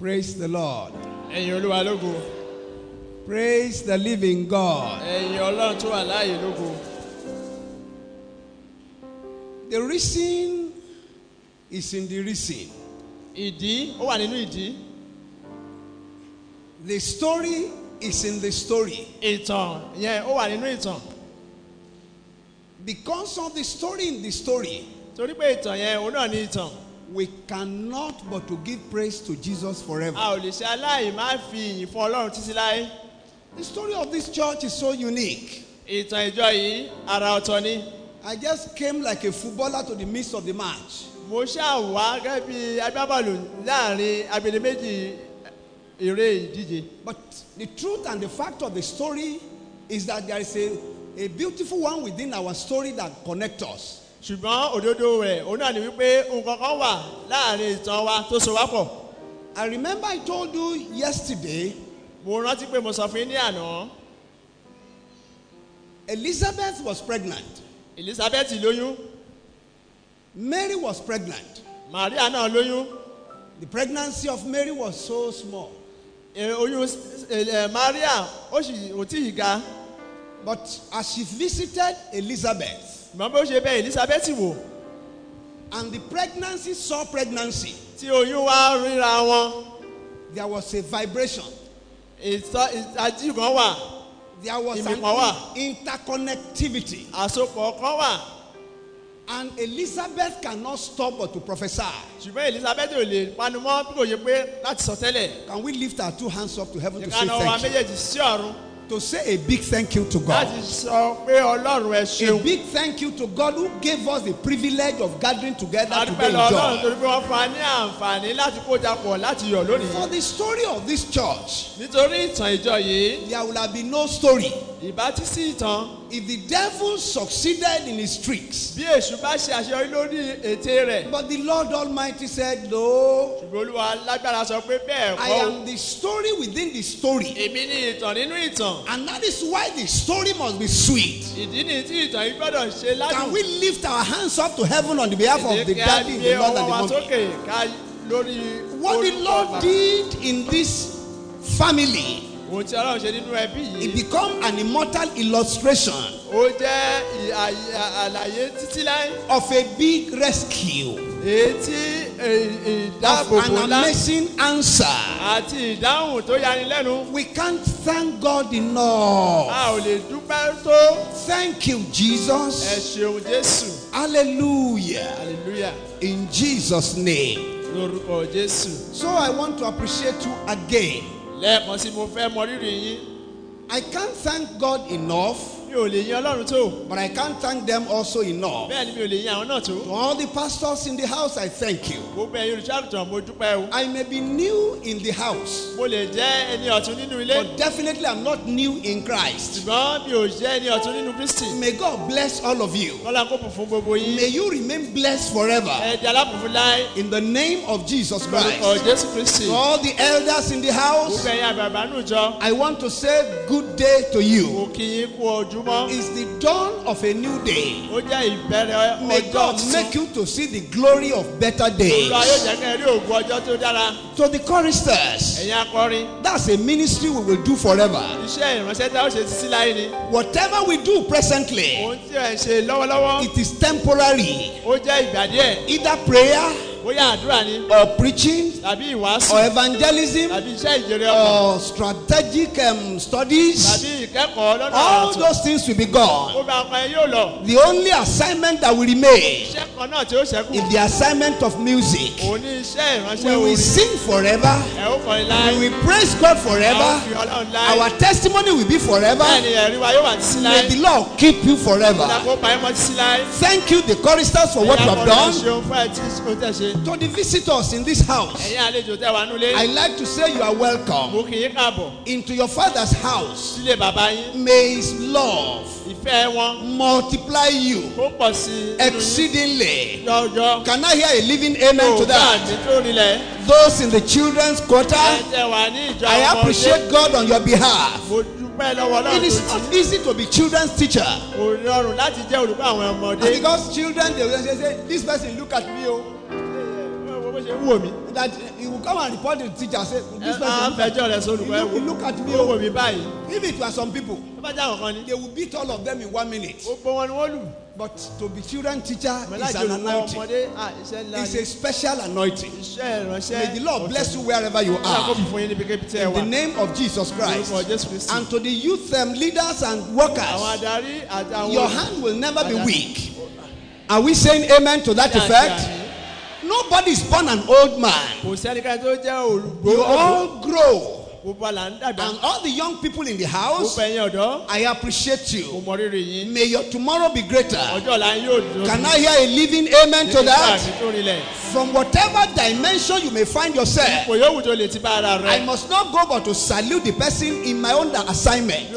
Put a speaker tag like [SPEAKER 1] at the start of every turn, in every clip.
[SPEAKER 1] Praise the Lord.
[SPEAKER 2] ẹ̀yin olúwa lógo
[SPEAKER 1] Praise the living God.
[SPEAKER 2] ẹ̀yin ọlọ́run tó wà láàyè lógo
[SPEAKER 1] The reason is in the reason.
[SPEAKER 2] ìdí ó wà nínú ìdí
[SPEAKER 1] The story is in the story.
[SPEAKER 2] ìtàn yẹn ó wà nínú ìtàn
[SPEAKER 1] Because of the story in the story,
[SPEAKER 2] torí pé ìtàn yẹn òun náà ní ìtàn
[SPEAKER 1] we cannot but to give praise to Jesus forever.
[SPEAKER 2] a ò lè ṣe aláì má fi ìyìn fún ọlọ́run títí láé
[SPEAKER 1] The story of this church is so unique.
[SPEAKER 2] ìtàn ìjọ yìí ara ọ̀tọ̀ ni
[SPEAKER 1] I just came like a footballer to the midst of the match.
[SPEAKER 2] mo ṣáà wá gẹ́gẹ́ bí agbábọ́ọ̀lù láàrin agbede méjì eré ìdíje
[SPEAKER 1] But the truth and the fact of the story is that there is a, a beautiful one within our story that connects us.
[SPEAKER 2] Ṣùgbọ́n òdodo rẹ̀ òun náà ni wípé nǹkan kan wà láàárín ìtàn wa tó so wá pọ̀
[SPEAKER 1] I remember I told you yesterday,
[SPEAKER 2] mo rántí pé mo sọ fún yín ní àná
[SPEAKER 1] Elizabeth was pregnant.
[SPEAKER 2] elizabeth lóyún
[SPEAKER 1] Mary was pregnant.
[SPEAKER 2] maria náà lóyún
[SPEAKER 1] The pregnancy of Mary was so small.
[SPEAKER 2] Oyún maria ó sì ò tí ì ga
[SPEAKER 1] But as she visited Elizabeth,
[SPEAKER 2] bí ó ṣe elizabeth wò
[SPEAKER 1] and the pregnancy saw pregnancy,
[SPEAKER 2] tí oyún wá ríra wọn
[SPEAKER 1] there was a vibration.
[SPEAKER 2] ìtọ́ ìtají kan wà
[SPEAKER 1] There was an interconnectivity.
[SPEAKER 2] àsopọ̀ kan wà
[SPEAKER 1] And Elizabeth cannot stop but to prophesy.
[SPEAKER 2] ṣùgbọ́n elizabeth ò lè panumọ́ bí kò yẹ pé láti sọ tẹ́lẹ̀
[SPEAKER 1] Can we lift our two hands up to heaven to say
[SPEAKER 2] ìkànnì
[SPEAKER 1] thank you?
[SPEAKER 2] méjèèjì sí ọ̀run
[SPEAKER 1] To say a big thank you to
[SPEAKER 2] láti
[SPEAKER 1] God.
[SPEAKER 2] sọ pé ọlọ́run ẹ
[SPEAKER 1] A big thank you to God who gave us the privilege of gathering together to
[SPEAKER 2] adúpẹ́
[SPEAKER 1] be
[SPEAKER 2] lọ ọlọ́run torí pé wọ́n fún ní àǹfààní láti kójapọ̀ láti yọ̀
[SPEAKER 1] For the story of this church,
[SPEAKER 2] nítorí ìtàn ìjọ yìí
[SPEAKER 1] there will have been no story.
[SPEAKER 2] Ìbá tí sí ìtàn
[SPEAKER 1] If the devil succeeded in his tricks,
[SPEAKER 2] bí èṣù bá ṣe àṣeyọrí lórí ète rẹ̀
[SPEAKER 1] but the Lord Almighty said, No,
[SPEAKER 2] ṣùgbọ́n olúwa lágbára sọ pé bẹ́ẹ̀
[SPEAKER 1] I
[SPEAKER 2] kọ́ o.
[SPEAKER 1] am the story within the story.
[SPEAKER 2] èmi ní ìtàn nínú ìtàn
[SPEAKER 1] And that is why the story must be sweet.
[SPEAKER 2] ìdí ni tí ìtàn yìí gbọ́dọ̀ ṣe
[SPEAKER 1] Can we lift our hands up to heaven on the behalf of the
[SPEAKER 2] Èdè kí a
[SPEAKER 1] daddy, the Lord, and the mommy?
[SPEAKER 2] sókè ká lórí
[SPEAKER 1] What the Lord did in this family,
[SPEAKER 2] ohun tí ọlọ́run ṣe nínú ẹbí
[SPEAKER 1] it
[SPEAKER 2] yìí
[SPEAKER 1] become an immortal illustration
[SPEAKER 2] ó jẹ́ àlàyé títí
[SPEAKER 1] of a big rescue,
[SPEAKER 2] èyí tí ì-
[SPEAKER 1] of an amazing answer.
[SPEAKER 2] àti ìdáhùn tó
[SPEAKER 1] We can't thank God enough.
[SPEAKER 2] ò lè dúpẹ́ tó
[SPEAKER 1] Thank you,
[SPEAKER 2] ẹ
[SPEAKER 1] Jesus.
[SPEAKER 2] ṣeun jésù
[SPEAKER 1] Hallelujah.
[SPEAKER 2] hallelujah
[SPEAKER 1] In Jesus' name.
[SPEAKER 2] lórúkọ jésù
[SPEAKER 1] So I want to appreciate you again.
[SPEAKER 2] Lẹ́ẹ̀kan sí mo fẹ́ mọ rírì yín.
[SPEAKER 1] I can't thank God enough,
[SPEAKER 2] mi ò lè ọlọ́run tó
[SPEAKER 1] but I can't thank them also enough.
[SPEAKER 2] bẹ́ẹ̀ ni mi ò lè yan àwọn náà tó
[SPEAKER 1] To all the pastors in the house, I thank you.
[SPEAKER 2] gbogbo ẹ̀yin olùṣàgùtàn mo dúpẹ́ o
[SPEAKER 1] I may be new in the house,
[SPEAKER 2] mo lè jẹ́ ẹni ọ̀tún nínú ilé
[SPEAKER 1] but definitely I'm not new in Christ.
[SPEAKER 2] ṣùgbọ́n mi ò jẹ́ ẹni ọ̀tún nínú kristi
[SPEAKER 1] May God bless all of you.
[SPEAKER 2] kọ́lá kó bùn fún gbogbo yín
[SPEAKER 1] May you remain blessed forever
[SPEAKER 2] ẹ di alábùfún láé
[SPEAKER 1] in the name of Jesus Christ.
[SPEAKER 2] jésù kristi
[SPEAKER 1] To all the elders in the
[SPEAKER 2] gbogbo
[SPEAKER 1] house,
[SPEAKER 2] ẹ̀yin àgbààgbà nù jọ
[SPEAKER 1] I want to say good day to you.
[SPEAKER 2] mo kì í kú ojúmọ́
[SPEAKER 1] It's the dawn of a new day.
[SPEAKER 2] ó jẹ́ ìbẹ̀rẹ̀
[SPEAKER 1] May God make you to see the glory of better days.
[SPEAKER 2] olúwa yóò jẹ́ kẹ́ ẹ rí ògùn ọjọ́ tó dára
[SPEAKER 1] To the choristers,
[SPEAKER 2] ẹ̀yin akọrin
[SPEAKER 1] that's a ministry we will do forever.
[SPEAKER 2] iṣẹ́ ìránṣẹ́ tá ó ṣe títí láé ni
[SPEAKER 1] Whatever we do presently,
[SPEAKER 2] ohun tí ẹ̀ ń ṣe lọ́wọ́lọ́wọ́
[SPEAKER 1] it is temporary.
[SPEAKER 2] ó jẹ́ ìgbà díẹ̀
[SPEAKER 1] Either prayer
[SPEAKER 2] bóyá àdúrà ni
[SPEAKER 1] or preaching
[SPEAKER 2] tàbí ìwàásù
[SPEAKER 1] or evangelism
[SPEAKER 2] tàbí iṣẹ́ ọkàn
[SPEAKER 1] or strategic um, studies.
[SPEAKER 2] tàbí ìkẹ́kọ̀ọ́ lọ́nà
[SPEAKER 1] All those things will be gone.
[SPEAKER 2] bá ọkàn yóò lọ
[SPEAKER 1] The only assignment that will remain
[SPEAKER 2] iṣẹ́ kan náà tí ó ṣẹ́kù
[SPEAKER 1] is the assignment of music.
[SPEAKER 2] òun ní iṣẹ́ ìránṣẹ́
[SPEAKER 1] We will sing forever.
[SPEAKER 2] ẹ̀ ó kọrin láé
[SPEAKER 1] We will praise God
[SPEAKER 2] a ó
[SPEAKER 1] forever.
[SPEAKER 2] fi ọlọ́run láé
[SPEAKER 1] Our testimony will be forever.
[SPEAKER 2] ni ẹ̀rí wa yóò wà títí láé
[SPEAKER 1] May the Lord keep you forever.
[SPEAKER 2] ìdàpọ̀ pààyàn mọ́ títí láé
[SPEAKER 1] Thank you, the choristers, for what you have
[SPEAKER 2] Ẹ̀yin akọrin, ẹ
[SPEAKER 1] done.
[SPEAKER 2] fún ẹ tí ó tẹ̀ ṣe
[SPEAKER 1] To the visitors in this house,
[SPEAKER 2] ẹ̀yin àlejò tẹ̀ wá nulẹ̀
[SPEAKER 1] I like to say you are welcome
[SPEAKER 2] mo kì í káàbọ̀
[SPEAKER 1] into your father's house.
[SPEAKER 2] sílé bàbá yín
[SPEAKER 1] May his love multiply you
[SPEAKER 2] kó pọ̀ sí i nínú yín
[SPEAKER 1] exceedingly. Can I hear a living amen to that?
[SPEAKER 2] mi tó rinlẹ̀
[SPEAKER 1] Those in the children's quarter,
[SPEAKER 2] ẹ tẹ̀ wá ní ìjọ
[SPEAKER 1] I appreciate God on your behalf.
[SPEAKER 2] mo dúpẹ́ lọ́wọ́
[SPEAKER 1] It is not easy to be children's teacher.
[SPEAKER 2] kò rọrùn láti jẹ́ olùkọ́ àwọn
[SPEAKER 1] And because children, they say, this person look at me, oh.
[SPEAKER 2] Ṣe wò mí.
[SPEAKER 1] that he will come and report to the teacher say this
[SPEAKER 2] ẹ
[SPEAKER 1] person
[SPEAKER 2] fẹjọ́ rẹ̀ sọ
[SPEAKER 1] he
[SPEAKER 2] ẹ
[SPEAKER 1] look, he
[SPEAKER 2] wò.
[SPEAKER 1] look at me
[SPEAKER 2] ó wò
[SPEAKER 1] o
[SPEAKER 2] mí báyìí.
[SPEAKER 1] if it were some people
[SPEAKER 2] ó bá jáwọ́ kan ni.
[SPEAKER 1] they will beat all of them in one minute
[SPEAKER 2] gbogbo wọn ni wọ́n lù.
[SPEAKER 1] but to be children teacher is an anointing
[SPEAKER 2] ọmọdé à iṣẹ́ ńlá
[SPEAKER 1] it's a special anointing may the lord bless you wherever you
[SPEAKER 2] Ó yà kó
[SPEAKER 1] are
[SPEAKER 2] fi fún yín níbi kébi tí ẹ
[SPEAKER 1] in the name of jesus christ
[SPEAKER 2] Orúkọ Jésù Kristi.
[SPEAKER 1] and to the youth um, leaders and
[SPEAKER 2] àwọn
[SPEAKER 1] workers
[SPEAKER 2] àwọn.
[SPEAKER 1] your hand will never be weak are we saying amen to that effect. Nobody is born an old man
[SPEAKER 2] kò sẹ́nikẹ́ni tó jẹ́ olùgbò.
[SPEAKER 1] we all grow
[SPEAKER 2] gbogbo àlà ń dàgbà.
[SPEAKER 1] and all the young people in the house
[SPEAKER 2] gbogbo ẹ̀yin ọ̀dọ́.
[SPEAKER 1] i appreciate you
[SPEAKER 2] mọ rírì yín.
[SPEAKER 1] may your tomorrow be greater
[SPEAKER 2] ọjọ́ ọ̀la yín yóò dúró.
[SPEAKER 1] can i hear a living amen to that from whatever dimension you may find yourself
[SPEAKER 2] kò yóò wù tó lè ti bá ara
[SPEAKER 1] i must not go but to salute the person in my own assignment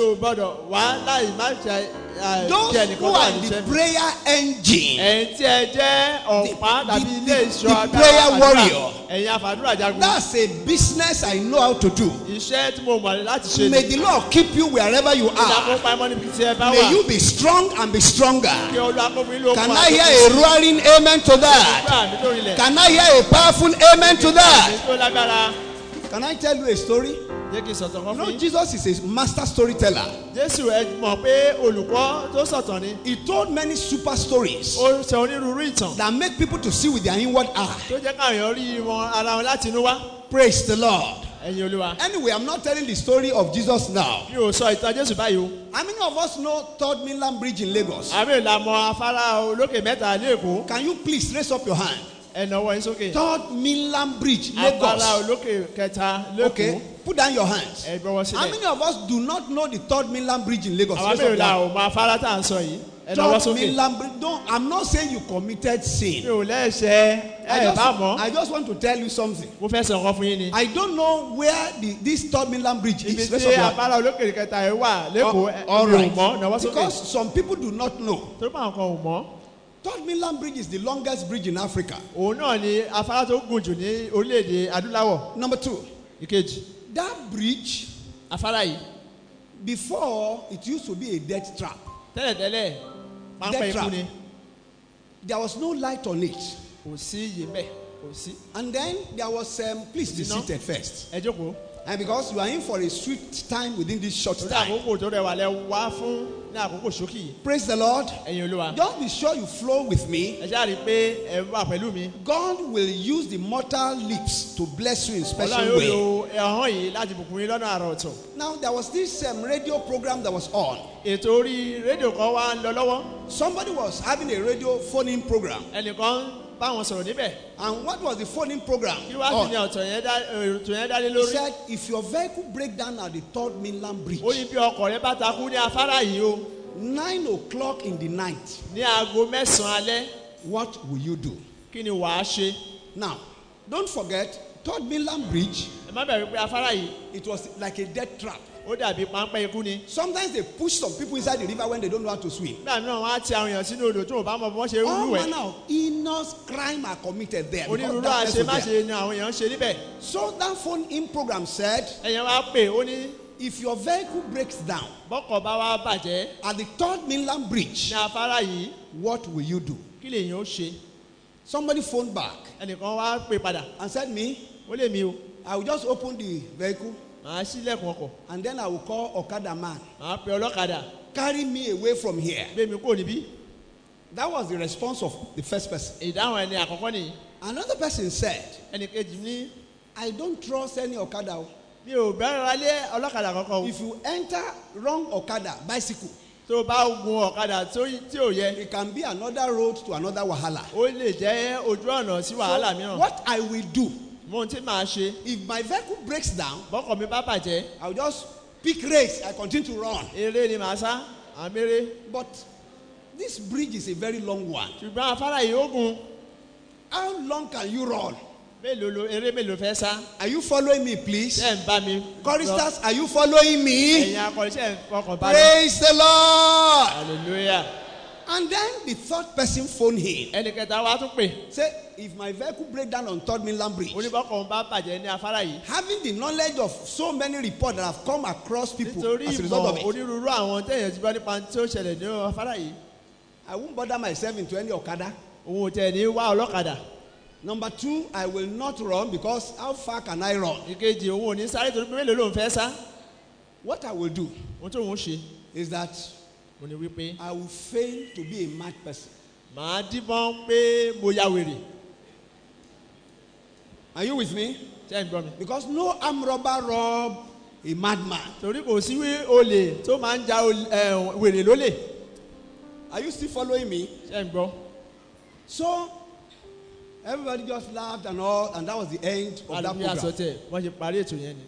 [SPEAKER 2] yóò gbọ́dọ̀ wá láì má ṣe ẹ,
[SPEAKER 1] those who are the prayer engine.
[SPEAKER 2] Ẹ̀yin tí ẹ jẹ́ ọ̀pá
[SPEAKER 1] The-
[SPEAKER 2] tàbí
[SPEAKER 1] the-
[SPEAKER 2] ilé
[SPEAKER 1] the-
[SPEAKER 2] ìṣọ́
[SPEAKER 1] the prayer warrior.
[SPEAKER 2] ẹ̀yin àfàdúrà jagun.
[SPEAKER 1] that's a business i know how to do.
[SPEAKER 2] Iṣẹ́ tí mo mọ̀ láti ṣe
[SPEAKER 1] may the lord keep you wherever you
[SPEAKER 2] ìdàpọ̀
[SPEAKER 1] are
[SPEAKER 2] pamọ́ níbi tí ẹ bá
[SPEAKER 1] may you be strong and be stronger.
[SPEAKER 2] Kí olú akófin ló
[SPEAKER 1] can i hear a roaring amen to that?
[SPEAKER 2] Àmì tó rinlẹ̀.
[SPEAKER 1] can i hear a powerful amen to that? can i tell you a story
[SPEAKER 2] jẹ́ kí n sọ̀tàn kan
[SPEAKER 1] you know jesus is a master storyteller
[SPEAKER 2] jésù ẹ mọ̀ pé olùkọ́ tó sọ̀tàn ni.
[SPEAKER 1] he told many super stories
[SPEAKER 2] ó ṣe onírúurú ìtàn.
[SPEAKER 1] that make people to see with their inward eye
[SPEAKER 2] tó jẹ́ káwọn èèyàn rí wọn ara wọn láti inú wá.
[SPEAKER 1] praise the lord
[SPEAKER 2] ẹ̀yin olúwa.
[SPEAKER 1] anyway i'm not telling the story of jesus now
[SPEAKER 2] mi ò sọ ìtàn jésù báyìí o.
[SPEAKER 1] how many of us know third mainland bridge in lagos
[SPEAKER 2] àmì ìlànà afárá olókè mẹ́ta ní èkó.
[SPEAKER 1] can you please raise up your hand
[SPEAKER 2] ẹnà ọwọ́ yín sókè.
[SPEAKER 1] third mainland bridge lagos
[SPEAKER 2] olókè kẹta
[SPEAKER 1] okay
[SPEAKER 2] lẹ́kọ̀ọ́.
[SPEAKER 1] put down your hands
[SPEAKER 2] ẹ gbọ́wọ́
[SPEAKER 1] how many of us do not know the third mainland bridge in lagos
[SPEAKER 2] àwọn abẹ́rẹ́ la ò mọ afárá tá à ń sọ yìí. ẹnà ọwọ́
[SPEAKER 1] third
[SPEAKER 2] sókè.
[SPEAKER 1] mainland bridge don't i'm not saying you committed
[SPEAKER 2] mi
[SPEAKER 1] sin
[SPEAKER 2] ò lẹ́sẹ̀
[SPEAKER 1] I
[SPEAKER 2] ẹ
[SPEAKER 1] just,
[SPEAKER 2] bá mọ́.
[SPEAKER 1] I just want to tell you something
[SPEAKER 2] mo fẹ́ sọ fún yín ni.
[SPEAKER 1] i don't know where the this third mainland bridge
[SPEAKER 2] ibi
[SPEAKER 1] is raise
[SPEAKER 2] tí
[SPEAKER 1] up your hand
[SPEAKER 2] afárá olókè kẹta yẹn wà lẹ́kọ̀ọ́
[SPEAKER 1] all
[SPEAKER 2] mi
[SPEAKER 1] right
[SPEAKER 2] sókè.
[SPEAKER 1] because some people do not know
[SPEAKER 2] torí pé àwọn kan ò mọ́.
[SPEAKER 1] Third mainland bridge is the longest bridge in africa.
[SPEAKER 2] Òun náà ni afárá tó gùn jù ní orílẹ̀-èdè adúláwọ̀.
[SPEAKER 1] number two.
[SPEAKER 2] Ìkejì.
[SPEAKER 1] That bridge
[SPEAKER 2] afárá yìí.
[SPEAKER 1] before it used to be a death trap.
[SPEAKER 2] Tẹ́lẹ̀tẹ́lẹ̀ pápẹ́
[SPEAKER 1] Death
[SPEAKER 2] ikú
[SPEAKER 1] trap.
[SPEAKER 2] ni.
[SPEAKER 1] There was no light on it.
[SPEAKER 2] Kò sí iye mbẹ́ kò sí.
[SPEAKER 1] and then there was um, please be seated first.
[SPEAKER 2] Ẹ jókòó.
[SPEAKER 1] and because you are in for a sweet time within this short time.
[SPEAKER 2] àkókò tó rẹwà lẹ wá fún ní àkókò ṣókì yìí.
[SPEAKER 1] praise the lord. Just be sure you flow with me.
[SPEAKER 2] Ẹ ṣáà rí i pé ẹ wà pẹ̀lú mi.
[SPEAKER 1] god will use the mortal lips to bless you in special way.
[SPEAKER 2] lo ẹ̀hán yìí láti bùkún yín lọ́nà àrà ọ̀tọ̀.
[SPEAKER 1] now there was this um, radio program that was on.
[SPEAKER 2] Ètò orí rédíò kan wá ń lọ
[SPEAKER 1] somebody was having a radio phone in program
[SPEAKER 2] bá wọn sọ̀rọ̀ níbẹ̀.
[SPEAKER 1] and what was the phone in program?
[SPEAKER 2] Kí wá sí ni ọ̀tọ̀ yẹn dá ètò yẹn dá lé
[SPEAKER 1] he
[SPEAKER 2] lórí.
[SPEAKER 1] said if your vehicle break down at the third mainland bridge.
[SPEAKER 2] Ó ní bí ọkọ̀ rẹ bá takú ní afárá yìí o.
[SPEAKER 1] Nine o'clock in the night.
[SPEAKER 2] Ní aago mẹ́sàn-án alẹ́.
[SPEAKER 1] What will you do?
[SPEAKER 2] Kí ni wàá ṣe.
[SPEAKER 1] now don't forget third mainland bridge
[SPEAKER 2] ẹ má bẹ̀rù pé afárá yìí.
[SPEAKER 1] it was like a death trap
[SPEAKER 2] ó dàbí páńpẹ́ ikú ni.
[SPEAKER 1] sometimes they push some people inside the river when they don't know how to swim
[SPEAKER 2] nígbà mìíràn wọn á ti àwọn èèyàn sínú odò tó ò bá mọ bí wọ́n ṣe ń
[SPEAKER 1] all
[SPEAKER 2] lúwẹ̀ẹ́.
[SPEAKER 1] manner of heinous crime are committed there
[SPEAKER 2] onírúurú àṣemáṣe ni àwọn èèyàn ṣe níbẹ̀.
[SPEAKER 1] so that phone in program said
[SPEAKER 2] ẹ̀yàn wá pè ó ní
[SPEAKER 1] if your vehicle breaks down
[SPEAKER 2] bọ́kọ̀ bá wá bàjẹ́
[SPEAKER 1] at the third mainland bridge
[SPEAKER 2] ní afárá yìí
[SPEAKER 1] what will you do
[SPEAKER 2] kí lèèyàn ó ṣe.
[SPEAKER 1] somebody phoned back
[SPEAKER 2] ẹnìkan wá pè padà
[SPEAKER 1] and said me
[SPEAKER 2] ó lè mi o
[SPEAKER 1] i will just open the vehicle
[SPEAKER 2] màá sílẹ̀kùn ọkọ̀
[SPEAKER 1] and then i will call okada man.
[SPEAKER 2] Màá pe ọlọ́kadà.
[SPEAKER 1] Carry me away from here.
[SPEAKER 2] Gbé mi kúrò níbí.
[SPEAKER 1] that was the response of the first person.
[SPEAKER 2] Ìdáhùn ẹni àkọ́kọ́ nìyí.
[SPEAKER 1] Another person said
[SPEAKER 2] ẹnì kejì ní.
[SPEAKER 1] I don't trust any okada o.
[SPEAKER 2] mi ò bẹ́rẹ̀ ra lé ọlọ́kadà kankan o.
[SPEAKER 1] If you enter wrong okada bicycle
[SPEAKER 2] tó bá gun ọ̀kadà tí ò yẹ.
[SPEAKER 1] it can be another road to another wahala.
[SPEAKER 2] ó lè jẹ́ ojú ọ̀nà sí wàhálà
[SPEAKER 1] So,
[SPEAKER 2] mìíràn.
[SPEAKER 1] what i will do
[SPEAKER 2] mo tí màá ṣe.
[SPEAKER 1] If my vehicle breaks down
[SPEAKER 2] bọ́kọ̀ mi bá bàjẹ́.
[SPEAKER 1] I will just pick race i continue to run.
[SPEAKER 2] Eré ni màá sá. Àméré
[SPEAKER 1] but this bridge is a very long one.
[SPEAKER 2] Ṣùgbọ́n afárá yìí ó gun
[SPEAKER 1] how long can you run?
[SPEAKER 2] Mélòó lo eré mélòó fẹ́ sá?
[SPEAKER 1] Are you following me please?
[SPEAKER 2] Ṣe ń bá mi.
[SPEAKER 1] choristers are you following me?
[SPEAKER 2] Ẹ̀yin ń fọkàn bá mi.
[SPEAKER 1] praise the lord!
[SPEAKER 2] Hallelujah.
[SPEAKER 1] And then the third person phone him.
[SPEAKER 2] Ẹnì kẹta wa tún pè.
[SPEAKER 1] Say if my vehicle break down on third mainland bridge
[SPEAKER 2] oníbọ̀kọ̀ ń bá bàjẹ́ ní afárá yìí.
[SPEAKER 1] having the knowledge of so many reports that have come across people
[SPEAKER 2] nítorí
[SPEAKER 1] as a result of
[SPEAKER 2] ìmọ̀
[SPEAKER 1] it.
[SPEAKER 2] onírúurú àwọn téèyàn ti gbọ́ nípa tí ó ṣẹlẹ̀ ní afárá yìí.
[SPEAKER 1] I won't bother myself into any okada.
[SPEAKER 2] Òun ò tẹ̀ ní wá ọlọ́kadà.
[SPEAKER 1] Number two, I will not run because how far can I run?
[SPEAKER 2] ìkejì òun ò ní sáré torí pé mélòó lòun fẹ́ sá.
[SPEAKER 1] What I will do
[SPEAKER 2] ohun tó òun ṣe.
[SPEAKER 1] is that
[SPEAKER 2] mo ní wípé
[SPEAKER 1] I will fail to be a mad person.
[SPEAKER 2] màá díbọ́n pé mo ya wèrè
[SPEAKER 1] Are you with me?
[SPEAKER 2] ṣé ń gbọ́ mi.
[SPEAKER 1] Because no arm robber rob a madman.
[SPEAKER 2] torí kò sí olè tó máa ń ja ẹ̀, wèrè lólè
[SPEAKER 1] Are you still following me?
[SPEAKER 2] ṣé ń gbọ́.
[SPEAKER 1] So everybody just laughed and all, and that was the end of that program.
[SPEAKER 2] àsọtẹ wọ́n ṣe parí ètò yẹn ni.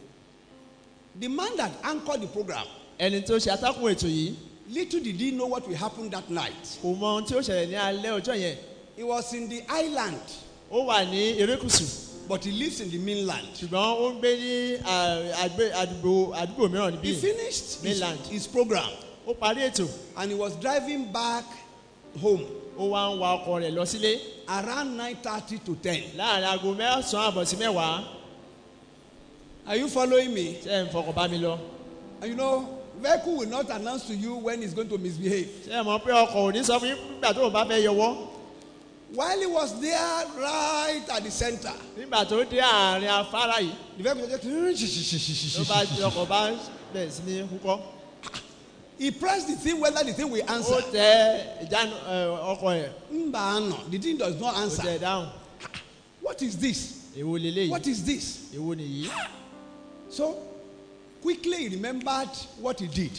[SPEAKER 1] The man that anchored the program,
[SPEAKER 2] ẹni tó ṣe atákùn ètò yìí
[SPEAKER 1] little did he know what will happen that night.
[SPEAKER 2] kò mọ ohun tí ó ṣẹlẹ̀ ní alẹ́ ọjọ́ yẹn
[SPEAKER 1] He was in the island,
[SPEAKER 2] ó wà ní erékùsù
[SPEAKER 1] but he lives in the mainland.
[SPEAKER 2] ṣùgbọ́n ó ń gbé ní àdúgbò àdúgbò mìíràn
[SPEAKER 1] He
[SPEAKER 2] níbí
[SPEAKER 1] finished his,
[SPEAKER 2] Mainland.
[SPEAKER 1] his program
[SPEAKER 2] ó parí ètò
[SPEAKER 1] and he was driving back home
[SPEAKER 2] ó wá ń wa ọkọ rẹ̀ lọ sílé
[SPEAKER 1] around 9:30 to 10.
[SPEAKER 2] láàárín aago mẹ́sàn-án àbọ̀ sí mẹ́wàá
[SPEAKER 1] Are you following me?
[SPEAKER 2] ṣé ẹ̀ ń fọkàn bá mi lọ.
[SPEAKER 1] You know, vehicle will not announce to you when he's going to misbehave.
[SPEAKER 2] ṣé ẹ mọ̀ pé ọkọ̀ ò ní sọ fún yín nígbà tó o bá fẹ́ yọwọ́
[SPEAKER 1] While he was there, right at the center,
[SPEAKER 2] nígbà tó dé àárín afárá yìí
[SPEAKER 1] the vehicle
[SPEAKER 2] ló bá
[SPEAKER 1] just
[SPEAKER 2] ọkọ̀ bá bẹ̀rẹ̀ sí ní
[SPEAKER 1] he pressed the thing whether the thing will
[SPEAKER 2] ó
[SPEAKER 1] answer.
[SPEAKER 2] tẹ ìjánu ọkọ̀ ẹ̀
[SPEAKER 1] Mba ano, the thing does not
[SPEAKER 2] ó tẹ
[SPEAKER 1] answer.
[SPEAKER 2] dáhùn
[SPEAKER 1] What is this?
[SPEAKER 2] èwo leléyìí
[SPEAKER 1] What is this?
[SPEAKER 2] èwo nìyí
[SPEAKER 1] So quickly he remembered what he did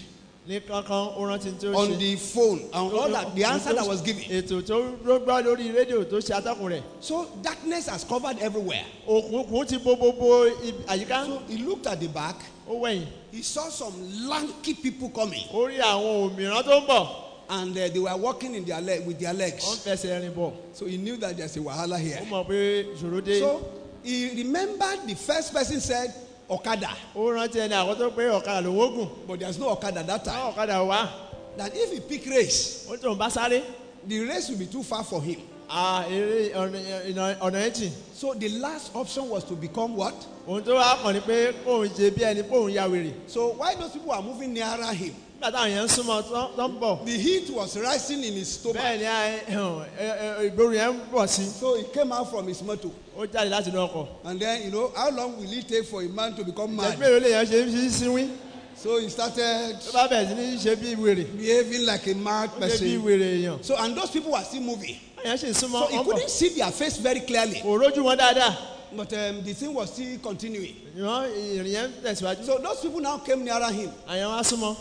[SPEAKER 2] ní kankan ó rántí tí ó
[SPEAKER 1] on the phone and all that the answer that was given.
[SPEAKER 2] ètò tó gbọ́ lórí rédíò tó ṣe atọ́kùn rẹ̀
[SPEAKER 1] So darkness has covered everywhere.
[SPEAKER 2] òkùnkùn ti bo gbogbo àyíká
[SPEAKER 1] So he looked at the back.
[SPEAKER 2] ó wẹ̀yìn
[SPEAKER 1] He saw some lanky people coming,
[SPEAKER 2] ó rí àwọn òmìrán tó ń bọ̀
[SPEAKER 1] and uh, they were walking in their leg with their
[SPEAKER 2] wọ́n
[SPEAKER 1] legs.
[SPEAKER 2] fẹsẹ̀ rìn bọ̀
[SPEAKER 1] So he knew that there's a wahala
[SPEAKER 2] ó
[SPEAKER 1] here.
[SPEAKER 2] mọ̀ pé ìṣòro dé
[SPEAKER 1] So he remembered the first person said Okada,
[SPEAKER 2] ó rántí ẹni àkọ́tọ́ pé ọ̀kadà lòun ó gùn
[SPEAKER 1] but there's no Okada that time.
[SPEAKER 2] táwọn ọ̀kadà wá
[SPEAKER 1] That if he pick race,
[SPEAKER 2] ó tóun bá sáré.
[SPEAKER 1] the race will be too far for him.
[SPEAKER 2] à, eré ọ̀nà- ẹ̀tì
[SPEAKER 1] So the last option was to become what?
[SPEAKER 2] ohun tó wá kàn ní pé kóun ṣe bí ẹni kóun ya wèrè.
[SPEAKER 1] So while those people are moving nearer him,
[SPEAKER 2] nígbà táwọn ń súnmọ́ tó- ń bọ̀
[SPEAKER 1] the heat was rising in his stomach.
[SPEAKER 2] bẹ́ẹ̀ ni ìgboro yẹn ń bọ̀ sí
[SPEAKER 1] So he came out from his motor.
[SPEAKER 2] ó jáde láti inú ọkọ̀
[SPEAKER 1] And then, you know, how long will it take for a man to become mad?
[SPEAKER 2] mélòó lè yẹn ṣe ń síwín
[SPEAKER 1] So he started
[SPEAKER 2] tó bá bẹ̀rẹ̀ sí ní ṣe bí wèrè
[SPEAKER 1] behaving like a mad
[SPEAKER 2] ó ṣe bí
[SPEAKER 1] person.
[SPEAKER 2] wèrè èèyàn
[SPEAKER 1] So, and those people were still moving.
[SPEAKER 2] àyàn sì ń súnmọ́
[SPEAKER 1] So he couldn't see their face very clearly.
[SPEAKER 2] kò rójú wọn dáadáa
[SPEAKER 1] But um, the thing was still continuing.
[SPEAKER 2] ń tẹ̀síwájú
[SPEAKER 1] So those people now came nearer him.
[SPEAKER 2] àyàn wá súnmọ́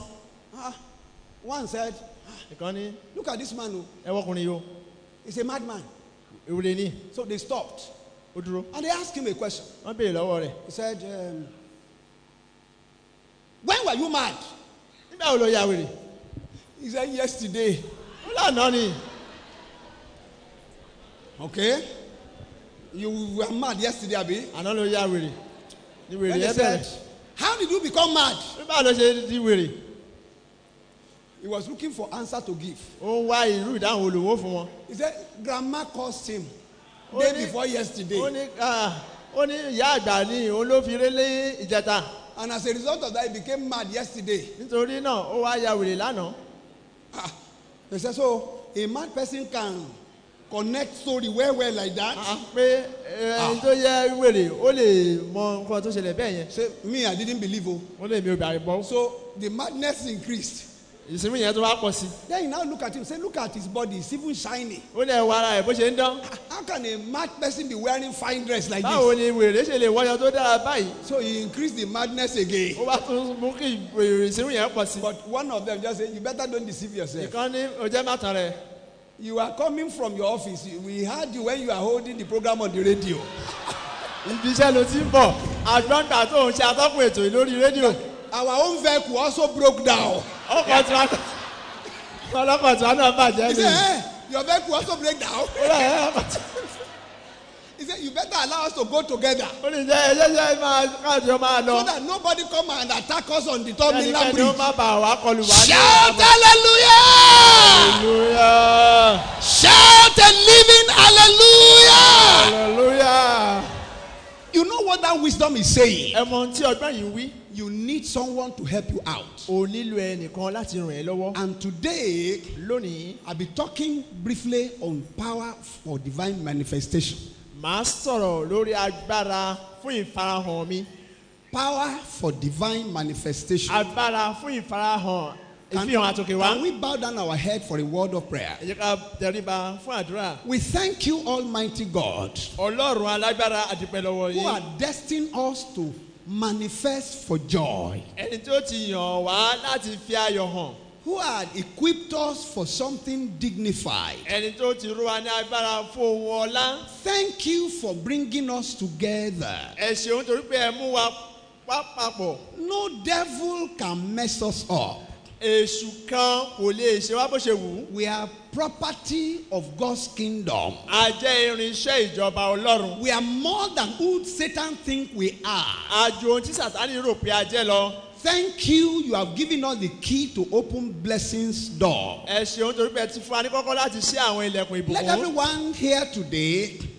[SPEAKER 1] Ah, one said,
[SPEAKER 2] ní
[SPEAKER 1] Look at this man. oh.
[SPEAKER 2] ẹwọ́kùnrin yìí o
[SPEAKER 1] He's a madman. So they stopped. And they asked him a question.
[SPEAKER 2] wọ́n béèrè lọ́wọ́ rẹ̀
[SPEAKER 1] He said, um, When were you mad?
[SPEAKER 2] nígbà wo ló ya wèrè
[SPEAKER 1] He said, Yesterday.
[SPEAKER 2] ó lànà ni
[SPEAKER 1] Okay. You were mad yesterday, Abi.
[SPEAKER 2] àná ló ya wèrè ní wèrè
[SPEAKER 1] Then they said, How did you become mad? He was looking for answer to give.
[SPEAKER 2] ó ń wá irú ìdáhùn olùwó fún wọn
[SPEAKER 1] He said, Grandma caused him day before yesterday.
[SPEAKER 2] ó ní ah, ó ní ìyá àgbà ni òun ló fi rélé ìjẹta
[SPEAKER 1] And as a result of that, he became mad yesterday.
[SPEAKER 2] nítorí náà ó wá ya wèrè lánàá
[SPEAKER 1] Ah. He said, So a mad person can connect story well, well like that.
[SPEAKER 2] Ah, pé ẹni tó yẹ wèrè ó lè mọ nǹkan tó ṣẹlẹ̀ bẹ́ẹ̀ yẹn
[SPEAKER 1] Say, Me, I didn't believe. Oh.
[SPEAKER 2] ó lè mi ò bàrẹ̀ bọ́
[SPEAKER 1] So the madness increased.
[SPEAKER 2] Ìsinmi yẹn tó wá pọ̀ sí
[SPEAKER 1] Then you now look at him, say, Look at his body, it's even shiny.
[SPEAKER 2] ó lè wọ ara ẹ̀ bó ṣe ń dán
[SPEAKER 1] How can a mad person be wearing fine dress like
[SPEAKER 2] báwo
[SPEAKER 1] this?
[SPEAKER 2] ni wèrè ṣe lè tó dára báyìí
[SPEAKER 1] So he increased the madness again.
[SPEAKER 2] ó wá tún mú kí ìsinmi yẹn pọ̀ sí
[SPEAKER 1] But one of them just said, You better don't deceive yourself.
[SPEAKER 2] ìkan ní rẹ̀
[SPEAKER 1] You are coming from your office. We heard you when you are holding the program on the radio.
[SPEAKER 2] ibi iṣẹ́ ló ti ń bọ̀ àgbọ̀ǹgbà tó ń ṣe atọ́kùn ètò lórí rédíò
[SPEAKER 1] Our own vehicle also broke down.
[SPEAKER 2] Ọkọ̀ tí wọn ọlọ́kọ̀ tí wọn náà bàjẹ́ ni
[SPEAKER 1] Your vehicle also break down.
[SPEAKER 2] ó lè ẹ́ bàjẹ́.
[SPEAKER 1] He said, You better allow us to go together so that nobody come and attack us on the terminal
[SPEAKER 2] ẹnikẹ́ni ó
[SPEAKER 1] bridge. Shout hallelujah!
[SPEAKER 2] hallelujah
[SPEAKER 1] Shout a living hallelujah!
[SPEAKER 2] hallelujah.
[SPEAKER 1] You know what that wisdom is saying?
[SPEAKER 2] ẹ mọ ohun tí ọgbọ́n yìí wí
[SPEAKER 1] You need someone to help you out.
[SPEAKER 2] o nílò ẹnìkan láti ràn ẹ́ lọ́wọ́
[SPEAKER 1] And today,
[SPEAKER 2] lónìí
[SPEAKER 1] I'll be talking briefly on power for divine manifestation.
[SPEAKER 2] màá sọ̀rọ̀ lórí agbára fún ìfarahàn mi
[SPEAKER 1] Power for divine manifestation.
[SPEAKER 2] agbára fún ìfarahàn
[SPEAKER 1] Can,
[SPEAKER 2] ìfihàn àtòkè wá
[SPEAKER 1] can we bow down our head for a word of prayer?
[SPEAKER 2] ẹ jẹ́ ká tẹríba fún àdúrà
[SPEAKER 1] We thank you, Almighty God,
[SPEAKER 2] ọlọ́run alágbára àdìpẹ́ lọ́wọ́
[SPEAKER 1] who are destined us to manifest for joy,
[SPEAKER 2] ẹni tí ó ti yàn wá láti fi ayọ̀ hàn
[SPEAKER 1] who had equipped us for something dignified.
[SPEAKER 2] ẹni tó ti rú wa ní agbára fún ohun
[SPEAKER 1] Thank you for bringing us together.
[SPEAKER 2] ẹ ṣeun torí pé ẹ mú wa wá papọ̀
[SPEAKER 1] No devil can mess us up.
[SPEAKER 2] Èṣù kan kò lè ṣe wá bó ṣe wù
[SPEAKER 1] We are property of God's kingdom.
[SPEAKER 2] a jẹ́ irinṣẹ́ ìjọba ọlọ́run
[SPEAKER 1] We are more than who Satan think we are.
[SPEAKER 2] a ju ohun tí sàtánì rò pé a jẹ́ lọ
[SPEAKER 1] Thank you. You have given us the key to open blessings door.
[SPEAKER 2] ẹ ṣeun torí pé ẹ ti fún wa ní kọ́kọ́ láti ṣí àwọn ilẹ̀kùn
[SPEAKER 1] Let everyone here today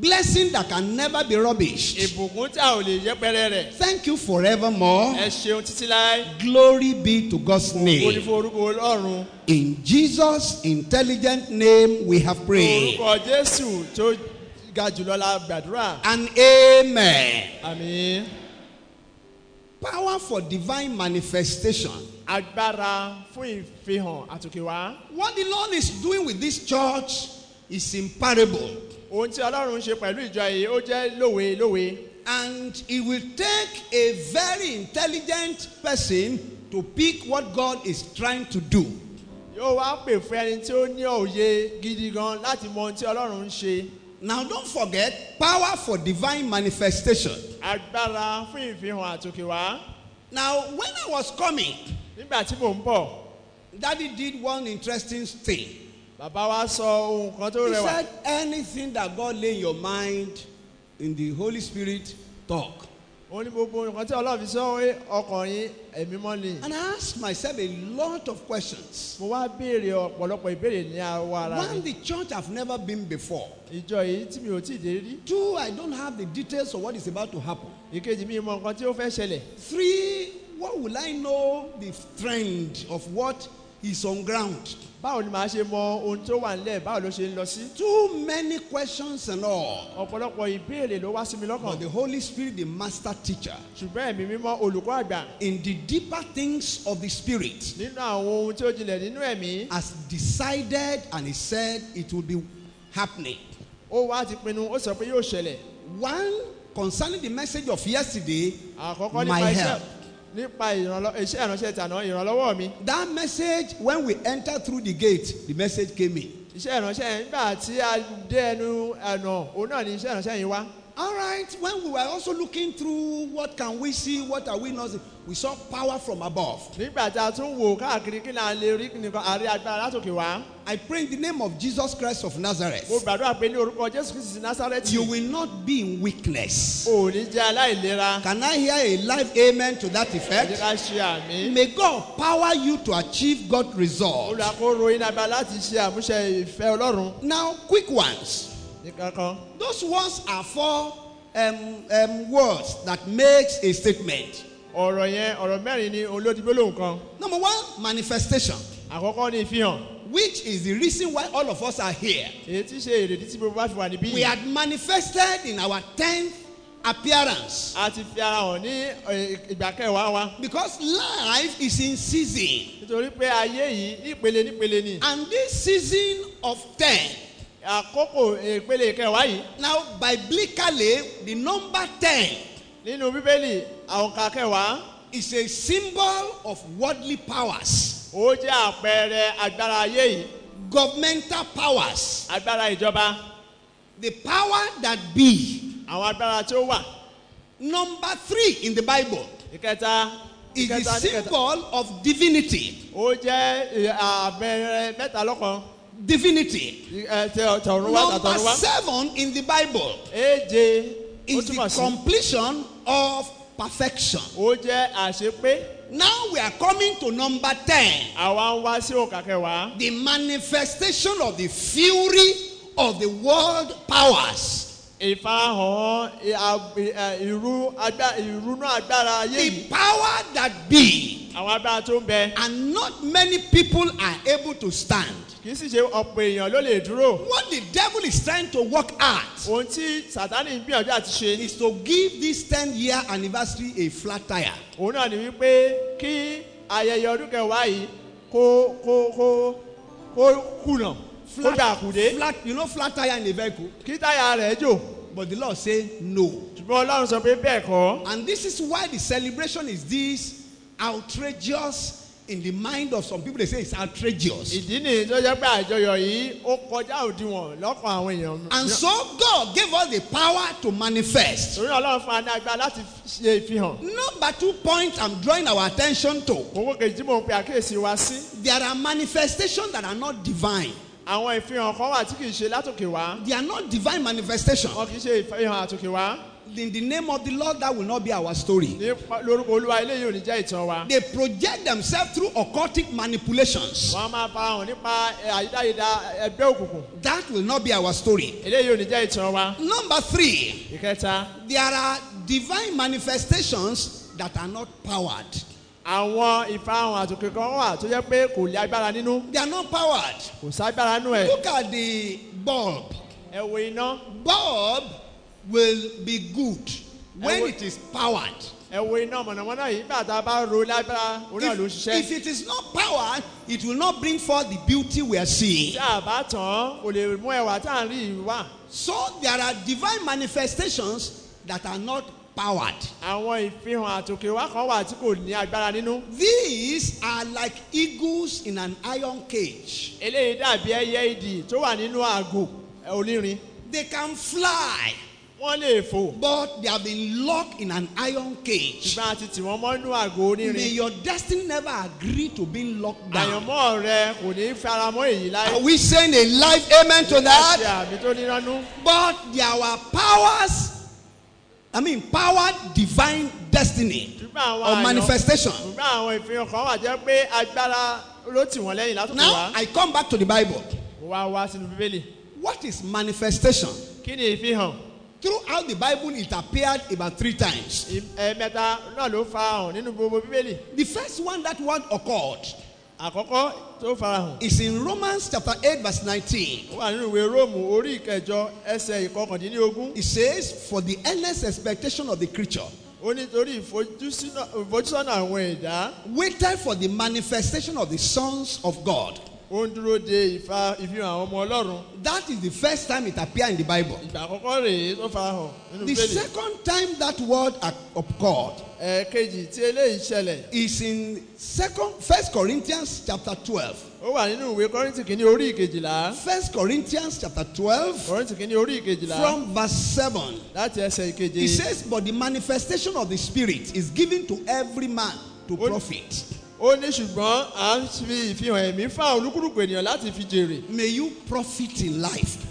[SPEAKER 1] blessing that can never be rubbish.
[SPEAKER 2] ìbùkún tí a ò lè yẹpẹrẹ rẹ̀
[SPEAKER 1] Thank you forevermore.
[SPEAKER 2] ẹ ṣeun títí láé
[SPEAKER 1] Glory be to God's name.
[SPEAKER 2] fún orúkọ ọlọ́run
[SPEAKER 1] In Jesus' intelligent name we have prayed.
[SPEAKER 2] orúkọ jésù tó ga jùlọ la gbàdúrà
[SPEAKER 1] And amen.
[SPEAKER 2] àmì
[SPEAKER 1] Power for divine manifestation.
[SPEAKER 2] agbára fún ìfihàn àtòkèwá
[SPEAKER 1] What the Lord is doing with this church is imparable.
[SPEAKER 2] Ohun tí ọlọ́run ṣe pẹ̀lú ìjọ yìí ó jẹ́ lówe lówe
[SPEAKER 1] And it will take a very intelligent person to pick what God is trying to do.
[SPEAKER 2] yóò wá pè fún ẹni tí ó ní òye gidi gan láti mọ ohun tí ọlọ́run ń ṣe
[SPEAKER 1] Now, don't forget power for divine manifestation.
[SPEAKER 2] agbára fún ìfihàn àtòkèwá
[SPEAKER 1] Now, when I was coming,
[SPEAKER 2] nígbà tí mò ń bọ̀
[SPEAKER 1] Daddy did one interesting thing.
[SPEAKER 2] Bàbá wa sọ ohun kan tó
[SPEAKER 1] He said, anything that God lay in your mind in the Holy Spirit, talk.
[SPEAKER 2] ó ní gbogbo nǹkan tí ọlọ́run fi sọ ọkàn yín ẹ̀mí mọ́ ni
[SPEAKER 1] And I asked myself a lot of questions.
[SPEAKER 2] mo wá béèrè ọ̀pọ̀lọpọ̀ ìbéèrè ní àwọ̀ ara
[SPEAKER 1] One, the church I've never been before.
[SPEAKER 2] ìjọ yìí tí mi ò tí ì dé rí
[SPEAKER 1] Two, I don't have the details of what is about to happen.
[SPEAKER 2] ìkejì mi mọ nǹkan tí ó fẹ́ ṣẹlẹ̀
[SPEAKER 1] Three, what will I know the trend of what is on ground?
[SPEAKER 2] báwo ni màá ṣe mọ ohun tó wà nílẹ̀ báwo ló ṣe ń lọ sí
[SPEAKER 1] Too many questions and all.
[SPEAKER 2] ọ̀pọ̀lọpọ̀ ìbéèrè ló wá sí mi lọ́kàn
[SPEAKER 1] But the Holy Spirit, the master teacher,
[SPEAKER 2] ṣùgbọ́n ẹ̀mí mímọ́ olùkọ́ àgbà
[SPEAKER 1] in the deeper things of the Spirit,
[SPEAKER 2] nínú àwọn ohun tí ó jinlẹ̀ nínú ẹ̀mí
[SPEAKER 1] has decided and he said it will be happening.
[SPEAKER 2] ó wá ti pinnu ó sọ pé yóò ṣẹlẹ̀
[SPEAKER 1] One, concerning the message of yesterday,
[SPEAKER 2] àkọ́kọ́
[SPEAKER 1] My
[SPEAKER 2] nípa iṣẹ́
[SPEAKER 1] help.
[SPEAKER 2] Nípa ìrànlọ́- iṣẹ́ ìránṣẹ́ tàná ìrànlọ́wọ́ mi
[SPEAKER 1] that message, when we entered through the gate, the message came in.
[SPEAKER 2] iṣẹ́ ìránṣẹ́ yẹn nígbà tí a dé ẹnu ẹ̀nà òun náà ni iṣẹ́ ìránṣẹ́ yìí wá
[SPEAKER 1] All right, when we were also looking through what can we see, what are we not seeing, we saw power from above.
[SPEAKER 2] nígbà tí a tún wò káàkiri kí náà lè rí nìkan àrí agbára látòkè wá
[SPEAKER 1] I pray in the name of Jesus Christ of
[SPEAKER 2] mo
[SPEAKER 1] Nazareth,
[SPEAKER 2] gbàdúrà pé ní orúkọ jésù kristi násárẹ́tì
[SPEAKER 1] you will not be in weakness.
[SPEAKER 2] ò ní jẹ́ aláìlera
[SPEAKER 1] Can I hear a live amen to that effect?
[SPEAKER 2] ká ṣe àmì
[SPEAKER 1] May God power you to achieve God results.
[SPEAKER 2] olùkóró iná láti ṣe àmúṣe ìfẹ́ ọlọ́run
[SPEAKER 1] Now, quick ones. Those ones are four um, um, words that makes a statement.
[SPEAKER 2] ọ̀rọ̀ yẹn ọ̀rọ̀ mẹ́rin ni kan.
[SPEAKER 1] Number one, manifestation,
[SPEAKER 2] àkọ́kọ́ ní ìfihàn.
[SPEAKER 1] Which is the reason why all of us are here.
[SPEAKER 2] èyí tí ṣe èrèdí tí gbogbo fi wà níbí
[SPEAKER 1] We had manifested in our tenth appearance.
[SPEAKER 2] A ti fi ara hàn ní ìgbà kẹwàá wa.
[SPEAKER 1] Because life is in season,
[SPEAKER 2] nítorí pé ayé yìí nípele nípele ni.
[SPEAKER 1] And this season of ten.
[SPEAKER 2] Àkókò ìpele kẹwàá yìí
[SPEAKER 1] Now, biblically, the number ten
[SPEAKER 2] nínú bíbélì àwòká kẹwàá.
[SPEAKER 1] is a symbol of worldly powers,
[SPEAKER 2] ó jẹ́ àpẹẹrẹ agbára ayé yìí.
[SPEAKER 1] Governmental powers,
[SPEAKER 2] agbára ìjọba.
[SPEAKER 1] The power that be.
[SPEAKER 2] àwọn agbára tí ó wà.
[SPEAKER 1] Number three in the Bible
[SPEAKER 2] ìkẹta.
[SPEAKER 1] is the
[SPEAKER 2] níkẹta
[SPEAKER 1] symbol of divinity.
[SPEAKER 2] ó jẹ́ ẹ, àpẹẹrẹ mẹ́ta lọ́kan
[SPEAKER 1] Divinity.
[SPEAKER 2] Eh, eh, tọ̀run wá
[SPEAKER 1] Number seven in the Bible is the completion of perfection.
[SPEAKER 2] ó jẹ́ àṣepé
[SPEAKER 1] Now we are coming to number 10.
[SPEAKER 2] àwa ń wá sí òkà kẹwàá
[SPEAKER 1] The manifestation of the fury of the world powers.
[SPEAKER 2] Ìfarahàn ì- a- ì- ẹ, ìrú ìrúnú agbára ayé
[SPEAKER 1] The
[SPEAKER 2] yìí
[SPEAKER 1] power that be.
[SPEAKER 2] àwọn agbára tó ń bẹ
[SPEAKER 1] And not many people are able to stand.
[SPEAKER 2] kì í sì ṣe ọ̀pọ̀ èèyàn ló lè dúró
[SPEAKER 1] What the devil is trying to work at
[SPEAKER 2] ohun tí sátani ń gbìyànjú àti ṣe
[SPEAKER 1] is to give this 10 year anniversary a flat tire.
[SPEAKER 2] òun náà ni wípé kí ayẹyẹ ọdún kẹwàá yìí kó kó kó kó kùnà gbà
[SPEAKER 1] flat, you know, flat tire in a vehicle.
[SPEAKER 2] kí táyà rẹ̀ jò
[SPEAKER 1] But the Lord say no.
[SPEAKER 2] ṣùgbọ́n ọlọ́run sọ pé bẹ́ẹ̀ kọ́
[SPEAKER 1] And this is why the celebration is this outrageous in the mind of some people. They say it's outrageous.
[SPEAKER 2] ìdí nìyí tó jẹ́ pé àjọyọ̀ yìí ó kọjá òdiwọ̀n lọ́kàn àwọn èèyàn
[SPEAKER 1] And so God gave us the power to manifest.
[SPEAKER 2] torí ọlọ́run fún wa ní láti ṣe ìfihàn
[SPEAKER 1] Number two point I'm drawing our attention to.
[SPEAKER 2] owó kejì mò ń pe àkíyèsí wa sí
[SPEAKER 1] There are manifestations that are not divine.
[SPEAKER 2] Àwọn ìfihàn kan wà tí kì í ṣe látòkè wá
[SPEAKER 1] They are not divine manifestations.
[SPEAKER 2] wọn kì í ṣe ìfihàn àtòkè wá
[SPEAKER 1] In the name of the Lord, that will not be our story.
[SPEAKER 2] lórúkọ olúwa eléyìí ò ní jẹ́ ìtàn wa
[SPEAKER 1] They project themselves through occultic manipulations.
[SPEAKER 2] wọn máa bá wọn nípa ẹ, àyídáyidá ẹgbẹ́ òkùnkùn
[SPEAKER 1] That will not be our story.
[SPEAKER 2] eléyìí ò ní jẹ́ ìtàn wa
[SPEAKER 1] Number three,
[SPEAKER 2] ìkẹta
[SPEAKER 1] there are divine manifestations that are not powered.
[SPEAKER 2] Àwọn ìfarahàn àtòkè kan wà tó jẹ́ pé kò lé agbára nínú
[SPEAKER 1] They are not powered.
[SPEAKER 2] kò ságbára nínú ẹ̀
[SPEAKER 1] Look at the bulb.
[SPEAKER 2] ẹ wo iná
[SPEAKER 1] Bulb will be good when it is powered.
[SPEAKER 2] ẹ wo iná mọ̀nàmọ́ná yìí nígbà tá a bá ro lágbára orí náà ló ń
[SPEAKER 1] If,
[SPEAKER 2] ṣiṣẹ́
[SPEAKER 1] if it is not powered, it will not bring forth the beauty we are seeing.
[SPEAKER 2] tí a bá tàn án kò lè mú ẹwà tá à ń rí wá
[SPEAKER 1] So there are divine manifestations that are not powered.
[SPEAKER 2] àwọn ìfihàn àtòkè wá kan wà tí kò ní agbára nínú
[SPEAKER 1] These are like eagles in an iron cage.
[SPEAKER 2] eléyìí dàbí ẹyẹ ìdì tó wà nínú àgò onírin
[SPEAKER 1] They can fly,
[SPEAKER 2] wọ́n lè fò
[SPEAKER 1] but they have been locked in an iron cage.
[SPEAKER 2] ṣùgbọ́n a ti tì wọ́n mọ́ inú àgò
[SPEAKER 1] May
[SPEAKER 2] onírin
[SPEAKER 1] your destiny never agree to being locked down.
[SPEAKER 2] àyànmọ́ rẹ kò ní faramọ́ èyí láyé
[SPEAKER 1] Are we saying a live amen to that?
[SPEAKER 2] àmì tó níránú
[SPEAKER 1] But there powers, I mean, power, divine destiny or manifestation.
[SPEAKER 2] ṣùgbọ́n àwọn ìfihàn kan wà jẹ́ pé agbára ló tì wọ́n lẹ́yìn látòkè
[SPEAKER 1] Now, I come back to the Bible.
[SPEAKER 2] wá wá sínú bíbélì
[SPEAKER 1] What is manifestation?
[SPEAKER 2] kí ni ìfihàn
[SPEAKER 1] Throughout the Bible, it appeared about three times.
[SPEAKER 2] Ì- ẹ̀ẹ̀mẹta náà ló farahàn nínú gbogbo bíbélì
[SPEAKER 1] The first one that word occurred
[SPEAKER 2] àkọ́kọ́ tó farahàn
[SPEAKER 1] is in Romans chapter 8, verse 19.
[SPEAKER 2] ó wà nínú ìwé róòmù orí ìkẹjọ ẹsẹ̀ ìkọkàndínlógún
[SPEAKER 1] It says, For the earnest expectation of the creature
[SPEAKER 2] ó nítorí ìfojúsọ́nà àwọn ẹ̀dá
[SPEAKER 1] waited for the manifestation of the sons of God.
[SPEAKER 2] Ó ń dúró de ìfa ìfihàn àwọn ọmọ ọlọ́run
[SPEAKER 1] That is the first time it appeared in the Bible.
[SPEAKER 2] ìgbà àkọ́kọ́ rèé tó farahàn nínú
[SPEAKER 1] The second time that word occurred
[SPEAKER 2] ẹ̀ẹ̀kejì tí eléyìí ṣẹlẹ̀
[SPEAKER 1] is in second First Corinthians chapter 12.
[SPEAKER 2] ó wà nínú ìwé kọ́rìntì kìíní orí ìkejìlá
[SPEAKER 1] First Corinthians chapter 12
[SPEAKER 2] kọ́rìntì kìíní orí ìkejìlá
[SPEAKER 1] from verse 7.
[SPEAKER 2] láti ẹsẹ̀ ìkeje
[SPEAKER 1] It says, But the manifestation of the Spirit is given to every man to profit.
[SPEAKER 2] Ó ní ṣùgbọ́n à ń fi ìfihàn ẹ̀mí fún olúkúlùkù ènìyàn láti fi jèrè
[SPEAKER 1] May you profit in life.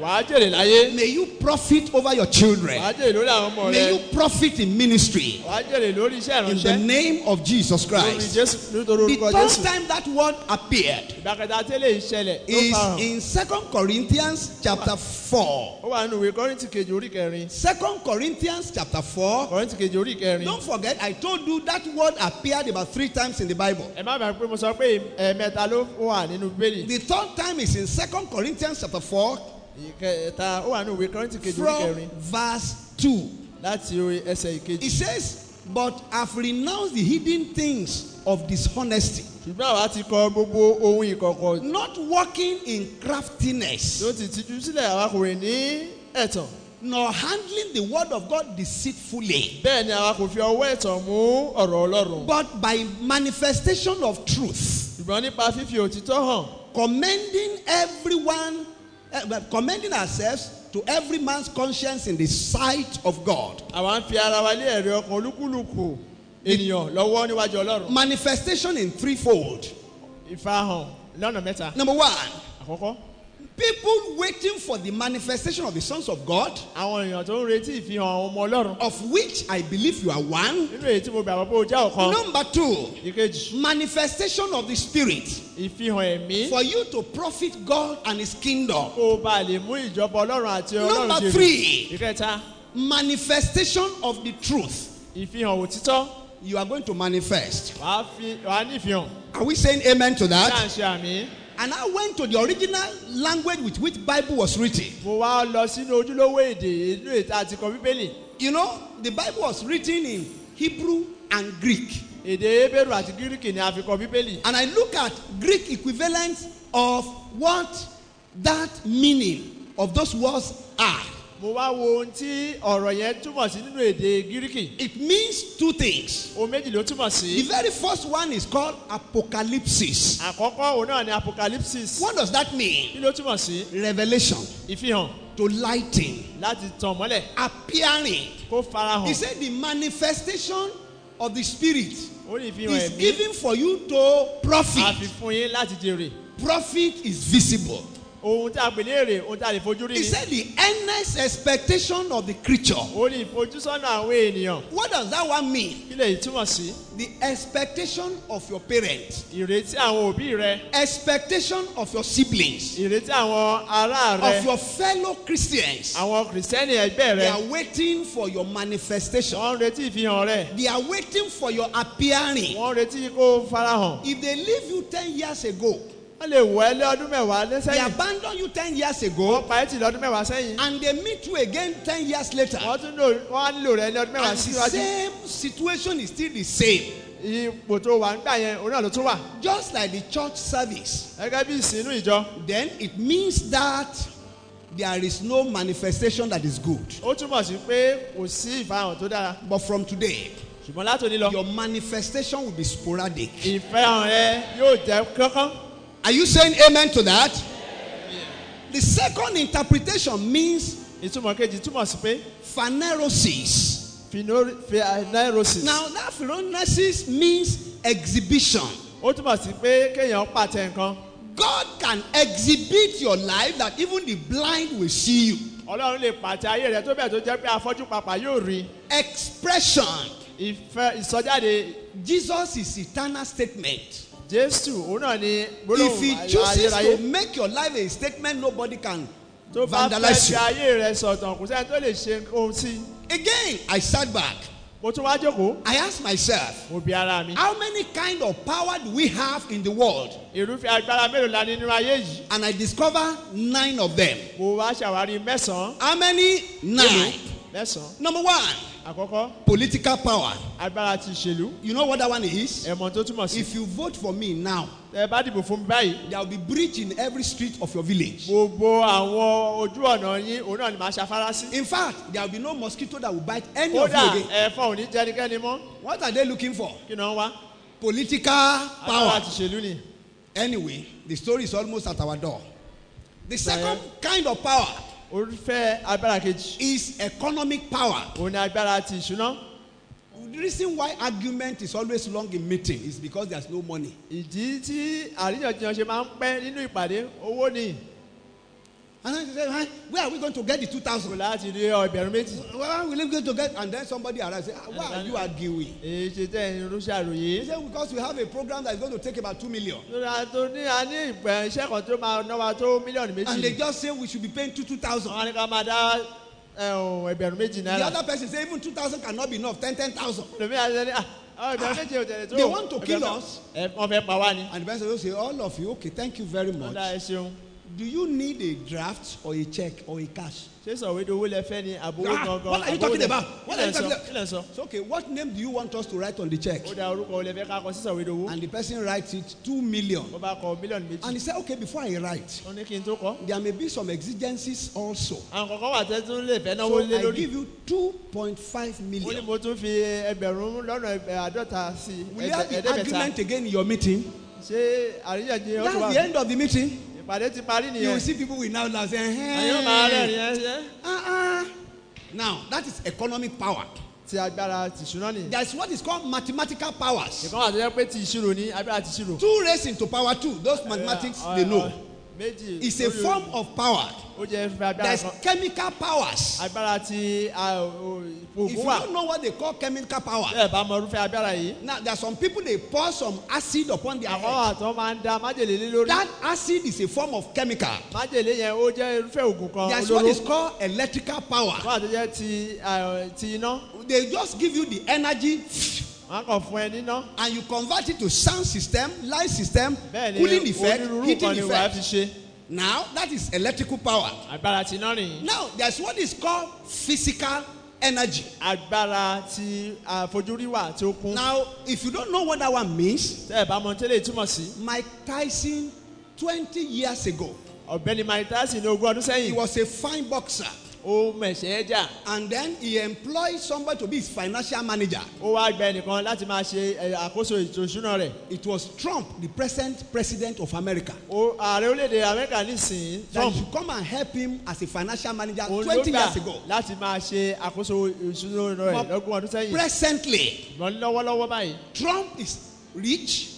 [SPEAKER 2] Wàá jèrè láyé
[SPEAKER 1] May you profit over your children.
[SPEAKER 2] wàá jèrè lórí àwọn ọmọ
[SPEAKER 1] May you profit in ministry.
[SPEAKER 2] wàá jèrè lórí iṣẹ́
[SPEAKER 1] In the name of Jesus
[SPEAKER 2] lórí
[SPEAKER 1] Christ.
[SPEAKER 2] jésù nítorí
[SPEAKER 1] The
[SPEAKER 2] jésù
[SPEAKER 1] time that word appeared
[SPEAKER 2] ìgbàkẹta tẹ́lẹ̀ ìṣẹ̀lẹ̀
[SPEAKER 1] is in Second Corinthians chapter 4.
[SPEAKER 2] ó wà nínú ìwé kọ́rìntì kejì orí kẹrin
[SPEAKER 1] Second Corinthians chapter 4.
[SPEAKER 2] kọ́rìntì kejì orí kẹrin
[SPEAKER 1] Don't forget, I told you that word appeared about three times in the Bible.
[SPEAKER 2] ẹ má bàa pé mo sọ pé eh, ẹ̀ẹ̀mẹta ló wà nínú bíbélì
[SPEAKER 1] The third time is in Second Corinthians chapter 4
[SPEAKER 2] ìkẹta ó wà nínú ìwé kọ́rìntì kejì orí
[SPEAKER 1] from verse 2.
[SPEAKER 2] láti orí ẹsẹ̀ ìkejì.
[SPEAKER 1] It says, But have renounced the hidden things of dishonesty,
[SPEAKER 2] ṣùgbọ́n àwa ti kọ gbogbo ohun ìkọ̀kọ̀.
[SPEAKER 1] Not working in craftiness,
[SPEAKER 2] tó ti tijú sílẹ̀ àwa kò rìn ní ẹ̀tàn.
[SPEAKER 1] Nor handling the word of God deceitfully,
[SPEAKER 2] bẹ́ẹ̀ ni àwa kò fi ọwọ́ ẹ̀tàn mú ọ̀rọ̀ ọlọ́run.
[SPEAKER 1] But by manifestation of truth,
[SPEAKER 2] ṣùgbọ́n nípa fífi òtítọ́ hàn.
[SPEAKER 1] Commending everyone, Eh, commending ourselves to every man's conscience in the sight of God.
[SPEAKER 2] àwa ń fi ara wa lé ẹ̀rí ọkàn olúkúlùkù ènìyàn lọ́wọ́ níwájú ọlọ́run
[SPEAKER 1] Manifestation in threefold.
[SPEAKER 2] ìfarahàn lọ́nà mẹ́ta
[SPEAKER 1] Number one,
[SPEAKER 2] àkọ́kọ́
[SPEAKER 1] People waiting for the manifestation of the sons of God,
[SPEAKER 2] àwọn èèyàn tó ń retí ìfihàn ọmọ ọlọ́run
[SPEAKER 1] of which I believe you are one.
[SPEAKER 2] nínú èyí tí mo gbàgbọ́ pé o jẹ́ ọ̀kan
[SPEAKER 1] Number two,
[SPEAKER 2] ìkejì
[SPEAKER 1] manifestation of the Spirit
[SPEAKER 2] ìfihàn ẹ̀mí
[SPEAKER 1] for you to profit God and His kingdom.
[SPEAKER 2] kó o bá lè mú ìjọba ọlọ́run àti ọlọ́run
[SPEAKER 1] Number three,
[SPEAKER 2] ìkẹta
[SPEAKER 1] manifestation of the truth.
[SPEAKER 2] ìfihàn òtítọ́
[SPEAKER 1] You are going to manifest.
[SPEAKER 2] wàá fi wàá
[SPEAKER 1] Are we saying amen to
[SPEAKER 2] ṣáà
[SPEAKER 1] that?
[SPEAKER 2] ń ṣe àmì
[SPEAKER 1] And I went to the original language with which Bible was written.
[SPEAKER 2] mo wá lọ sínú ojúlówó èdè inú ètò àti kọ bíbélì
[SPEAKER 1] You know, the Bible was written in Hebrew and Greek.
[SPEAKER 2] èdè ebéèrú àti gíríkì ni a fi kọ bíbélì
[SPEAKER 1] And I look at Greek equivalents of what that meaning of those words are.
[SPEAKER 2] Mo wá wo ohun tí ọ̀rọ̀ yẹn túmọ̀ sí nínú èdè gíríkì
[SPEAKER 1] It means two things.
[SPEAKER 2] ohun méjì ló túmọ̀
[SPEAKER 1] The very first one is called apocalypsis.
[SPEAKER 2] àkọ́kọ́ òun náà ni apocalypsis
[SPEAKER 1] What does that
[SPEAKER 2] kí
[SPEAKER 1] mean?
[SPEAKER 2] ló túmọ̀ sí
[SPEAKER 1] Revelation,
[SPEAKER 2] ìfihàn
[SPEAKER 1] to lighten,
[SPEAKER 2] láti tàn mọ́lẹ̀
[SPEAKER 1] appearing.
[SPEAKER 2] kó farahàn
[SPEAKER 1] He said the manifestation of the Spirit
[SPEAKER 2] ó ní ìfihàn
[SPEAKER 1] is given for you to profit.
[SPEAKER 2] fún yín láti jèrè
[SPEAKER 1] Profit is visible.
[SPEAKER 2] Ohun tí a pè ní èrè ohun tí a lè fojú rí
[SPEAKER 1] He said the earnest expectation of the creature.
[SPEAKER 2] ó ní ìfojúsọ́nà àwọn ènìyàn
[SPEAKER 1] What does that one mean?
[SPEAKER 2] kí lè túmọ̀ sí
[SPEAKER 1] The expectation of your parents,
[SPEAKER 2] ìrètí àwọn òbí rẹ
[SPEAKER 1] expectation of your siblings,
[SPEAKER 2] ìrètí àwọn ará rẹ
[SPEAKER 1] of your fellow Christians.
[SPEAKER 2] àwọn kìrìsìtẹ́nì ẹgbẹ́
[SPEAKER 1] They are waiting for your manifestation.
[SPEAKER 2] wọ́n ń retí ìfihàn rẹ
[SPEAKER 1] They are waiting for your appearing.
[SPEAKER 2] wọ́n ń retí kó farahàn
[SPEAKER 1] If they leave you 10 years ago,
[SPEAKER 2] wọ́n lè wọ ẹ lé ọdún mẹ́wàá
[SPEAKER 1] they
[SPEAKER 2] lẹ́sẹ̀yìn
[SPEAKER 1] abandon you 10 years
[SPEAKER 2] wọ́n
[SPEAKER 1] ago,
[SPEAKER 2] pa ẹ́ tì lọ́dún mẹ́wàá sẹ́yìn.
[SPEAKER 1] And they meet you again 10 years later,
[SPEAKER 2] wọ́n tún lò wọ́n á nílò rẹ ní ọdún mẹ́wàá
[SPEAKER 1] and the
[SPEAKER 2] síwájú.
[SPEAKER 1] same situation is still the same.
[SPEAKER 2] ipò tó wà nígbà yẹn òun náà ló tún wà.
[SPEAKER 1] Just like the church service.
[SPEAKER 2] gẹ́gẹ́ bí ìsìnú ìjọ.
[SPEAKER 1] Then it means that there is no manifestation that is good.
[SPEAKER 2] ó túmọ̀ sí pé kò sí ìfarahàn tó dára.
[SPEAKER 1] But from today,
[SPEAKER 2] ṣùgbọ́n látòní lọ
[SPEAKER 1] your manifestation will be sporadic.
[SPEAKER 2] ìfẹ́ràn rẹ yóò jẹ́ kankan
[SPEAKER 1] Are you saying amen to that? The second interpretation means
[SPEAKER 2] ìtumọ̀ kejì túmọ̀ sí pé
[SPEAKER 1] phanerosis.
[SPEAKER 2] phanerosis
[SPEAKER 1] Now, that phanerosis means exhibition.
[SPEAKER 2] ó túmọ̀ sí pé kéèyàn pàtẹ nǹkan
[SPEAKER 1] God can exhibit your life that even the blind will see you.
[SPEAKER 2] ọlọ́run lè pàtẹ ayé rẹ tó bẹ̀ tó jẹ́ pé afọ́jú pàpà yóò rí
[SPEAKER 1] Expression.
[SPEAKER 2] ìfẹ́ ìsọjáde
[SPEAKER 1] Jesus is eternal statement.
[SPEAKER 2] Jésù òun náà ni
[SPEAKER 1] If
[SPEAKER 2] gbólóhùn
[SPEAKER 1] he chooses to
[SPEAKER 2] ayérayé
[SPEAKER 1] make your life a statement, nobody can
[SPEAKER 2] tó bá fẹ́
[SPEAKER 1] vandalize
[SPEAKER 2] fi
[SPEAKER 1] you.
[SPEAKER 2] ayé rẹ sọ̀tàn kò sẹ́ni tó lè ṣe ohun sí
[SPEAKER 1] Again, I sat back.
[SPEAKER 2] mo tún wá jókòó
[SPEAKER 1] I asked myself,
[SPEAKER 2] mo bi ara mi
[SPEAKER 1] how many kind of power do we have in the world?
[SPEAKER 2] irúfẹ́ agbára mélòó la ní nínú ayé yìí
[SPEAKER 1] And I discovered nine of them.
[SPEAKER 2] mo wá ṣàwárí mẹ́sàn-án
[SPEAKER 1] How many? Nine.
[SPEAKER 2] mẹ́sàn-án
[SPEAKER 1] Number one,
[SPEAKER 2] àkọ́kọ́
[SPEAKER 1] political power.
[SPEAKER 2] agbára ti ìṣèlú
[SPEAKER 1] You know what that one is?
[SPEAKER 2] ẹ̀mọ́ tó túmọ̀ sí
[SPEAKER 1] If you vote for me now,
[SPEAKER 2] ẹ bá dìbò fún mi báyìí
[SPEAKER 1] there will be breach in every street of your village.
[SPEAKER 2] gbogbo àwọn ojú ọ̀nà yín òun náà ni màá ṣafárá sí.
[SPEAKER 1] In fact, there will be no mosquito that will bite any of you
[SPEAKER 2] kódà
[SPEAKER 1] again.
[SPEAKER 2] ẹ̀fọn ò ní jẹ́nikẹ́ni mọ́
[SPEAKER 1] What are they looking for?
[SPEAKER 2] kí náà wá.
[SPEAKER 1] Political
[SPEAKER 2] agbára
[SPEAKER 1] power.
[SPEAKER 2] ti ṣèlú ni.
[SPEAKER 1] Anyway, the story is almost at our door. The second kind of power
[SPEAKER 2] orúfẹ́ agbára kejì
[SPEAKER 1] is economic power.
[SPEAKER 2] òun ni agbára ti ìṣúná.
[SPEAKER 1] The reason why argument is always long in meeting is because there's no money.
[SPEAKER 2] ìdí tí àríyànjiyàn ṣe máa ń pẹ́ nínú ìpàdé owó ni
[SPEAKER 1] And say, "Huh? where are we going to get the 2,000?
[SPEAKER 2] láti rí ẹgbẹ̀rún méjì.
[SPEAKER 1] Where are we going to get? And then somebody arrives and "Ah, why are you arguing?
[SPEAKER 2] èyí ṣe tẹ́ ẹ̀yin rúṣà
[SPEAKER 1] He said, because we have a program that is going to take about 2 million.
[SPEAKER 2] lórí àtò ní a ní ìpẹ́ iṣẹ́ kan tó máa ná wa tó mílíọ̀nù
[SPEAKER 1] And they just say we should be paying 2 2,000.
[SPEAKER 2] wọ́n á ní ká máa dá ẹ̀hún
[SPEAKER 1] The other person say even 2,000 cannot be enough, 10, 10,000.
[SPEAKER 2] lèmi àti ẹni ah àwọn ẹgbẹ̀rún méjì ò tẹ̀lé tó.
[SPEAKER 1] They want to kill us.
[SPEAKER 2] ẹ wọ́n fẹ́ pa wá ni.
[SPEAKER 1] And the person will say, all of you, okay, thank you very much. Do you need a draft or a check or a cash?
[SPEAKER 2] ṣé lẹ fẹ́ ni àbówó
[SPEAKER 1] Ah,
[SPEAKER 2] gangan.
[SPEAKER 1] what are you
[SPEAKER 2] àbówó
[SPEAKER 1] talking
[SPEAKER 2] lẹ-
[SPEAKER 1] about? What
[SPEAKER 2] lẹ
[SPEAKER 1] are you talking about?
[SPEAKER 2] lẹ sọ.
[SPEAKER 1] So, okay, what name do you want us to write on the check?
[SPEAKER 2] ó dá orúkọ olè fẹ́ ká kọ sí sọ̀wédowó.
[SPEAKER 1] And the person writes it 2 million.
[SPEAKER 2] ó bá kọ mílíọ̀nù méjì.
[SPEAKER 1] And he said, okay, before I write,
[SPEAKER 2] ó ní kí n tó kọ́.
[SPEAKER 1] there may be some exigencies also.
[SPEAKER 2] àwọn kọ̀ọ̀kan wà tẹ́ tún lè fẹ́
[SPEAKER 1] So
[SPEAKER 2] náwó lé
[SPEAKER 1] I
[SPEAKER 2] lórí.
[SPEAKER 1] give you 2.5
[SPEAKER 2] ó ní
[SPEAKER 1] million.
[SPEAKER 2] mo tún fi ẹgbẹ̀rún lọ́nà àádọ́ta sí i.
[SPEAKER 1] Will there be argument again in your meeting?
[SPEAKER 2] ṣé àríyànjiyàn ó tún
[SPEAKER 1] That's
[SPEAKER 2] wà.
[SPEAKER 1] the end of the meeting.
[SPEAKER 2] Ìpàdé ti parí
[SPEAKER 1] You
[SPEAKER 2] nìyẹn.
[SPEAKER 1] will see people will now laugh saying,
[SPEAKER 2] àyàn máa rẹ̀
[SPEAKER 1] hey.
[SPEAKER 2] rìn ẹ́
[SPEAKER 1] Uh-uh. Now, that is economic power.
[SPEAKER 2] ti agbára ti ṣúná nìyẹn.
[SPEAKER 1] That's what is called mathematical powers.
[SPEAKER 2] ìkan wà tó yẹ pé ti ìṣirò ní agbára ti ìṣirò.
[SPEAKER 1] Two raised into power two. Those mathematics, they know.
[SPEAKER 2] méjì
[SPEAKER 1] is a
[SPEAKER 2] lórí
[SPEAKER 1] form
[SPEAKER 2] òògùn.
[SPEAKER 1] of power.
[SPEAKER 2] ó jẹ́ irúfẹ́ agbára
[SPEAKER 1] There's
[SPEAKER 2] kan
[SPEAKER 1] chemical powers.
[SPEAKER 2] agbára ti a, o-
[SPEAKER 1] If
[SPEAKER 2] òògùn
[SPEAKER 1] you
[SPEAKER 2] wà
[SPEAKER 1] don't know what they call chemical power,
[SPEAKER 2] bẹ́ẹ̀ bá mọ irúfẹ́ agbára yìí
[SPEAKER 1] now there are some people they pour some acid upon their
[SPEAKER 2] àwọn
[SPEAKER 1] head.
[SPEAKER 2] àtọ́ máa ń da májèlé lé lórí
[SPEAKER 1] That acid is a form of chemical.
[SPEAKER 2] májèlé yẹn ó jẹ́ irúfẹ́ òògùn kan
[SPEAKER 1] There's what
[SPEAKER 2] olóró
[SPEAKER 1] is called electrical power.
[SPEAKER 2] wọ́n àti jẹ́ ti a, ti iná
[SPEAKER 1] They just give you the energy
[SPEAKER 2] wọ́n kàn fún ẹ níná
[SPEAKER 1] and you convert it to sound system, light system, cooling effect, heating effect. Now that is electrical power.
[SPEAKER 2] agbára ti iná nìyí
[SPEAKER 1] Now there's what is called physical energy.
[SPEAKER 2] agbára ti àfojúrí wà tí ó kún
[SPEAKER 1] Now, if you don't know what that one means,
[SPEAKER 2] tẹ́ ẹ̀ bá mọ tẹ́lẹ̀ túmọ̀ sí
[SPEAKER 1] Mike Tyson 20 years ago,
[SPEAKER 2] ọ̀gbẹ́ni mike tyson ní ogún ọdún
[SPEAKER 1] he
[SPEAKER 2] sẹ́yìn
[SPEAKER 1] was a fine boxer.
[SPEAKER 2] Ó mẹ̀ṣẹ́ jà
[SPEAKER 1] And then he employed somebody to be his financial manager.
[SPEAKER 2] ó wá gba ẹnìkan láti máa ṣe àkóso ètò ìṣúná rẹ̀
[SPEAKER 1] It was Trump, the present president of America.
[SPEAKER 2] Ó- ààrẹ orílẹ̀-èdè amẹ́ríkà nísìnyí
[SPEAKER 1] That should come and help him as a financial manager
[SPEAKER 2] òun ló
[SPEAKER 1] 20
[SPEAKER 2] gbà
[SPEAKER 1] years ago.
[SPEAKER 2] láti máa ṣe àkóso ìṣúná rẹ̀ lọ́gbọ̀n ọdún sẹ́yìn
[SPEAKER 1] Presently,
[SPEAKER 2] lọ́wọ́lọ́wọ́ báyìí
[SPEAKER 1] Trump is rich.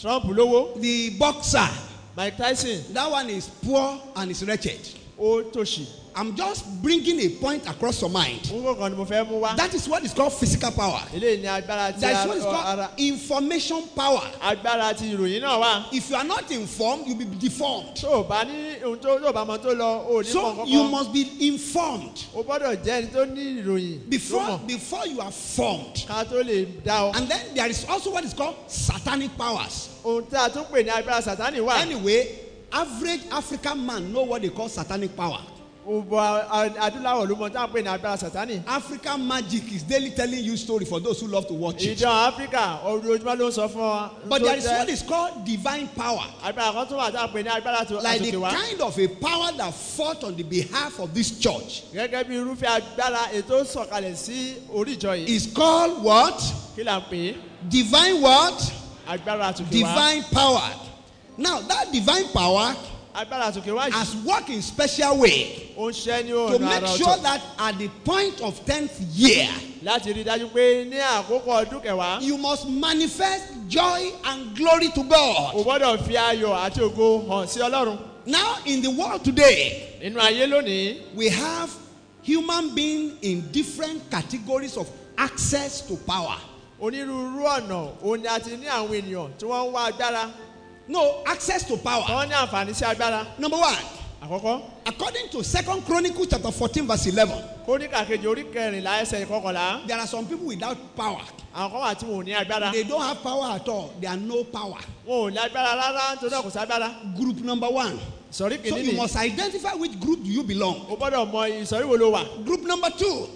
[SPEAKER 2] trump lówó
[SPEAKER 1] The boxer,
[SPEAKER 2] mike tyson
[SPEAKER 1] that one is poor and is wretched.
[SPEAKER 2] Ó tòṣì
[SPEAKER 1] I'm just bringing a point across your mind.
[SPEAKER 2] nǹkan kan ni mo fẹ́ mú wá
[SPEAKER 1] That is what is called physical power.
[SPEAKER 2] eléyìí ni agbára ti
[SPEAKER 1] There is what is
[SPEAKER 2] ara
[SPEAKER 1] called information power.
[SPEAKER 2] agbára ti ìròyìn náà wà
[SPEAKER 1] If you are not informed, you'll be deformed.
[SPEAKER 2] tó o bá ní ohun tó tó o bá mọ tó lọ o ò ní mọ
[SPEAKER 1] So you
[SPEAKER 2] kankan
[SPEAKER 1] must be informed
[SPEAKER 2] o gbọ́dọ̀ jẹ́ ẹni tó ní ìròyìn
[SPEAKER 1] before before you are formed.
[SPEAKER 2] ká tó lè dá ọ
[SPEAKER 1] And then there is also what is called satanic powers.
[SPEAKER 2] ohun tí a tún pè ní agbára sátánì wà
[SPEAKER 1] Anyway, average African man know what they call satanic power.
[SPEAKER 2] òbò uh, uh, adúláwọ̀ ló mọ tí a pè ní agbára sátánì
[SPEAKER 1] African magic is daily telling you story for those who love to watch it.
[SPEAKER 2] ìdán áfíríkà ojoojúmọ́ ló ń sọ fún ọ
[SPEAKER 1] But there is what is called divine power.
[SPEAKER 2] agbára kan tó wà tí a pè ní agbára tó
[SPEAKER 1] Like the kind of a power that fought on the behalf of this church
[SPEAKER 2] gẹ́gẹ́ bí irúfẹ́ agbára ètò sọ̀kalẹ̀ sí orí ìjọ yìí
[SPEAKER 1] is called what?
[SPEAKER 2] kí là ń pè é
[SPEAKER 1] Divine what?
[SPEAKER 2] agbára àtòkè wá
[SPEAKER 1] Divine power. Now that divine power
[SPEAKER 2] agbára àtòkè wá yìí
[SPEAKER 1] has worked in special way
[SPEAKER 2] ó ń ṣẹ́ ní
[SPEAKER 1] to
[SPEAKER 2] ọ̀nà
[SPEAKER 1] make
[SPEAKER 2] àrà
[SPEAKER 1] sure
[SPEAKER 2] ọ̀tọ̀
[SPEAKER 1] that at the point of 10th year
[SPEAKER 2] láti rí i dájú pé ní àkókò ọdún kẹwàá
[SPEAKER 1] you must manifest joy and glory to
[SPEAKER 2] o
[SPEAKER 1] God.
[SPEAKER 2] gbọ́dọ̀ fi ayọ̀ àti ògo hàn sí ọlọ́run
[SPEAKER 1] Now in the world today
[SPEAKER 2] nínú ayé lónìí
[SPEAKER 1] we have human beings in different categories of access to power.
[SPEAKER 2] onírúurú ọ̀nà òun ni a ti ní àwọn ènìyàn tí wọ́n ń wá agbára
[SPEAKER 1] No, access to power.
[SPEAKER 2] wọ́n ní àǹfààní sí agbára
[SPEAKER 1] Number one,
[SPEAKER 2] àkọ́kọ́
[SPEAKER 1] according to Second Chronicles chapter 14 verse 11,
[SPEAKER 2] kóníkà kejì orí kẹrìnlá ẹsẹ̀ ìkọkànlá
[SPEAKER 1] there are some people without power.
[SPEAKER 2] àwọn kan wà tí wọn ò ní agbára
[SPEAKER 1] They don't have power at all. They are no power.
[SPEAKER 2] wọn ò ní agbára rárá nítorí náà agbára
[SPEAKER 1] Group number one.
[SPEAKER 2] Ìsọ̀rí
[SPEAKER 1] So you must identify which group do you belong.
[SPEAKER 2] o gbọ́dọ̀ mọ ìsọ̀rí wo ló wà
[SPEAKER 1] Group number two.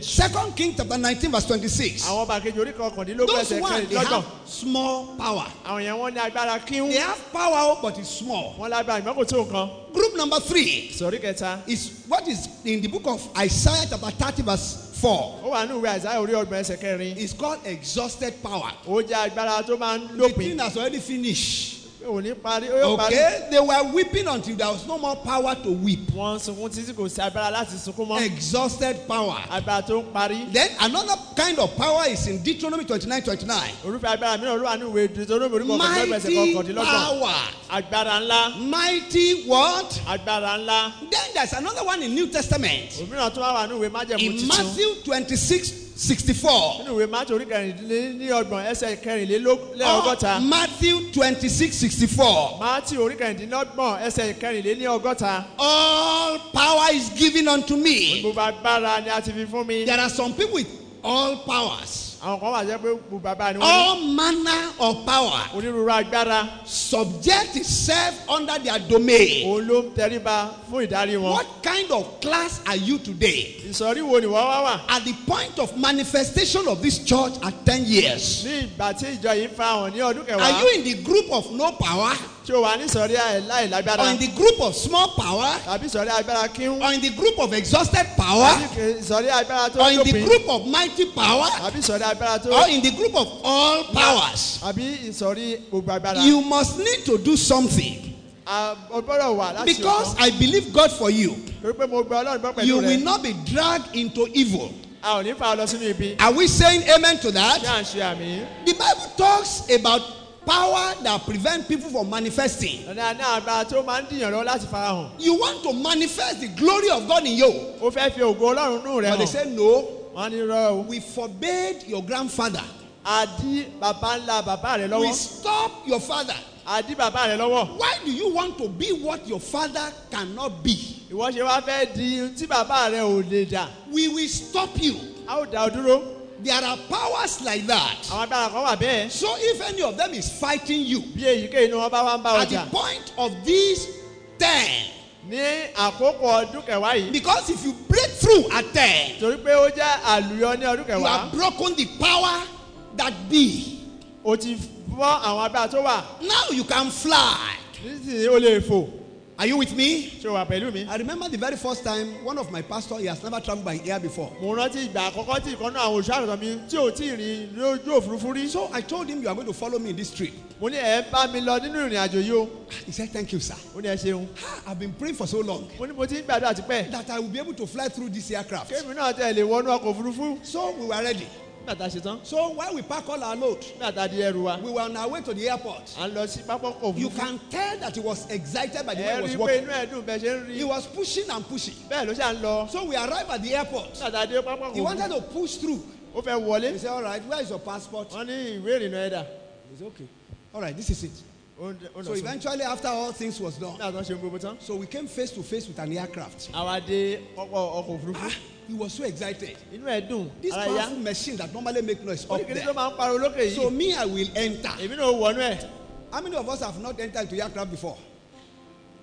[SPEAKER 1] Second King chapter 19 verse 26.
[SPEAKER 2] àwọn ọba kejì orí kọkàndínlógún
[SPEAKER 1] Those one they have small power.
[SPEAKER 2] àwọn yẹn wọ́n ní agbára kíhún
[SPEAKER 1] They have power oh, but it's small.
[SPEAKER 2] wọ́n lágbára ìmọ̀ kò tó nǹkan
[SPEAKER 1] Group number three is what is in the book of Isaiah chapter 30 verse 4.
[SPEAKER 2] ó wà ní ìwé àìsáyà orí ọgbọ̀n ẹsẹ̀ kẹrin
[SPEAKER 1] It's called exhausted power.
[SPEAKER 2] ó jẹ́ agbára tó máa ń
[SPEAKER 1] The thing has already finished.
[SPEAKER 2] Ò parí ó yóò parí
[SPEAKER 1] Okay, they were weeping until there was no more power to weep.
[SPEAKER 2] wọ́n sunkún títí kò sí agbára láti sunkún mọ́
[SPEAKER 1] Exhausted power.
[SPEAKER 2] agbára tó ń parí
[SPEAKER 1] Then another kind of power is in Deuteronomy 29 29.
[SPEAKER 2] agbára mìíràn ló ní ìwé Deuteronomy orí kọkàndínlọ́gbọ̀n ẹsẹ̀
[SPEAKER 1] Mighty power. Mighty what? Then there's another one in New Testament.
[SPEAKER 2] òmíràn tó wà wà ní ìwé májẹ̀mú
[SPEAKER 1] In Matthew 26 64.
[SPEAKER 2] nínú ìwé májẹ̀ orí kẹrìndínlọ́gbọ̀n ẹsẹ̀ kẹrìnlélọ́gọ́ta
[SPEAKER 1] oh, Matthew 26 64.
[SPEAKER 2] máàtì orí kẹrìndínlọ́gbọ̀n ẹsẹ̀ kẹrìnlélọ́gọ́ta
[SPEAKER 1] All power is given unto me.
[SPEAKER 2] gbogbo agbára ni a ti fi fún mi
[SPEAKER 1] There are some people with all powers,
[SPEAKER 2] àwọn kan wà jẹ́ pé gbogbo agbára ni wọ́n
[SPEAKER 1] all manner of power.
[SPEAKER 2] onírúurú agbára
[SPEAKER 1] Subject itself under their domain.
[SPEAKER 2] òun ló ń tẹríba fún ìdarí wọn
[SPEAKER 1] What kind of class are you today?
[SPEAKER 2] ìsọ̀rí wo ni wọ́n wá wà
[SPEAKER 1] At the point of manifestation of this church at 10 years,
[SPEAKER 2] ní ìgbà tí ìjọ yìí fa hàn ní ọdún
[SPEAKER 1] are you in the group of no power,
[SPEAKER 2] tí o wà ní láìlágbára
[SPEAKER 1] or in the group of small power,
[SPEAKER 2] tàbí ìsọ̀rí agbára kíhún
[SPEAKER 1] or in the group of exhausted power,
[SPEAKER 2] tàbí ìsọ̀rí agbára tó
[SPEAKER 1] or in the group of mighty power,
[SPEAKER 2] tàbí ìsọ̀rí agbára tó
[SPEAKER 1] or in the group of all powers?
[SPEAKER 2] àbí ìsọ̀rí gbogbo agbára.
[SPEAKER 1] You must need to do something.
[SPEAKER 2] O gbọ́dọ̀ wà láti
[SPEAKER 1] because I believe God for you.
[SPEAKER 2] torí pé mo gbọ́ ọlọ́run gbọ́ pẹ̀lú
[SPEAKER 1] You will not be dragged into evil.
[SPEAKER 2] a ò ní fa ọ lọ sínú ibi.
[SPEAKER 1] Are we saying amen to that?
[SPEAKER 2] à ń ṣe àmì
[SPEAKER 1] The Bible talks about power that prevent people from manifesting.
[SPEAKER 2] ọ̀nà àná agbára tí ó máa ń dìyàn lọ láti farahàn
[SPEAKER 1] You want to manifest the glory of God in you.
[SPEAKER 2] ó fẹ́ fi ògo ọlọ́run nù rẹ̀
[SPEAKER 1] But they
[SPEAKER 2] hàn
[SPEAKER 1] say, no,
[SPEAKER 2] wọ́n ní rọ o
[SPEAKER 1] we forbade your grandfather.
[SPEAKER 2] àdí bàbá ńlá bàbá rẹ̀
[SPEAKER 1] We stop your father.
[SPEAKER 2] àdí bàbá rẹ̀ lọ́wọ́
[SPEAKER 1] Why do you want to be what your father cannot be?
[SPEAKER 2] ìwọ ṣe wá fẹ́ di tí bàbá rẹ̀ ò lè dà
[SPEAKER 1] We will stop you.
[SPEAKER 2] a ó dá ọ dúró
[SPEAKER 1] There are powers like that.
[SPEAKER 2] àwọn agbára kan wà bẹ́ẹ̀
[SPEAKER 1] So if any of them is fighting you,
[SPEAKER 2] bí èyíkéyìí ni wọ́n bá wá ń bá
[SPEAKER 1] at the
[SPEAKER 2] ọjà
[SPEAKER 1] point of these 10,
[SPEAKER 2] ní àkókò ọdún kẹwàá yìí
[SPEAKER 1] because if you break through at 10,
[SPEAKER 2] torí pé ó jẹ́ àlùyọ ní ọdún
[SPEAKER 1] you
[SPEAKER 2] kẹwàá
[SPEAKER 1] have broken the power that be.
[SPEAKER 2] o ti bọ́ àwọn agbára tó wà
[SPEAKER 1] Now you can fly.
[SPEAKER 2] nísìnyí ó lè fò
[SPEAKER 1] Are you with me?
[SPEAKER 2] ṣé o wà pẹ̀lú mi.
[SPEAKER 1] I remember the very first time one of my pastors, he has never traveled by air before.
[SPEAKER 2] mo rántí ìgbà àkọ́kọ́ tí ìkan náà àwọn òṣìṣẹ́ àgùntàn mi tí ò tí ì rìn lójú òfurufú rí.
[SPEAKER 1] So I told him, You are going to follow me in this trip.
[SPEAKER 2] mo ní ẹ̀ bá mi lọ nínú ìrìn àjò yìí o.
[SPEAKER 1] He said, Thank you, sir.
[SPEAKER 2] mo ní ẹ ṣeun.
[SPEAKER 1] I've been praying for so long
[SPEAKER 2] mo ní mo ti ń gbàdúrà tipẹ́.
[SPEAKER 1] that I will be able to fly through this aircraft.
[SPEAKER 2] kémi náà tẹ̀ lè wọnú ọkọ̀ òfurufú.
[SPEAKER 1] So we were ready.
[SPEAKER 2] Nígbà ṣe tán.
[SPEAKER 1] So while we pack all our load,
[SPEAKER 2] nígbà di ẹrù wa.
[SPEAKER 1] we were on our way to the airport.
[SPEAKER 2] à ń lọ sí pápákọ̀
[SPEAKER 1] You can tell that he was excited by the way he was walking.
[SPEAKER 2] inú ẹ̀ dùn ṣe ń
[SPEAKER 1] He was pushing and pushing.
[SPEAKER 2] bẹ́ẹ̀ ló ṣà ń lọ.
[SPEAKER 1] So we arrived at the airport.
[SPEAKER 2] nígbà tá a dé
[SPEAKER 1] He wanted to push through.
[SPEAKER 2] ó fẹ́ wọlé.
[SPEAKER 1] He said, All right, where is your passport?
[SPEAKER 2] wọ́n ní ìwé ìrìnnà ẹ̀dà.
[SPEAKER 1] He said, Okay. All right, this is it.
[SPEAKER 2] ó ń ó ń
[SPEAKER 1] So eventually, after all things was done,
[SPEAKER 2] nígbà tó ń gbogbo tán.
[SPEAKER 1] so we came face to face with an aircraft.
[SPEAKER 2] àwa dé ọkọ̀ ọkọ̀ òfurufú.
[SPEAKER 1] Ah, he was so excited.
[SPEAKER 2] inú ẹ̀ dùn.
[SPEAKER 1] This
[SPEAKER 2] ara yá.
[SPEAKER 1] powerful machine that normally make noise up
[SPEAKER 2] tó
[SPEAKER 1] there.
[SPEAKER 2] máa ń pariwo lókè
[SPEAKER 1] So me, I will enter.
[SPEAKER 2] èmi náà wọnú ẹ̀.
[SPEAKER 1] How many of us have not entered into aircraft before?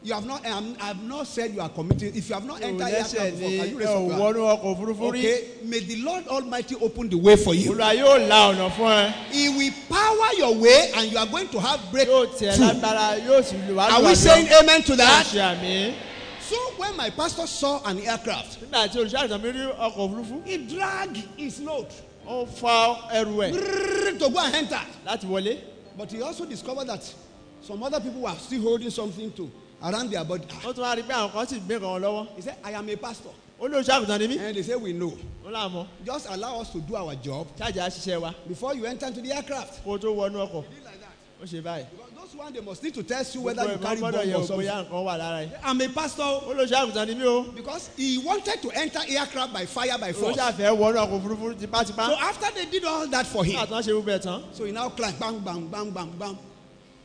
[SPEAKER 1] You have not. um, I have not said you are committing. If you have not entered aircraft before, can you raise your hand?
[SPEAKER 2] wọnú ọkọ̀ òfurufú rí.
[SPEAKER 1] Okay. May the Lord Almighty open the way for you.
[SPEAKER 2] olùwà yóò la ọ̀nà fún ẹ.
[SPEAKER 1] He will power your way, and you are going to have
[SPEAKER 2] yóò
[SPEAKER 1] breakthrough.
[SPEAKER 2] tẹ̀ lágbára yóò sì lù wá
[SPEAKER 1] Are we saying amen to that?
[SPEAKER 2] ṣe àmì.
[SPEAKER 1] So when my pastor saw an aircraft,
[SPEAKER 2] nígbà tí olùṣọ́ mi rí ọkọ̀ òfurufú.
[SPEAKER 1] he dragged his load
[SPEAKER 2] ó fa ẹrù ẹ̀
[SPEAKER 1] to go and enter.
[SPEAKER 2] láti wọlé.
[SPEAKER 1] But he also discovered that some other people were still holding something to around their body.
[SPEAKER 2] ó tún wá rí pé àwọn kan sì gbé kan lọ́wọ́.
[SPEAKER 1] He said, I am a pastor.
[SPEAKER 2] ó ní olùṣọ́ àgùntàn mí.
[SPEAKER 1] And they say, We know.
[SPEAKER 2] ó.
[SPEAKER 1] Just allow us to do our job
[SPEAKER 2] ṣáàjà ṣiṣẹ́ wa
[SPEAKER 1] before you enter into the aircraft.
[SPEAKER 2] kó o tó wọnú ọkọ̀.
[SPEAKER 1] He did like that.
[SPEAKER 2] ó ṣe báyìí.
[SPEAKER 1] Those one, they must need to test you whether you carry bomb or something.
[SPEAKER 2] nǹkan wà lára ẹ̀.
[SPEAKER 1] I'm a pastor
[SPEAKER 2] ó ni mí o.
[SPEAKER 1] because he wanted to enter aircraft by fire by force.
[SPEAKER 2] ṣàfẹ́ wọnú ọkọ̀ òfurufú tipátipá.
[SPEAKER 1] So after they did all that for him,
[SPEAKER 2] nígbà ṣe gbogbo tán.
[SPEAKER 1] so he now climbed, bang, bang, bang, bang, bang.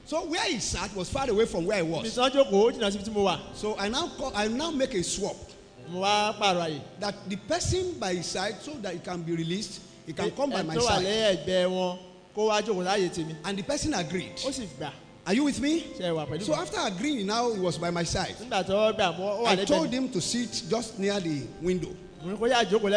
[SPEAKER 1] So where he sat was far away from where I was.
[SPEAKER 2] tí jókòó ó jìnnà síbi tí mo wà.
[SPEAKER 1] So I now call, I now make a swap
[SPEAKER 2] mo wá pààrọ̀ àyè.
[SPEAKER 1] that the person by his side, so that he can be released, he can come by my
[SPEAKER 2] tó wà
[SPEAKER 1] side.
[SPEAKER 2] lẹ́yìn ẹgbẹ́ wọn kó wá jókòó láàyè tèmi.
[SPEAKER 1] And the person agreed.
[SPEAKER 2] ó sì gbà
[SPEAKER 1] Are you with me?
[SPEAKER 2] ṣe wà pẹ̀lú
[SPEAKER 1] So after agreeing, now he was by my side.
[SPEAKER 2] nígbà tó gbà mọ́ ó wà
[SPEAKER 1] I told him to sit just near the window.
[SPEAKER 2] mo ní kó yá jókòó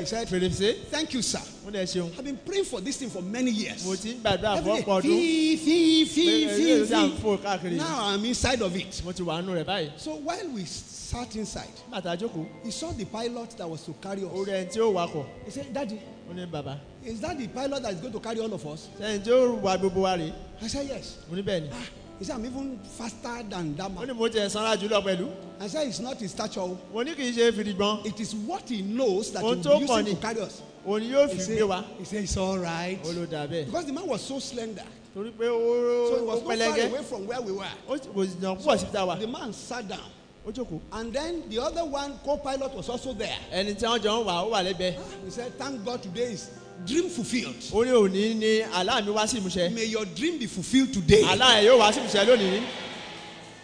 [SPEAKER 1] He said- Thank you, sir.
[SPEAKER 2] mo ní ẹ ṣeun.
[SPEAKER 1] I've been praying for this thing for many years. Every day, fee, fee, fee, fee, fee. Now I'm inside of it.
[SPEAKER 2] mo ti wà nù rẹ̀ báyìí.
[SPEAKER 1] So while we sat inside,
[SPEAKER 2] a jókòó.
[SPEAKER 1] he saw the pilot that was to carry
[SPEAKER 2] orí
[SPEAKER 1] us.
[SPEAKER 2] ẹni tí ó wakọ̀.
[SPEAKER 1] He said, Daddy,
[SPEAKER 2] ó ní bàbá.
[SPEAKER 1] is that the pilot that is going to carry all of us?
[SPEAKER 2] sẹ́yìn tí ó wà gbogbo wa rèé.
[SPEAKER 1] I said, Yes.
[SPEAKER 2] mo ní bẹ́ẹ̀ ni.
[SPEAKER 1] Ah, he said, I'm even faster than that
[SPEAKER 2] ó
[SPEAKER 1] man.
[SPEAKER 2] ní mo tiẹ̀ sanra jùlọ pẹ̀lú.
[SPEAKER 1] I said, It's not his stature.
[SPEAKER 2] mo ní kì í ṣe fìdígbọ́n.
[SPEAKER 1] It is what he knows that he will be using to carry us.
[SPEAKER 2] òun yóò
[SPEAKER 1] He
[SPEAKER 2] fi
[SPEAKER 1] said,
[SPEAKER 2] gbé wa.
[SPEAKER 1] he said, It's all right.
[SPEAKER 2] ó ló dà bẹ́ẹ̀.
[SPEAKER 1] Because the man was so slender.
[SPEAKER 2] torí pé ó
[SPEAKER 1] So he was not far away from where we were.
[SPEAKER 2] ó sì- jàn púpọ̀ síbi tá a wà.
[SPEAKER 1] The man sat down.
[SPEAKER 2] Ó jókòó.
[SPEAKER 1] And then the other one, co pilot, was also there.
[SPEAKER 2] ẹni tí wọ́n jọ ń wà ó wà lẹ́gbẹ̀ẹ́.
[SPEAKER 1] He said, Thank God today is dream fulfilled.
[SPEAKER 2] ó ní òní ni àlá mi wá sí ìmúṣẹ.
[SPEAKER 1] May your dream be fulfilled today.
[SPEAKER 2] àlá yẹn yóò wá sí ìmúṣẹ lónìí.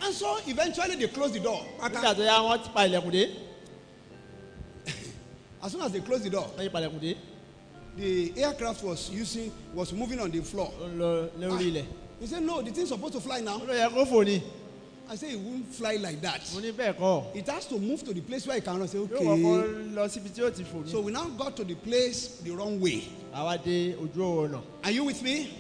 [SPEAKER 1] And so eventually they closed the door.
[SPEAKER 2] nígbà tó yá wọ́n ti pa ilẹ̀kùn dé.
[SPEAKER 1] As soon as they closed the door,
[SPEAKER 2] wọ́n yí palẹ̀kùn dé.
[SPEAKER 1] the aircraft was using was moving on the floor.
[SPEAKER 2] ó lọ lórí ilẹ̀.
[SPEAKER 1] He said, No, the thing's supposed to fly
[SPEAKER 2] ó
[SPEAKER 1] now.
[SPEAKER 2] ló yẹ kó fò ní.
[SPEAKER 1] I say It won't fly like that.
[SPEAKER 2] mo ní bẹ́ẹ̀ kọ́.
[SPEAKER 1] It has to move to the place where it can run.
[SPEAKER 2] Yóò
[SPEAKER 1] Okay.
[SPEAKER 2] kọ́kọ́ lọ síbi tí ti fò ní.
[SPEAKER 1] So we now got to the place the wrong way.
[SPEAKER 2] àwa dé ojú ọ̀nà.
[SPEAKER 1] Are you with me?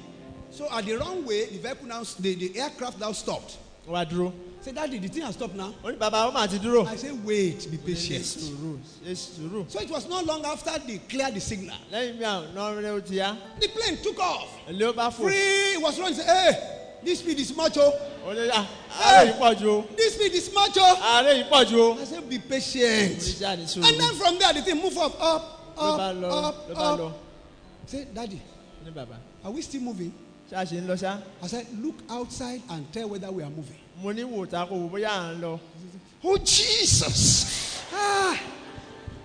[SPEAKER 1] So at the wrong way, the vehicle now, the, the aircraft now stopped.
[SPEAKER 2] wá dúró.
[SPEAKER 1] Said, Daddy, the thing has stopped now.
[SPEAKER 2] ó ní bàbá ó mà ti dúró.
[SPEAKER 1] I say Wait, be patient.
[SPEAKER 2] sùúrù ṣe sùúrù.
[SPEAKER 1] So it was not long after they cleared the signal.
[SPEAKER 2] lẹ́yìn bí àwọn ọ̀nà ó ti yá.
[SPEAKER 1] The plane took off.
[SPEAKER 2] ilé ó bá fò.
[SPEAKER 1] Free. It was running. Say, Hey, this speed is much. Oh.
[SPEAKER 2] ó ní à àárẹ̀ yìí pọ̀ ju.
[SPEAKER 1] This speed is much. Oh.
[SPEAKER 2] àárẹ̀ yìí pọ̀ ju o.
[SPEAKER 1] I said, Be patient. And then from there, the thing move up, up, up, up,
[SPEAKER 2] ló bá lọ.
[SPEAKER 1] up. Say, Daddy,
[SPEAKER 2] ní bàbá
[SPEAKER 1] are we still moving?
[SPEAKER 2] ṣé a ṣe ń lọ ṣá
[SPEAKER 1] I said, look outside and tell whether we are moving.
[SPEAKER 2] mo ní wò tá kò wò bóyá à ń lọ
[SPEAKER 1] Oh, Jesus. Ah.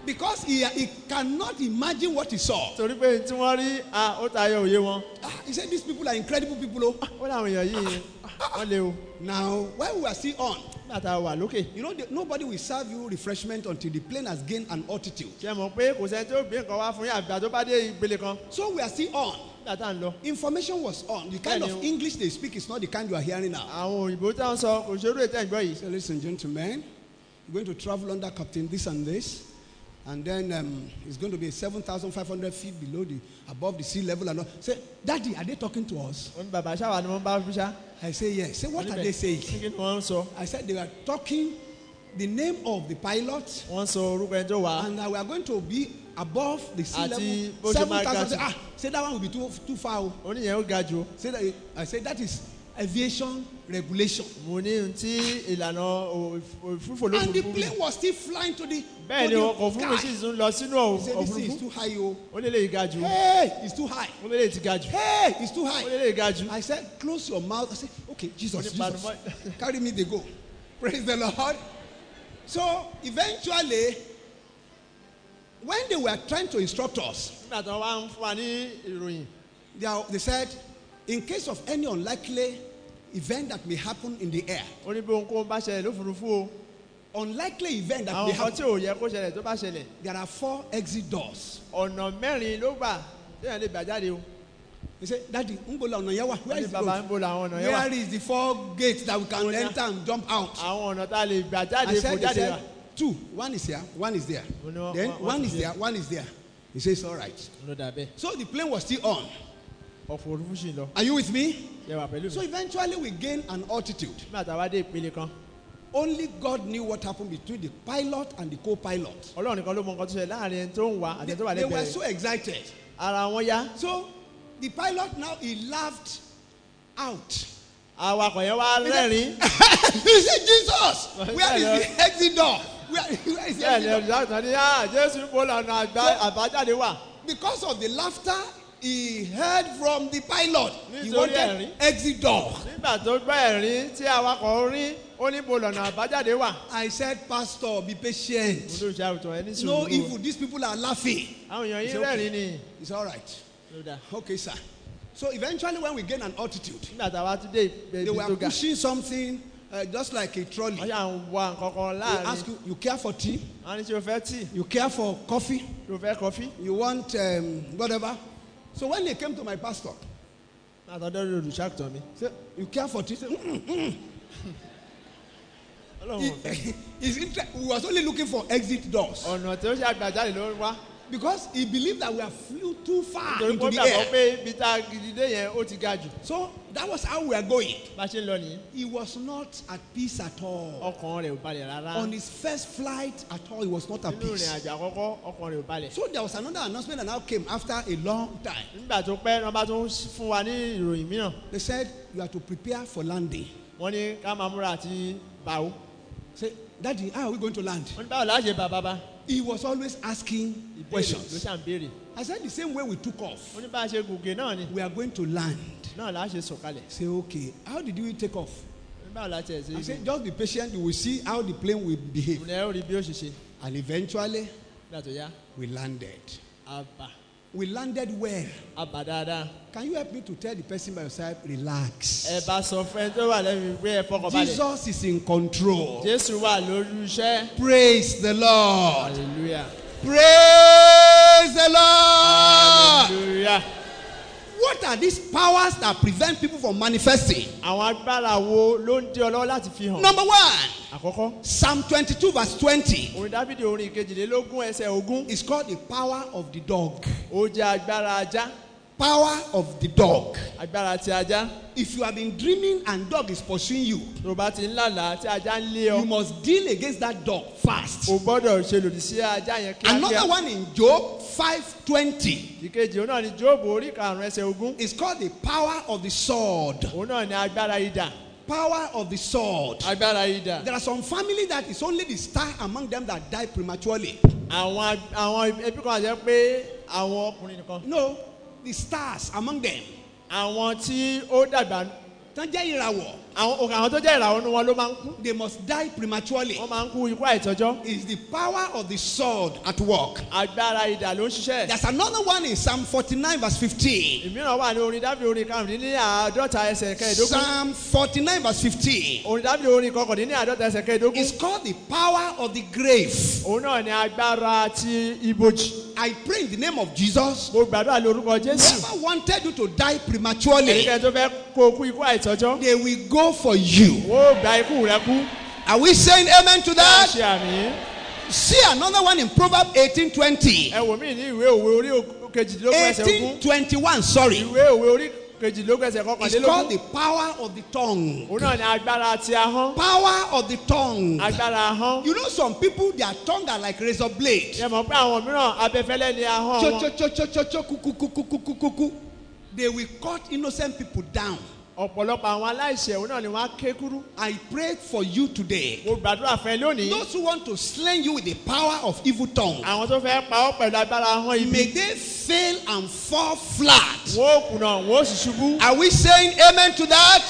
[SPEAKER 1] Because he, he cannot imagine what he saw.
[SPEAKER 2] torí pé tí wọ́n rí a ó tayọ òye wọn
[SPEAKER 1] Ah, he said, these people are incredible people. Oh.
[SPEAKER 2] ó láwọn èèyàn yìí wọ́n lé o
[SPEAKER 1] Now, when we are still on,
[SPEAKER 2] nígbà tá a wà lókè
[SPEAKER 1] you know, the, nobody will serve you refreshment until the plane has gained an altitude.
[SPEAKER 2] ṣe mọ̀ pé kò sẹ́ni tí ó gbé nǹkan wá fún yín àgbà tó bá dé ìgbélé kan
[SPEAKER 1] So we are still on.
[SPEAKER 2] nígbà tá à ń lọ
[SPEAKER 1] Information was on. The kind of
[SPEAKER 2] o.
[SPEAKER 1] English they speak is not the kind you are hearing now.
[SPEAKER 2] àwọn òyìnbó tí wọ́n sọ kò ṣerú ètò ẹ̀gbọ́n yìí
[SPEAKER 1] So, ladies and gentlemen, we're going to travel under Captain this and this. And then um, it's going to be 7,500 feet below the, above the sea level. And all. Say, Daddy, are they talking to us?
[SPEAKER 2] wọ́n ní bàbá ṣáwa ni wọ́n bá fi ṣá
[SPEAKER 1] I say, yes. Say, what are they saying?
[SPEAKER 2] kí ni wọ́n ń sọ
[SPEAKER 1] I said, they were talking the name of the pilot.
[SPEAKER 2] wọ́n ń sọ orúkọ ẹni tó wà á
[SPEAKER 1] And uh, we are going to be above the sea level.
[SPEAKER 2] bó ṣe máa
[SPEAKER 1] 7,000. Ah, say that one will be too, too far.
[SPEAKER 2] oníyẹn ó ga jù o.
[SPEAKER 1] Say that, I said, that is aviation regulation.
[SPEAKER 2] mo ní ohun tí ìlànà òfurufú
[SPEAKER 1] And the plane was still flying to the,
[SPEAKER 2] bẹ́ẹ̀ ni ọkọ̀ òfurufú sì tún lọ sínú
[SPEAKER 1] He said, this is too high. Oh.
[SPEAKER 2] ó lé léyìí ga jù
[SPEAKER 1] Hey, it's too high.
[SPEAKER 2] ó lé léyìí ti ga jù
[SPEAKER 1] Hey, it's too
[SPEAKER 2] ó
[SPEAKER 1] high.
[SPEAKER 2] lé léyìí ga jù
[SPEAKER 1] I said, close your mouth. I said, okay, Jesus, Jesus. Carry me, they go. Praise the Lord. So eventually, when they were trying to instruct us,
[SPEAKER 2] nígbà tí wọ́n wá ń fún wa ní ìròyìn
[SPEAKER 1] they said, in case of any unlikely event that may happen in the air,
[SPEAKER 2] ó ní bí ohunkóhun bá ṣẹlẹ̀ lófurufú o
[SPEAKER 1] unlikely event that
[SPEAKER 2] àwọn
[SPEAKER 1] may
[SPEAKER 2] tí
[SPEAKER 1] happen,
[SPEAKER 2] ò yẹ kó ṣẹlẹ̀ tó bá ṣẹlẹ̀
[SPEAKER 1] there are four exit doors.
[SPEAKER 2] ọ̀nà mẹ́rin ló gbà téèyàn lè gbà jáde o
[SPEAKER 1] They said, Daddy, Umbola Onayawa, where
[SPEAKER 2] wọ́n ní
[SPEAKER 1] is the road?
[SPEAKER 2] ń bo làwọn ọ̀nà yẹn wà
[SPEAKER 1] Where is the four gates that we can enter and jump out?
[SPEAKER 2] àwọn ọ̀nà tá a lè gbà
[SPEAKER 1] I
[SPEAKER 2] jáde fò
[SPEAKER 1] said, they
[SPEAKER 2] jáde wà
[SPEAKER 1] two. One is here, one is there. Then
[SPEAKER 2] one-
[SPEAKER 1] one
[SPEAKER 2] one
[SPEAKER 1] is
[SPEAKER 2] is
[SPEAKER 1] there,
[SPEAKER 2] there.
[SPEAKER 1] one is there. He says, all right.
[SPEAKER 2] ló dà bẹ́ẹ̀
[SPEAKER 1] So the plane was still on.
[SPEAKER 2] Ọkọ̀ òfurufú lọ
[SPEAKER 1] Are you with me?
[SPEAKER 2] yẹ wà pẹ̀lú
[SPEAKER 1] So
[SPEAKER 2] mi
[SPEAKER 1] eventually we gained an altitude.
[SPEAKER 2] nígbà tá a wá dé ìpele kan
[SPEAKER 1] Only God knew what happened between the pilot and the co-pilot.
[SPEAKER 2] ọlọ́run nìkan ló mọ nǹkan tó ṣẹlẹ̀ láàárín ẹni tó ń wà àti ẹni tó wà
[SPEAKER 1] they were
[SPEAKER 2] lẹ́gbẹ̀ẹ́
[SPEAKER 1] so excited.
[SPEAKER 2] ara wọn yá
[SPEAKER 1] So the pilot now he laughed out.
[SPEAKER 2] awakọ̀ yẹn wá rẹ́rìn
[SPEAKER 1] he said, Jesus, where is the exit door? Where, is the exit door?
[SPEAKER 2] ẹ̀rù dáhùn ní yá jésù bọ̀ lọ́nà àbájáde wà
[SPEAKER 1] Because of the laughter he heard from the pilot, he wanted exit door.
[SPEAKER 2] nígbà tó gbọ́ ẹ̀rín tí awakọ̀ rí ó ní lọ́nà àbájáde wà
[SPEAKER 1] I said, Pastor, be patient.
[SPEAKER 2] àwùjọ ẹni
[SPEAKER 1] No evil. These people are laughing.
[SPEAKER 2] àwọn èèyàn
[SPEAKER 1] It's
[SPEAKER 2] yín
[SPEAKER 1] okay.
[SPEAKER 2] rẹ́rìn ni
[SPEAKER 1] It's all right. Okay, sir. So eventually, when we gain an altitude,
[SPEAKER 2] nígbà tá a wá tún dé
[SPEAKER 1] they
[SPEAKER 2] ibi
[SPEAKER 1] were
[SPEAKER 2] tó ga
[SPEAKER 1] pushing something uh, just like a trolley.
[SPEAKER 2] wọ́n
[SPEAKER 1] They
[SPEAKER 2] yà ń wá nǹkan kan láàrin
[SPEAKER 1] ask you, you care for tea?
[SPEAKER 2] wọ́n ní ṣé o fẹ́ tíì
[SPEAKER 1] You care for coffee?
[SPEAKER 2] o fẹ́ kọfí
[SPEAKER 1] You want um, whatever? So when they came to my pastor,
[SPEAKER 2] látọ̀dọ̀ lórí olùṣàkùtàn mi
[SPEAKER 1] say, you care for? Say, "Mm, mm, mm."
[SPEAKER 2] ọ̀fẹ́
[SPEAKER 1] He, inter- we was only looking for exit doors
[SPEAKER 2] ọ̀nà tí ó ṣe àgbàjáde ló ń wá
[SPEAKER 1] because he believed that we have flew too far into
[SPEAKER 2] pé ó
[SPEAKER 1] the
[SPEAKER 2] gbàgbọ́
[SPEAKER 1] air.
[SPEAKER 2] pé ibi tá a gidi dé yẹn ó ti ga jù
[SPEAKER 1] So that was how we were going.
[SPEAKER 2] bá a ṣe lọ nìyí
[SPEAKER 1] He was not at peace at all.
[SPEAKER 2] ọkàn rẹ̀ ò balẹ̀ rárá
[SPEAKER 1] On his first flight at all, he was not at
[SPEAKER 2] nínú ìrìn
[SPEAKER 1] peace.
[SPEAKER 2] àjò àkọ́kọ́ ọkàn rẹ̀ ò balẹ̀
[SPEAKER 1] So there was another announcement that now came after a long time.
[SPEAKER 2] nígbà tó pẹ́ wọ́n bá tún fún wa ní ìròyìn mìíràn
[SPEAKER 1] They said you have to prepare for landing.
[SPEAKER 2] wọ́n ní ká máa múra àti bàwó
[SPEAKER 1] Say, Daddy, how are we going to land?
[SPEAKER 2] wọ́n ní báwo láṣẹ bá bàbá
[SPEAKER 1] He was always asking
[SPEAKER 2] ìbéèrè ló
[SPEAKER 1] questions.
[SPEAKER 2] ṣàn béèrè
[SPEAKER 1] I said the same way we took off.
[SPEAKER 2] wọ́n ní bá a ṣe gòkè náà ni
[SPEAKER 1] We are going to land.
[SPEAKER 2] Náà láṣẹ sọ̀kalẹ̀
[SPEAKER 1] Say, okay, how did we take off?
[SPEAKER 2] báwo láṣẹ
[SPEAKER 1] I
[SPEAKER 2] ṣe
[SPEAKER 1] said, just be patient. You will see how the plane will behave.
[SPEAKER 2] ìmùlẹ̀ ó rí bí ó ṣe ṣe
[SPEAKER 1] And eventually,
[SPEAKER 2] tó yá
[SPEAKER 1] we landed.
[SPEAKER 2] àbà
[SPEAKER 1] We landed well.
[SPEAKER 2] àbà dáadáa
[SPEAKER 1] Can you help me to tell the person by your side, relax?
[SPEAKER 2] ẹ bá sọ fún ẹ tó wà lẹ́nu pé ẹ fọkàn balẹ̀
[SPEAKER 1] Jesus is in control.
[SPEAKER 2] jésù wà lórí iṣẹ́
[SPEAKER 1] Praise the Lord.
[SPEAKER 2] hallelujah
[SPEAKER 1] Praise the Lord.
[SPEAKER 2] hallelujah
[SPEAKER 1] What are these powers that prevent people from manifesting?
[SPEAKER 2] àwọn agbára wo ló ń dé ọ lọ́wọ́ láti fi hàn
[SPEAKER 1] Number one,
[SPEAKER 2] àkọ́kọ́
[SPEAKER 1] Psalm 22, verse 20
[SPEAKER 2] orin dábìdì orin ìkejìlélógún ẹsẹ̀ ogún
[SPEAKER 1] is called the power of the dog.
[SPEAKER 2] ó jẹ́ agbára ajá
[SPEAKER 1] Power of the dog.
[SPEAKER 2] agbára ti ajá
[SPEAKER 1] If you have been dreaming and dog is pursuing you,
[SPEAKER 2] tó bá ti ń lálàá tí ajá ń lé ọ
[SPEAKER 1] you must deal against that dog fast.
[SPEAKER 2] o gbọ́dọ̀ ṣe lòdì sí ajá yẹn kíákíá
[SPEAKER 1] Another one in Job 5:20
[SPEAKER 2] ìkejì òun náà ni jóòbù orí karùn-ún ẹsẹ̀ ogún
[SPEAKER 1] is called the power of the sword.
[SPEAKER 2] òun náà ni agbára idà
[SPEAKER 1] Power of the sword.
[SPEAKER 2] agbára idà
[SPEAKER 1] There are some family that is only the star among them that die prematurely.
[SPEAKER 2] àwọn àwọn ẹbí kan àjẹ́ pé àwọn ọkùnrin nìkan
[SPEAKER 1] No, the stars among them.
[SPEAKER 2] àwọn tí ó dàgbà
[SPEAKER 1] tán jẹ́ ìràwọ̀
[SPEAKER 2] àwọn àwọn tó jẹ́ ìràwọ̀ nu wọn ló máa ń kú
[SPEAKER 1] they must die prematurely.
[SPEAKER 2] wọ́n máa ń kú ikú àìtọ́jọ́
[SPEAKER 1] Is the power of the sword at work.
[SPEAKER 2] agbára idà ló ń ṣiṣẹ́
[SPEAKER 1] There's another one in Psalm 49 verse 15.
[SPEAKER 2] ìmíràn wà ní orin dábìlì orin karùndínlẹ́ àádọ́ta ẹsẹ̀ kẹẹ̀ẹ́dógún
[SPEAKER 1] Psalm 49 verse 15.
[SPEAKER 2] orin dábìlì orin kọkàndínlẹ́ àádọ́ta ẹsẹ̀ kẹẹ̀ẹ́dógún
[SPEAKER 1] It's called the power of the grave.
[SPEAKER 2] òun náà ni agbára ti ibojì
[SPEAKER 1] I pray in the name of Jesus.
[SPEAKER 2] mo gbàdúrà lórúkọ jésù
[SPEAKER 1] Whoever wanted you to die prematurely,
[SPEAKER 2] ẹnikẹ́ni tó fẹ́ kó o kú ikú àìtọ́jọ́
[SPEAKER 1] they will go for you. Are we saying amen to that? See another one in Proverbs 18 20. 21, sorry. It's called the power of the tongue. Power of the tongue. You know some people, their tongue are like razor blade. They will cut innocent people down.
[SPEAKER 2] Ọ̀pọ̀lọpọ̀ àwọn aláìṣẹ̀ òun náà ni wọ́n á ké kúrú
[SPEAKER 1] I pray for you today.
[SPEAKER 2] mo gbàdúrà fún ẹ lónìí
[SPEAKER 1] Those who want to slay you with the power of evil tongue,
[SPEAKER 2] àwọn tó fẹ́ pa ọ́ pẹ̀lú agbára ahọ́n ibi
[SPEAKER 1] may they fail and fall flat.
[SPEAKER 2] wọ́n kùnà wọ́n sì ṣubú
[SPEAKER 1] Are we saying amen to that?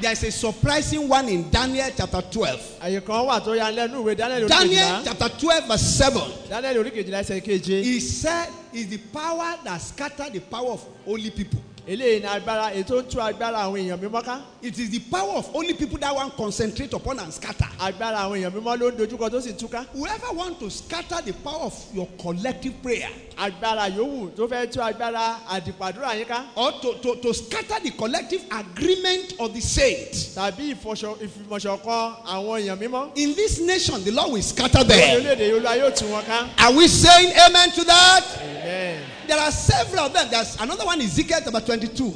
[SPEAKER 1] There's a surprising one in Daniel chapter 12.
[SPEAKER 2] àyè kan wà tó ya lẹ́nu ìwé daniel orí
[SPEAKER 1] Daniel chapter 12, verse 7.
[SPEAKER 2] daniel orí kejìlá ẹsẹ̀ keje
[SPEAKER 1] He said, is the power that scattered the power of holy people.
[SPEAKER 2] Eléyìí ni agbára ètò tú agbára àwọn èèyàn mímọ́ ká
[SPEAKER 1] It is the power of only people that one concentrate upon and scatter.
[SPEAKER 2] agbára àwọn èèyàn mímọ́ ló ń dojúkọ tó sì túká
[SPEAKER 1] Whoever want to scatter the power of your collective prayer
[SPEAKER 2] agbára yòówù tó fẹ́ tú agbára àdìpàdúrà yín ká
[SPEAKER 1] or to, to, to scatter the collective agreement of the saints.
[SPEAKER 2] tàbí ìfọṣọ ìfìmọ̀ṣọ̀kan àwọn èèyàn mímọ́
[SPEAKER 1] In this nation, the Lord will scatter them.
[SPEAKER 2] orílẹ̀-èdè yorùbá yóò tú wọn ká.
[SPEAKER 1] Are we saying amen to that?
[SPEAKER 2] Amen.
[SPEAKER 1] There are several of them. There's another one, Ezekiel chapter 22.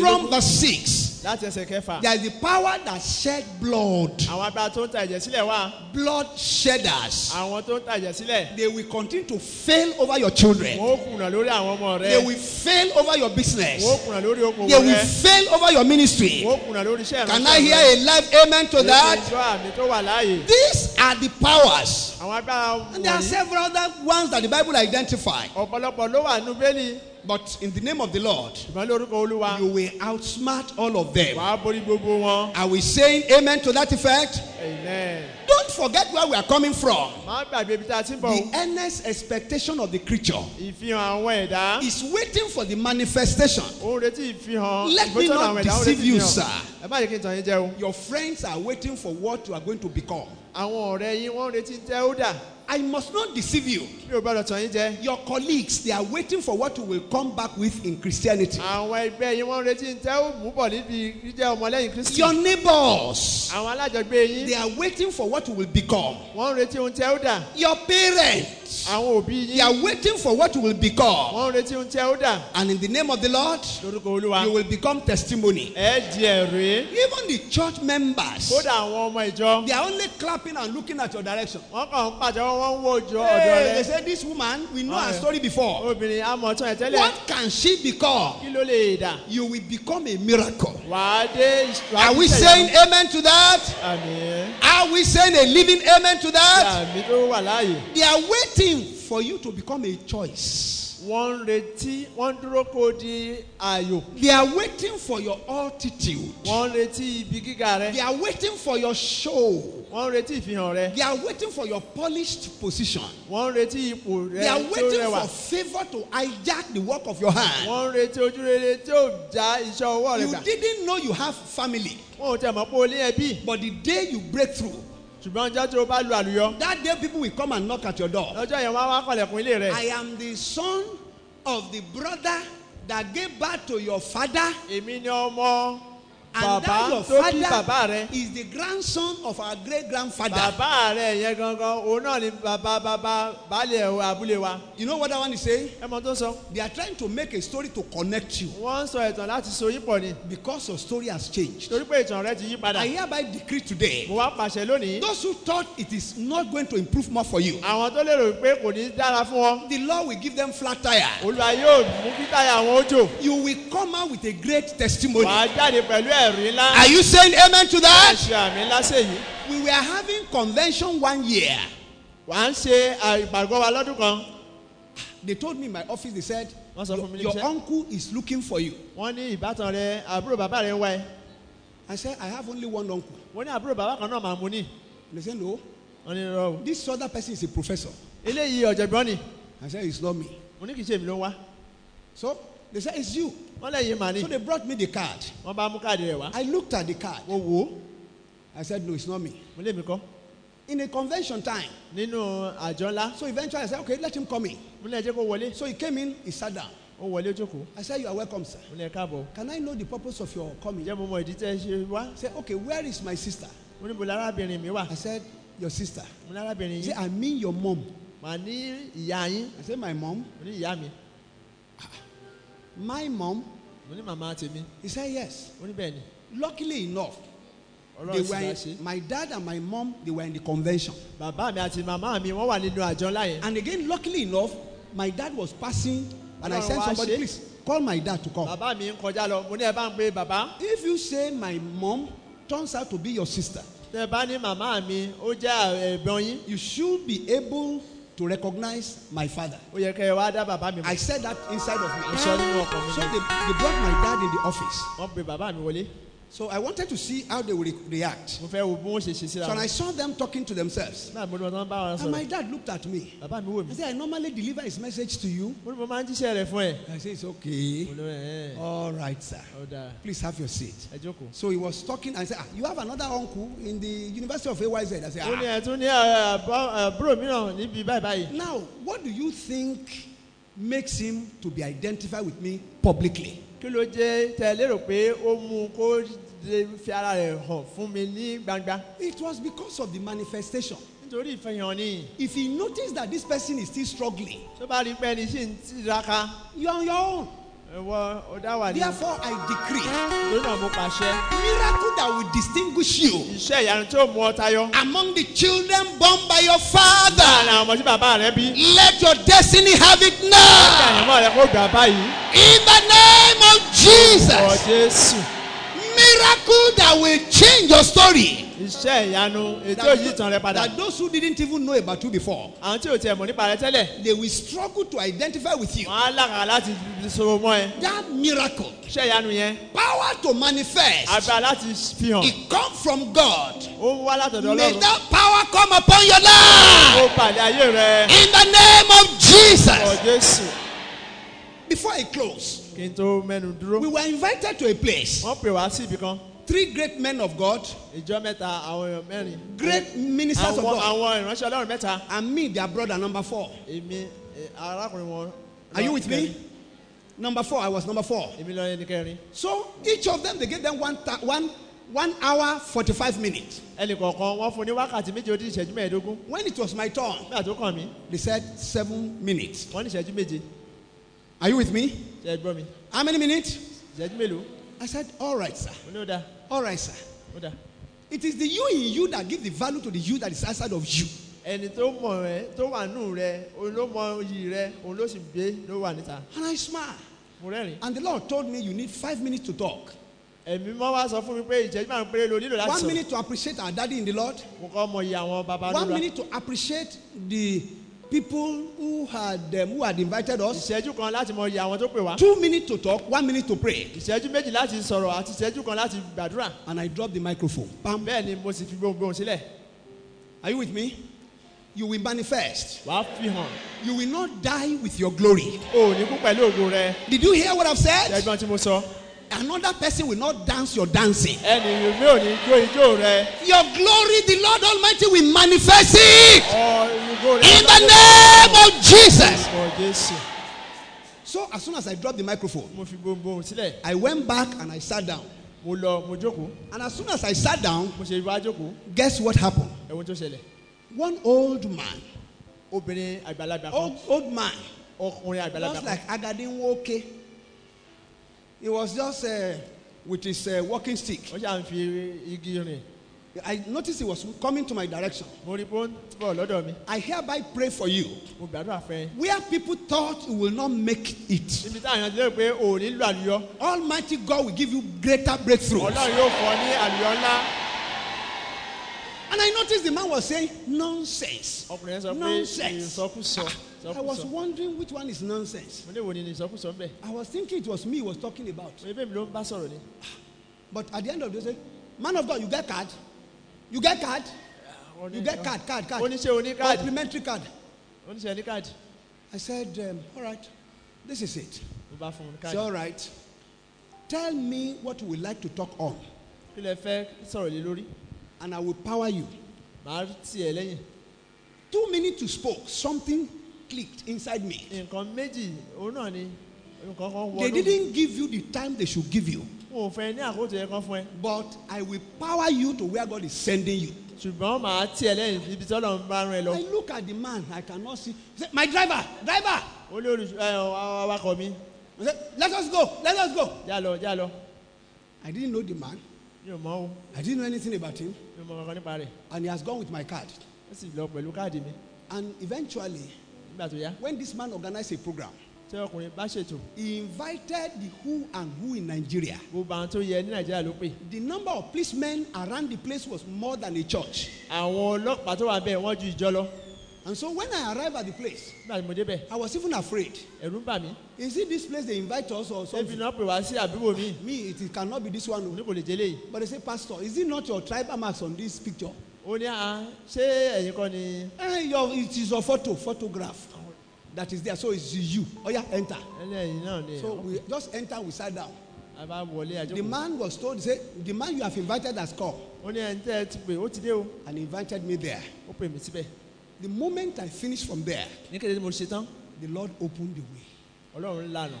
[SPEAKER 1] From the 6. There is the power that shed blood. Blood shedders. They will continue to fail over your children. They will fail over your business. They will fail over your ministry. Can I hear a live amen to that? These are the powers. And there are several other ones that the Bible
[SPEAKER 2] identifies.
[SPEAKER 1] But in the name of the Lord, you will outsmart all of them. Are we saying amen to that effect?
[SPEAKER 2] Amen.
[SPEAKER 1] Don't forget where we are coming from. The earnest expectation of the creature is waiting for the manifestation. Let me not deceive you, sir. Your friends are waiting for what you are going to become. I must not deceive you. Your colleagues, they are waiting for what you will come back with in Christianity. Your neighbors, they are waiting for what you will become. Your parents,
[SPEAKER 2] àwọn òbí
[SPEAKER 1] they are waiting for what you will become.
[SPEAKER 2] wọ́n retí ohun tẹ́ ó dà
[SPEAKER 1] And in the name of the Lord,
[SPEAKER 2] lórúkọ olúwa
[SPEAKER 1] you will become testimony.
[SPEAKER 2] ẹ di ẹ̀rí
[SPEAKER 1] Even the church members,
[SPEAKER 2] kódà àwọn ọmọ ìjọ
[SPEAKER 1] they are only clapping and looking at your direction.
[SPEAKER 2] wọ́n kàn ń pàtẹ́wọ́ wọ́n ń wo ìjọ ọ̀dọ̀
[SPEAKER 1] Hey, they
[SPEAKER 2] rẹ
[SPEAKER 1] say, This woman, we know her story before.
[SPEAKER 2] obìnrin amọ̀tán ẹ̀ tẹ́lẹ̀
[SPEAKER 1] What can she become?
[SPEAKER 2] kí ló lè dà
[SPEAKER 1] You will become a miracle.
[SPEAKER 2] wàá dé
[SPEAKER 1] Are we saying amen to that?
[SPEAKER 2] àmì
[SPEAKER 1] Are we saying a living amen to that?
[SPEAKER 2] àmì tó wà láàyè
[SPEAKER 1] They are waiting for you to become a choice.
[SPEAKER 2] wọ́n retí wọ́n dúró kó di ààyò
[SPEAKER 1] They are waiting for your altitude.
[SPEAKER 2] wọ́n retí ibi gíga rẹ
[SPEAKER 1] They are waiting for your show.
[SPEAKER 2] wọ́n retí ìfihàn rẹ
[SPEAKER 1] They are waiting for your polished position.
[SPEAKER 2] wọ́n retí ipò rẹ
[SPEAKER 1] They are waiting
[SPEAKER 2] rẹwà
[SPEAKER 1] for favor to hijack the work of your hand.
[SPEAKER 2] wọ́n retí ojú rere tí ó já iṣẹ́ ọwọ́ rẹ
[SPEAKER 1] You didn't know you have family,
[SPEAKER 2] wọn ò tẹ̀ mọ́ pé o ní ẹbí
[SPEAKER 1] but the day you break through,
[SPEAKER 2] ṣùgbọ́n tí o bá lu àlùyọ
[SPEAKER 1] that day people will come and knock at your door.
[SPEAKER 2] lọ́jọ́ yẹn wọ́n á wá kọlẹ̀kùn ilé rẹ
[SPEAKER 1] I am the son of the brother that gave birth to your father.
[SPEAKER 2] èmi ni ọmọ
[SPEAKER 1] And that your father
[SPEAKER 2] bàbá rẹ
[SPEAKER 1] is the grandson of our great grandfather.
[SPEAKER 2] bàbá rẹ yẹn gangan òun náà ni bàbá bàbá baálé ẹ̀ abúlé wa
[SPEAKER 1] You know what that one is saying?
[SPEAKER 2] ẹ mọ tó sọ
[SPEAKER 1] They are trying to make a story to connect you
[SPEAKER 2] wọ́n sọ ìtàn láti so yín pọ̀ ni
[SPEAKER 1] because your story has changed.
[SPEAKER 2] torí pé ìtàn rẹ ti yí padà
[SPEAKER 1] I hereby decree today
[SPEAKER 2] mo wá pàṣẹ lónìí
[SPEAKER 1] those who thought it is not going to improve more for you,
[SPEAKER 2] àwọn tó lérò pé kò ní dára fún wọn
[SPEAKER 1] the Lord will give them flat tire.
[SPEAKER 2] olùwà yóò mú kí táyà àwọn ó jò
[SPEAKER 1] You will come out with a great testimony.
[SPEAKER 2] wàá jáde pẹ̀lú ńlá
[SPEAKER 1] Are you saying amen to that?
[SPEAKER 2] ṣe àmì ńlá sèyí
[SPEAKER 1] We were having convention one year.
[SPEAKER 2] wàá ń ṣe ìpàgọ́ wa lọ́dún kan
[SPEAKER 1] They told me in my office, they said,
[SPEAKER 2] wọ́n sọ fún mi
[SPEAKER 1] your, your uncle is looking for you.
[SPEAKER 2] wọ́n ní ìbátan rẹ àbúrò bàbá rẹ ń wá ẹ
[SPEAKER 1] I said, I have only one uncle.
[SPEAKER 2] wọ́n ní àbúrò bàbá kan náà máa mú ní
[SPEAKER 1] They said, no.
[SPEAKER 2] wọ́n ní rọ o
[SPEAKER 1] This other person is a professor.
[SPEAKER 2] eléyìí ọ̀jọ̀gbọ́n ni
[SPEAKER 1] I said, it's not me.
[SPEAKER 2] mo ní kì í ṣe èmi ló ń wá
[SPEAKER 1] So they said, it's you.
[SPEAKER 2] wọ́n lẹ́yìn màá ní
[SPEAKER 1] So they brought me the card.
[SPEAKER 2] wọ́n bá mú káàdì rẹ̀ wá
[SPEAKER 1] I looked at the card.
[SPEAKER 2] mo wò ó
[SPEAKER 1] I said, no, it's not me.
[SPEAKER 2] mo lé mi kọ́
[SPEAKER 1] In a convention time.
[SPEAKER 2] nínú àjọ ńlá
[SPEAKER 1] So eventually I said, okay, let him come in.
[SPEAKER 2] mo lé ẹjẹ́ kó wọlé
[SPEAKER 1] So he came in, he sat down.
[SPEAKER 2] ó wọlé ó jókòó
[SPEAKER 1] I said, you are welcome, sir.
[SPEAKER 2] mo lé ẹ káàbọ̀
[SPEAKER 1] Can I know the purpose of your coming?
[SPEAKER 2] ǹjẹ́ mo mọ ìdí tẹ́ ẹ ṣe wá
[SPEAKER 1] I said, okay, where is my sister?
[SPEAKER 2] mo ní bo lárábìnrin mi wà
[SPEAKER 1] I said, your sister.
[SPEAKER 2] mo
[SPEAKER 1] He said, I mean your mom.
[SPEAKER 2] màá ní ìyá yín
[SPEAKER 1] I said, my mom. My mom.
[SPEAKER 2] mo ní màmá tèmi
[SPEAKER 1] He said, yes.
[SPEAKER 2] mo ní bẹ́ẹ̀ ni
[SPEAKER 1] Luckily enough, they were in- my dad and my mom, they were in the convention.
[SPEAKER 2] bàbá mi àti màmá mi wọ́n wà nínú àjọ ńlá yẹn
[SPEAKER 1] And again, luckily enough, my dad was passing, and I sent somebody, please call my dad to come.
[SPEAKER 2] bàbá mi ń kọjá lọ mo ní ẹ bá ń pe bàbá
[SPEAKER 1] If you say my mom turns out to be your sister,
[SPEAKER 2] tẹ bá ní màmá mi ó jẹ́ ẹ̀gbọ́n yín
[SPEAKER 1] you should be able to recognize my father.
[SPEAKER 2] ó yẹ kẹ́ ẹ wá dá bàbá mi mọ̀
[SPEAKER 1] I said that inside of me.
[SPEAKER 2] sọ nínú ọkàn
[SPEAKER 1] So they, they brought my dad in the office.
[SPEAKER 2] Wọ́n pe bàbá mi wọlé
[SPEAKER 1] So I wanted to see how they would react.
[SPEAKER 2] mo fẹ́ wo bí wọ́n ṣe ṣe síra
[SPEAKER 1] So when I saw them talking to themselves,
[SPEAKER 2] náà mo ní wọn tán bá wọn
[SPEAKER 1] and my dad looked at me.
[SPEAKER 2] bàbá mi wò
[SPEAKER 1] I said, I normally deliver his message to you.
[SPEAKER 2] mo ní mo máa ń jíṣẹ́ rẹ̀ fún ẹ
[SPEAKER 1] I said, It's okay.
[SPEAKER 2] mo ní ẹ ẹ
[SPEAKER 1] All right, sir. Please have your seat. So he was talking and said, ah, You have another uncle in the University of AYZ. I said, ah.
[SPEAKER 2] ẹ tún ní ẹ, àbọ̀- àbúrò mìíràn níbi báyìí báyìí
[SPEAKER 1] Now, what do you think makes him to be identified with me publicly?
[SPEAKER 2] Kí ló jẹ́ tẹ lérò pé ó mú kó fi ara rẹ̀ hàn fún mi ní gbangba
[SPEAKER 1] It was because of the manifestation.
[SPEAKER 2] nítorí ìfẹ̀yàn ni
[SPEAKER 1] If he noticed that this person is still struggling,
[SPEAKER 2] tó bá rí pé ẹni sì ń tiraka
[SPEAKER 1] you're on your own.
[SPEAKER 2] Ẹ̀wọ̀ ó dá wà ní
[SPEAKER 1] Therefore, I decree
[SPEAKER 2] lórí náà mo pàṣẹ
[SPEAKER 1] miracle that will distinguish you
[SPEAKER 2] iṣẹ́ ìyanu tó mú ọ tayọ
[SPEAKER 1] among the children born by your father.
[SPEAKER 2] láàrin àwọn ọmọ tí bàbá rẹ bí
[SPEAKER 1] Let your destiny have it now.
[SPEAKER 2] àyànmọ́ rẹ kó gbà báyìí
[SPEAKER 1] In the name of Jesus. Miracle that will change your story.
[SPEAKER 2] Iṣẹ́ ìyanu ètò yìí tàn rẹ padà
[SPEAKER 1] that those who didn't even know about you before,
[SPEAKER 2] àwọn tí ò tiẹ̀ mọ̀ nípa rẹ tẹ́lẹ̀
[SPEAKER 1] they will struggle to identify with you.
[SPEAKER 2] wọ́n á lára láti sọ̀rọ̀ mọ́ ẹ
[SPEAKER 1] That miracle,
[SPEAKER 2] iṣẹ́ ìyanu yẹn
[SPEAKER 1] power to manifest,
[SPEAKER 2] agbára láti fi hàn
[SPEAKER 1] it comes from God.
[SPEAKER 2] ó wá látọ̀dọ̀
[SPEAKER 1] May
[SPEAKER 2] ọlọ́run
[SPEAKER 1] that power come upon your
[SPEAKER 2] ó
[SPEAKER 1] life.
[SPEAKER 2] pàdé ayé rẹ
[SPEAKER 1] In the name of
[SPEAKER 2] ọ̀
[SPEAKER 1] Jesus.
[SPEAKER 2] jésù
[SPEAKER 1] Before I close,
[SPEAKER 2] kí n tó mẹ́nu dúró
[SPEAKER 1] we were invited to a place.
[SPEAKER 2] wọ́n pè wá sí ibì kan
[SPEAKER 1] Three great men of God,
[SPEAKER 2] ìjọ mẹ́ta àwọn èèyàn mẹ́rin
[SPEAKER 1] great ministers of God,
[SPEAKER 2] àwọn ìránṣẹ́ ọlọ́run
[SPEAKER 1] and me, their brother, number four.
[SPEAKER 2] èmi arákùnrin wọn.
[SPEAKER 1] Are you with me? Number four, I was number four.
[SPEAKER 2] èmi lọ ẹni kẹrin
[SPEAKER 1] So each of them, they gave them one, ta- one, one hour, 45 minutes. When it was my turn,
[SPEAKER 2] nígbà tó kàn mí
[SPEAKER 1] they said seven minutes.
[SPEAKER 2] wọ́n ní ìṣẹ́jú méje
[SPEAKER 1] Are you with me? How many minutes? I said, All right, sir.
[SPEAKER 2] Mo ní ó dáa
[SPEAKER 1] All right, sir.
[SPEAKER 2] ó
[SPEAKER 1] It is the you in you that give the value to the you that is outside of you.
[SPEAKER 2] ẹni tó mọ̀ rẹ tó wà nù rẹ òun ló mọ iyì rẹ òun ló sì gbé ló wà níta
[SPEAKER 1] And I smiled.
[SPEAKER 2] mo rẹ́rìn
[SPEAKER 1] And the Lord told me, You need five minutes to talk.
[SPEAKER 2] ẹ̀mí mọ́ wá sọ fún mi pé ìṣẹ́jú márùn péré ló nílò láti
[SPEAKER 1] One minute to appreciate our daddy in the Lord.
[SPEAKER 2] mo kọ́ mọ iye àwọn baba
[SPEAKER 1] One minute to appreciate the people who had um, who had invited us.
[SPEAKER 2] ìṣẹ́jú kan láti mọ iye àwọn tó pè wá
[SPEAKER 1] Two minutes to talk, one minute to pray.
[SPEAKER 2] ìṣẹ́jú méjì láti sọ̀rọ̀ àti ìṣẹ́jú kan láti gbàdúrà
[SPEAKER 1] And I dropped the microphone. Bam.
[SPEAKER 2] bẹ́ẹ̀ ni mo sì fi gbohùngbohùn sílẹ̀
[SPEAKER 1] Are you with me? You will manifest.
[SPEAKER 2] wàá fi hàn
[SPEAKER 1] You will not die with your glory.
[SPEAKER 2] o ò ní kú pẹ̀lú ògo rẹ
[SPEAKER 1] Did you hear what I've said?
[SPEAKER 2] ẹgbọ́n tí mo sọ
[SPEAKER 1] Another person will not dance your dancing.
[SPEAKER 2] ẹnì mi ò ní jó ijó rẹ
[SPEAKER 1] Your glory, the Lord Almighty will manifest it
[SPEAKER 2] rẹ
[SPEAKER 1] in the name of Jesus. So as soon as I dropped the microphone,
[SPEAKER 2] mo fi gbohùngbohùn sílẹ̀
[SPEAKER 1] I went back and I sat down.
[SPEAKER 2] mo lọ mo jókòó
[SPEAKER 1] And as soon as I sat down,
[SPEAKER 2] mo ṣe wá jókòó
[SPEAKER 1] guess what happened?
[SPEAKER 2] ẹ̀wọ̀n tó ṣẹlẹ̀
[SPEAKER 1] One old man,
[SPEAKER 2] obìnrin àgbàlagbà kan
[SPEAKER 1] old, old man,
[SPEAKER 2] ọkùnrin àgbàlagbà
[SPEAKER 1] just
[SPEAKER 2] kan
[SPEAKER 1] like Agadinwoke. He was just uh, with his uh, walking stick.
[SPEAKER 2] ó ṣáà ń fi igi rìn
[SPEAKER 1] I noticed he was coming to my direction.
[SPEAKER 2] mo rí bó ń bọ̀ lọ́dọ̀ mi
[SPEAKER 1] I hereby pray for you.
[SPEAKER 2] mo gbàdúrà fẹ́
[SPEAKER 1] Where people thought you will not make it,
[SPEAKER 2] níbi táwọn èèyàn ti lérò pé o ò ní lù àlùyọ
[SPEAKER 1] Almighty God will give you greater breakthrough.
[SPEAKER 2] ọlọ́run yóò fọ ní àlùyọ ńlá
[SPEAKER 1] And I noticed the man was saying nonsense.
[SPEAKER 2] ọkùnrin yẹn sọ pé
[SPEAKER 1] Nonsense. I was wondering which one is nonsense.
[SPEAKER 2] mo ní wo ni ìsọkúsọ ń bẹ̀
[SPEAKER 1] I was thinking it was me he was talking about.
[SPEAKER 2] mo ní bẹ́ẹ̀ mi ló ń bá sọ̀rọ̀ ni
[SPEAKER 1] But at the end of the day, man of God, you get card? You get card? You get card, card, card. Complimentary card. I said, um, all right, this is it.
[SPEAKER 2] mo bá fún un
[SPEAKER 1] Say,
[SPEAKER 2] káàdì
[SPEAKER 1] all right. Tell me what you would like to talk on,
[SPEAKER 2] kí lẹ fẹ́ sọ̀rọ̀ lé lórí
[SPEAKER 1] and I will power you.
[SPEAKER 2] màá tì ẹ́ lẹ́yìn
[SPEAKER 1] Two minutes you spoke, something clicked inside me.
[SPEAKER 2] nǹkan méjì òun náà ni nǹkan kan wọ
[SPEAKER 1] They didn't give you the time they should give you,
[SPEAKER 2] ò fẹ́ ní àkókò tó kán fún ẹ
[SPEAKER 1] but I will power you to where God is sending you.
[SPEAKER 2] ṣùgbọ́n màá lẹ́yìn ibi tí ọlọ́run bá rán ẹ lọ
[SPEAKER 1] I look at the man, I cannot see. Said, My driver, driver.
[SPEAKER 2] ó lé olùsọ ẹ awakọ̀ mi
[SPEAKER 1] I said, Let us go, let us go.
[SPEAKER 2] já lọ já lọ
[SPEAKER 1] I didn't know the man,
[SPEAKER 2] mi ò mọ̀ o
[SPEAKER 1] I didn't know anything about him,
[SPEAKER 2] mi ò mọ̀ kankan nípa rẹ̀
[SPEAKER 1] and he has gone with my card.
[SPEAKER 2] ó sì lọ pẹ̀lú káàdì mi
[SPEAKER 1] And eventually,
[SPEAKER 2] nígbà tó yá
[SPEAKER 1] when this man organized a program,
[SPEAKER 2] tí ọkùnrin bá ṣètò
[SPEAKER 1] he invited the who and who in Nigeria.
[SPEAKER 2] gbogbo àwọn tó yẹ ní nàìjíríà ló pè
[SPEAKER 1] The number of policemen around the place was more than a church.
[SPEAKER 2] àwọn ọlọ́pàá tó wà bẹ́ẹ̀ wọ́n ju ìjọ lọ
[SPEAKER 1] And so when I arrived at the place, I was even afraid. Is it this place they invite us or something? Me, it, cannot be this one.
[SPEAKER 2] léyìí
[SPEAKER 1] But they say, Pastor, is it not your tribal marks on this picture?
[SPEAKER 2] Ó ní à ṣé ẹ̀yin kọ́ ni
[SPEAKER 1] Eh, your, it is your photo, photograph that is there. So it's you. Oh yeah, enter.
[SPEAKER 2] ẹlẹ́yìn náà ni
[SPEAKER 1] So we just enter, we sat down.
[SPEAKER 2] a bá wọlé
[SPEAKER 1] The man was told, say, the man you have invited has come.
[SPEAKER 2] ó ní ẹni tẹ́ ẹ ti pè ó ti dé o
[SPEAKER 1] And he invited me there.
[SPEAKER 2] ó pè mí síbẹ̀
[SPEAKER 1] The moment I finished from there,
[SPEAKER 2] ní kété tí mo ṣe tán
[SPEAKER 1] the Lord opened the way.
[SPEAKER 2] ọlọ́run lànà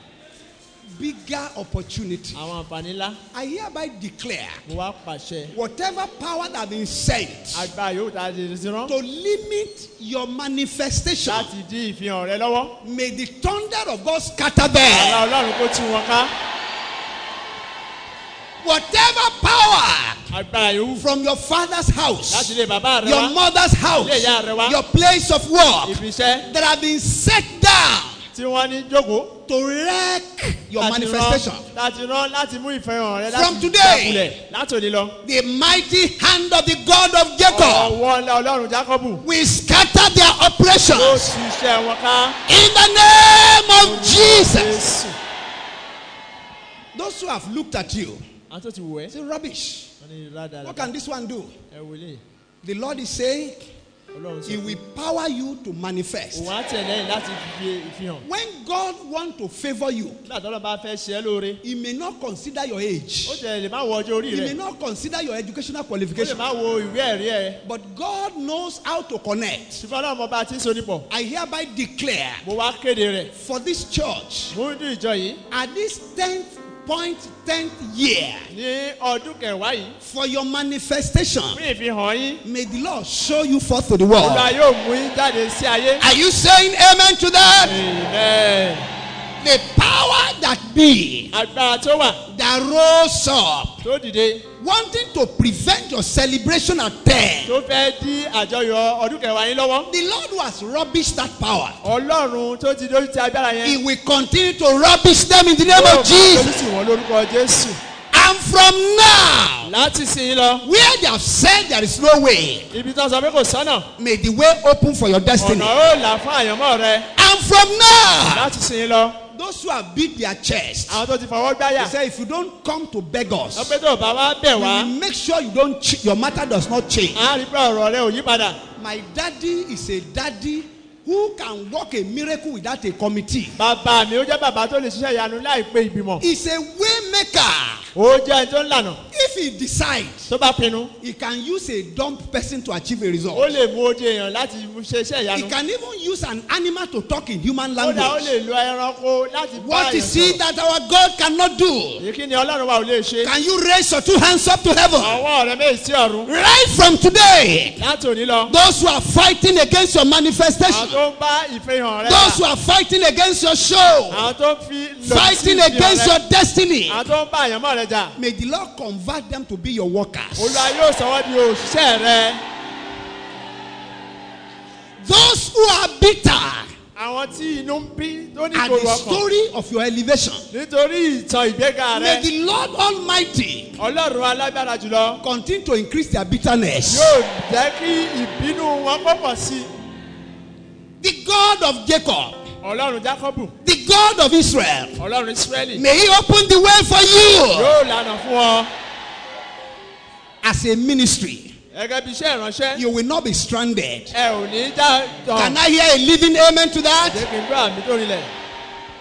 [SPEAKER 1] Bigger opportunity.
[SPEAKER 2] àwọn àǹfààní ńlá.
[SPEAKER 1] I hereby declare
[SPEAKER 2] mo wá pàṣẹ.
[SPEAKER 1] whatever power that been sent
[SPEAKER 2] agbára yòówù tá a lè ti rán
[SPEAKER 1] to limit your manifestation,
[SPEAKER 2] láti dí ìfihàn rẹ lọ́wọ́.
[SPEAKER 1] May the thunder of God scatter there.
[SPEAKER 2] ọlọ́run kó tú wọn ká.
[SPEAKER 1] Whatever power from your father's house, your mother's house, your place of work that have been set down
[SPEAKER 2] tí wọ́n ní jókòó
[SPEAKER 1] to wreck your manifestation.
[SPEAKER 2] láti rán láti mú ìfihàn rẹ
[SPEAKER 1] From today.
[SPEAKER 2] dàkulẹ̀ láti òní lọ
[SPEAKER 1] The mighty hand of the God of Jacob
[SPEAKER 2] ọwọ́ ọlọ́run jákọ́bù
[SPEAKER 1] will scatter their operations
[SPEAKER 2] ṣiṣẹ́ wọn ká
[SPEAKER 1] in the name of Jesus. Those who have looked at you
[SPEAKER 2] àwọn tó ti wò ẹ́
[SPEAKER 1] say rubbish.
[SPEAKER 2] wọ́n ní rádà
[SPEAKER 1] What can this one do? The Lord is saying He will power you to manifest.
[SPEAKER 2] òun á tẹ̀ lẹ́yìn láti fi ìfihàn
[SPEAKER 1] When God wants to favor you,
[SPEAKER 2] nígbà tó lọ́ bá fẹ́ ṣe é lóore
[SPEAKER 1] He may not consider your age.
[SPEAKER 2] ó tẹ̀ lè má wo ọjọ́ orí
[SPEAKER 1] He may not consider your educational qualification.
[SPEAKER 2] má wo ìwé ẹ̀rí ẹ̀
[SPEAKER 1] But God knows how to connect.
[SPEAKER 2] ṣùgbọ́n ọlọ́run mọ bá a ti ń so nípọ̀
[SPEAKER 1] I hereby declare
[SPEAKER 2] mo wá kéde rẹ̀
[SPEAKER 1] for this church
[SPEAKER 2] mo ń dún ìjọ
[SPEAKER 1] at this 10th point, 10th year
[SPEAKER 2] ní ọdún kẹwàá yìí
[SPEAKER 1] for your manifestation.
[SPEAKER 2] fún ìfihàn yín
[SPEAKER 1] May the Lord show you forth to the
[SPEAKER 2] olúwa
[SPEAKER 1] world.
[SPEAKER 2] yóò mú yín jáde sí ayé.
[SPEAKER 1] Are you saying amen to that?
[SPEAKER 2] Amen.
[SPEAKER 1] The power that be
[SPEAKER 2] agbára tó wà.
[SPEAKER 1] that rose up.
[SPEAKER 2] Tó dìde.
[SPEAKER 1] Wanting to prevent your celebration at 10.
[SPEAKER 2] tó fẹ́ dí àjọyọ̀ ọdún kẹwàá yín lọ́wọ́.
[SPEAKER 1] The Lord who has rubbished that power,
[SPEAKER 2] ọlọ́run tó ti dójú ti agbára yẹn.
[SPEAKER 1] He will continue to rubbish them in the name
[SPEAKER 2] yóò
[SPEAKER 1] of
[SPEAKER 2] máa
[SPEAKER 1] Jesus.
[SPEAKER 2] dojú tì wọ́n lórúkọ jésù.
[SPEAKER 1] And from now,
[SPEAKER 2] láti sìn lọ.
[SPEAKER 1] where they have said there is no way,
[SPEAKER 2] ibi tó sọ pé kò sọ́nà.
[SPEAKER 1] may the way open for your destiny.
[SPEAKER 2] ọ̀nà ó là fún àyànmọ́ rẹ.
[SPEAKER 1] And from now,
[SPEAKER 2] láti sìn lọ
[SPEAKER 1] those who have beat their chest,
[SPEAKER 2] àwọn tó ti fọwọ́ gbáyà.
[SPEAKER 1] they say, if you don't come to beg us,
[SPEAKER 2] pé tó bá wá bẹ̀
[SPEAKER 1] we
[SPEAKER 2] wá.
[SPEAKER 1] will make sure you don't your matter does not change.
[SPEAKER 2] á rí pé ọ̀rọ̀ rẹ ò yí padà.
[SPEAKER 1] My daddy is a daddy who can work a miracle without a committee.
[SPEAKER 2] bàbá mi ó jẹ́ bàbá tó lè ṣiṣẹ́ ìyanu láì pé ìgbìmọ̀
[SPEAKER 1] He's a way maker.
[SPEAKER 2] ó jẹ́ ẹni tó ń lànà
[SPEAKER 1] If he decides,
[SPEAKER 2] tó bá pinnu
[SPEAKER 1] he can use a dumb person to achieve a result.
[SPEAKER 2] ó lè mú ojú èèyàn láti ṣe iṣẹ́
[SPEAKER 1] He
[SPEAKER 2] ìyanu
[SPEAKER 1] can even use an animal to talk in human
[SPEAKER 2] kódà ó
[SPEAKER 1] language.
[SPEAKER 2] lè lo ẹranko láti bá
[SPEAKER 1] What
[SPEAKER 2] èèyàn
[SPEAKER 1] is it that our God cannot do?
[SPEAKER 2] èyí kí ni ọlọ́run wa ò lè ṣe
[SPEAKER 1] Can you raise your two hands up to heaven?
[SPEAKER 2] ọwọ́ rẹ méjì sí ọ̀run
[SPEAKER 1] Right from today,
[SPEAKER 2] láti òní lọ
[SPEAKER 1] those who are fighting against your manifestation,
[SPEAKER 2] tó ń bá ìfihàn rẹ
[SPEAKER 1] those who are fighting against your show,
[SPEAKER 2] àwọn tó ń fi lòdì sí
[SPEAKER 1] fighting
[SPEAKER 2] ìfihàn
[SPEAKER 1] against
[SPEAKER 2] rẹ
[SPEAKER 1] your destiny,
[SPEAKER 2] àwọn tó ń bá àyànmọ́ rẹ jà
[SPEAKER 1] may the Lord convert them to be your workers.
[SPEAKER 2] olúwa yóò sọ wọ́n di òṣìṣẹ́ rẹ
[SPEAKER 1] Those who are bitter,
[SPEAKER 2] àwọn tí inú ń bí tó ní
[SPEAKER 1] and
[SPEAKER 2] ìgboro
[SPEAKER 1] the
[SPEAKER 2] ọkàn
[SPEAKER 1] story of your elevation.
[SPEAKER 2] nítorí ìtàn ìgbéga
[SPEAKER 1] May
[SPEAKER 2] rẹ
[SPEAKER 1] the Lord Almighty
[SPEAKER 2] ọlọ́run alágbára jùlọ
[SPEAKER 1] continue to increase their bitterness.
[SPEAKER 2] yóò jẹ́ kí ìbínú wọn kó pọ̀ sí i.
[SPEAKER 1] The God of Jacob,
[SPEAKER 2] ọlọ́run
[SPEAKER 1] the God of Israel,
[SPEAKER 2] ọlọ́run ísírẹ́lì.
[SPEAKER 1] May He open the way for you.
[SPEAKER 2] Yóò lànà fún ọ.
[SPEAKER 1] As a ministry.
[SPEAKER 2] gẹ́gẹ́ bí iṣẹ́ ìránṣẹ́.
[SPEAKER 1] You will not be stranded.
[SPEAKER 2] ẹ ò ní já
[SPEAKER 1] Can I hear a living amen to that?
[SPEAKER 2] jẹ́ kí n gbọ́ àmì tó rinlẹ̀.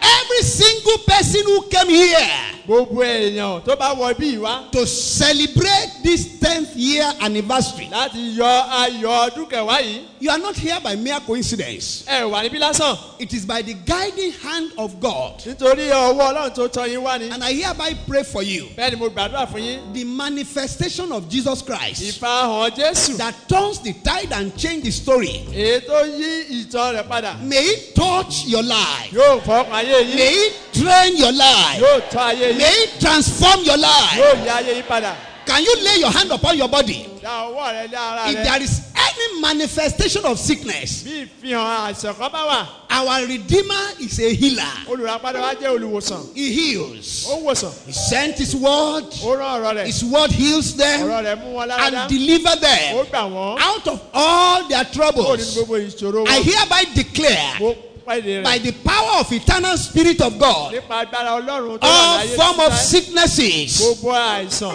[SPEAKER 1] Every single person who came here
[SPEAKER 2] gbogbo èèyàn tó bá wọ bí ìwá
[SPEAKER 1] to celebrate this 10th year anniversary,
[SPEAKER 2] láti yọ ayọ̀ ọdún kẹwàá yìí.
[SPEAKER 1] You are not here by mere coincidence.
[SPEAKER 2] ẹ wà níbí lásán.
[SPEAKER 1] It is by the guiding hand of God.
[SPEAKER 2] nítorí ọwọ́ ọlọ́run tó tọ́ yín wá ni.
[SPEAKER 1] And I hereby pray for you.
[SPEAKER 2] Bẹ́ẹ̀ ni mo gbàdúrà fún yín.
[SPEAKER 1] The manifestation of Jesus Christ.
[SPEAKER 2] Ìfarahàn jésù.
[SPEAKER 1] That turns the tide and change the story.
[SPEAKER 2] tó yí ìtàn rẹ̀ padà.
[SPEAKER 1] May it touch your life.
[SPEAKER 2] yóò fọkàn ayé yín.
[SPEAKER 1] May it train your life.
[SPEAKER 2] yóò tọ́ ayé yín
[SPEAKER 1] May transform your life.
[SPEAKER 2] yóò yí ayé yín padà
[SPEAKER 1] Can you lay your hand upon your body?
[SPEAKER 2] dá ọwọ́ rẹ lé ara
[SPEAKER 1] If there is any manifestation of sickness,
[SPEAKER 2] bí ìfihàn àìsàn kan bá wà
[SPEAKER 1] our Redeemer is a healer.
[SPEAKER 2] olùràpadà wa jẹ́ olùwòsàn
[SPEAKER 1] He heals.
[SPEAKER 2] ó wòsàn
[SPEAKER 1] He sent His word.
[SPEAKER 2] ó rán ọ̀rọ̀ rẹ̀
[SPEAKER 1] His word heals them
[SPEAKER 2] ọ̀rọ̀ rẹ̀ mú wọn lára
[SPEAKER 1] and deliver
[SPEAKER 2] ó
[SPEAKER 1] them
[SPEAKER 2] gbà wọ́n
[SPEAKER 1] out of all their troubles.
[SPEAKER 2] gbogbo ìṣòro
[SPEAKER 1] I hereby declare
[SPEAKER 2] mo
[SPEAKER 1] by the power of eternal spirit of God.
[SPEAKER 2] Nípa agbára ọlọ́run tó wà
[SPEAKER 1] all form of sicknesses.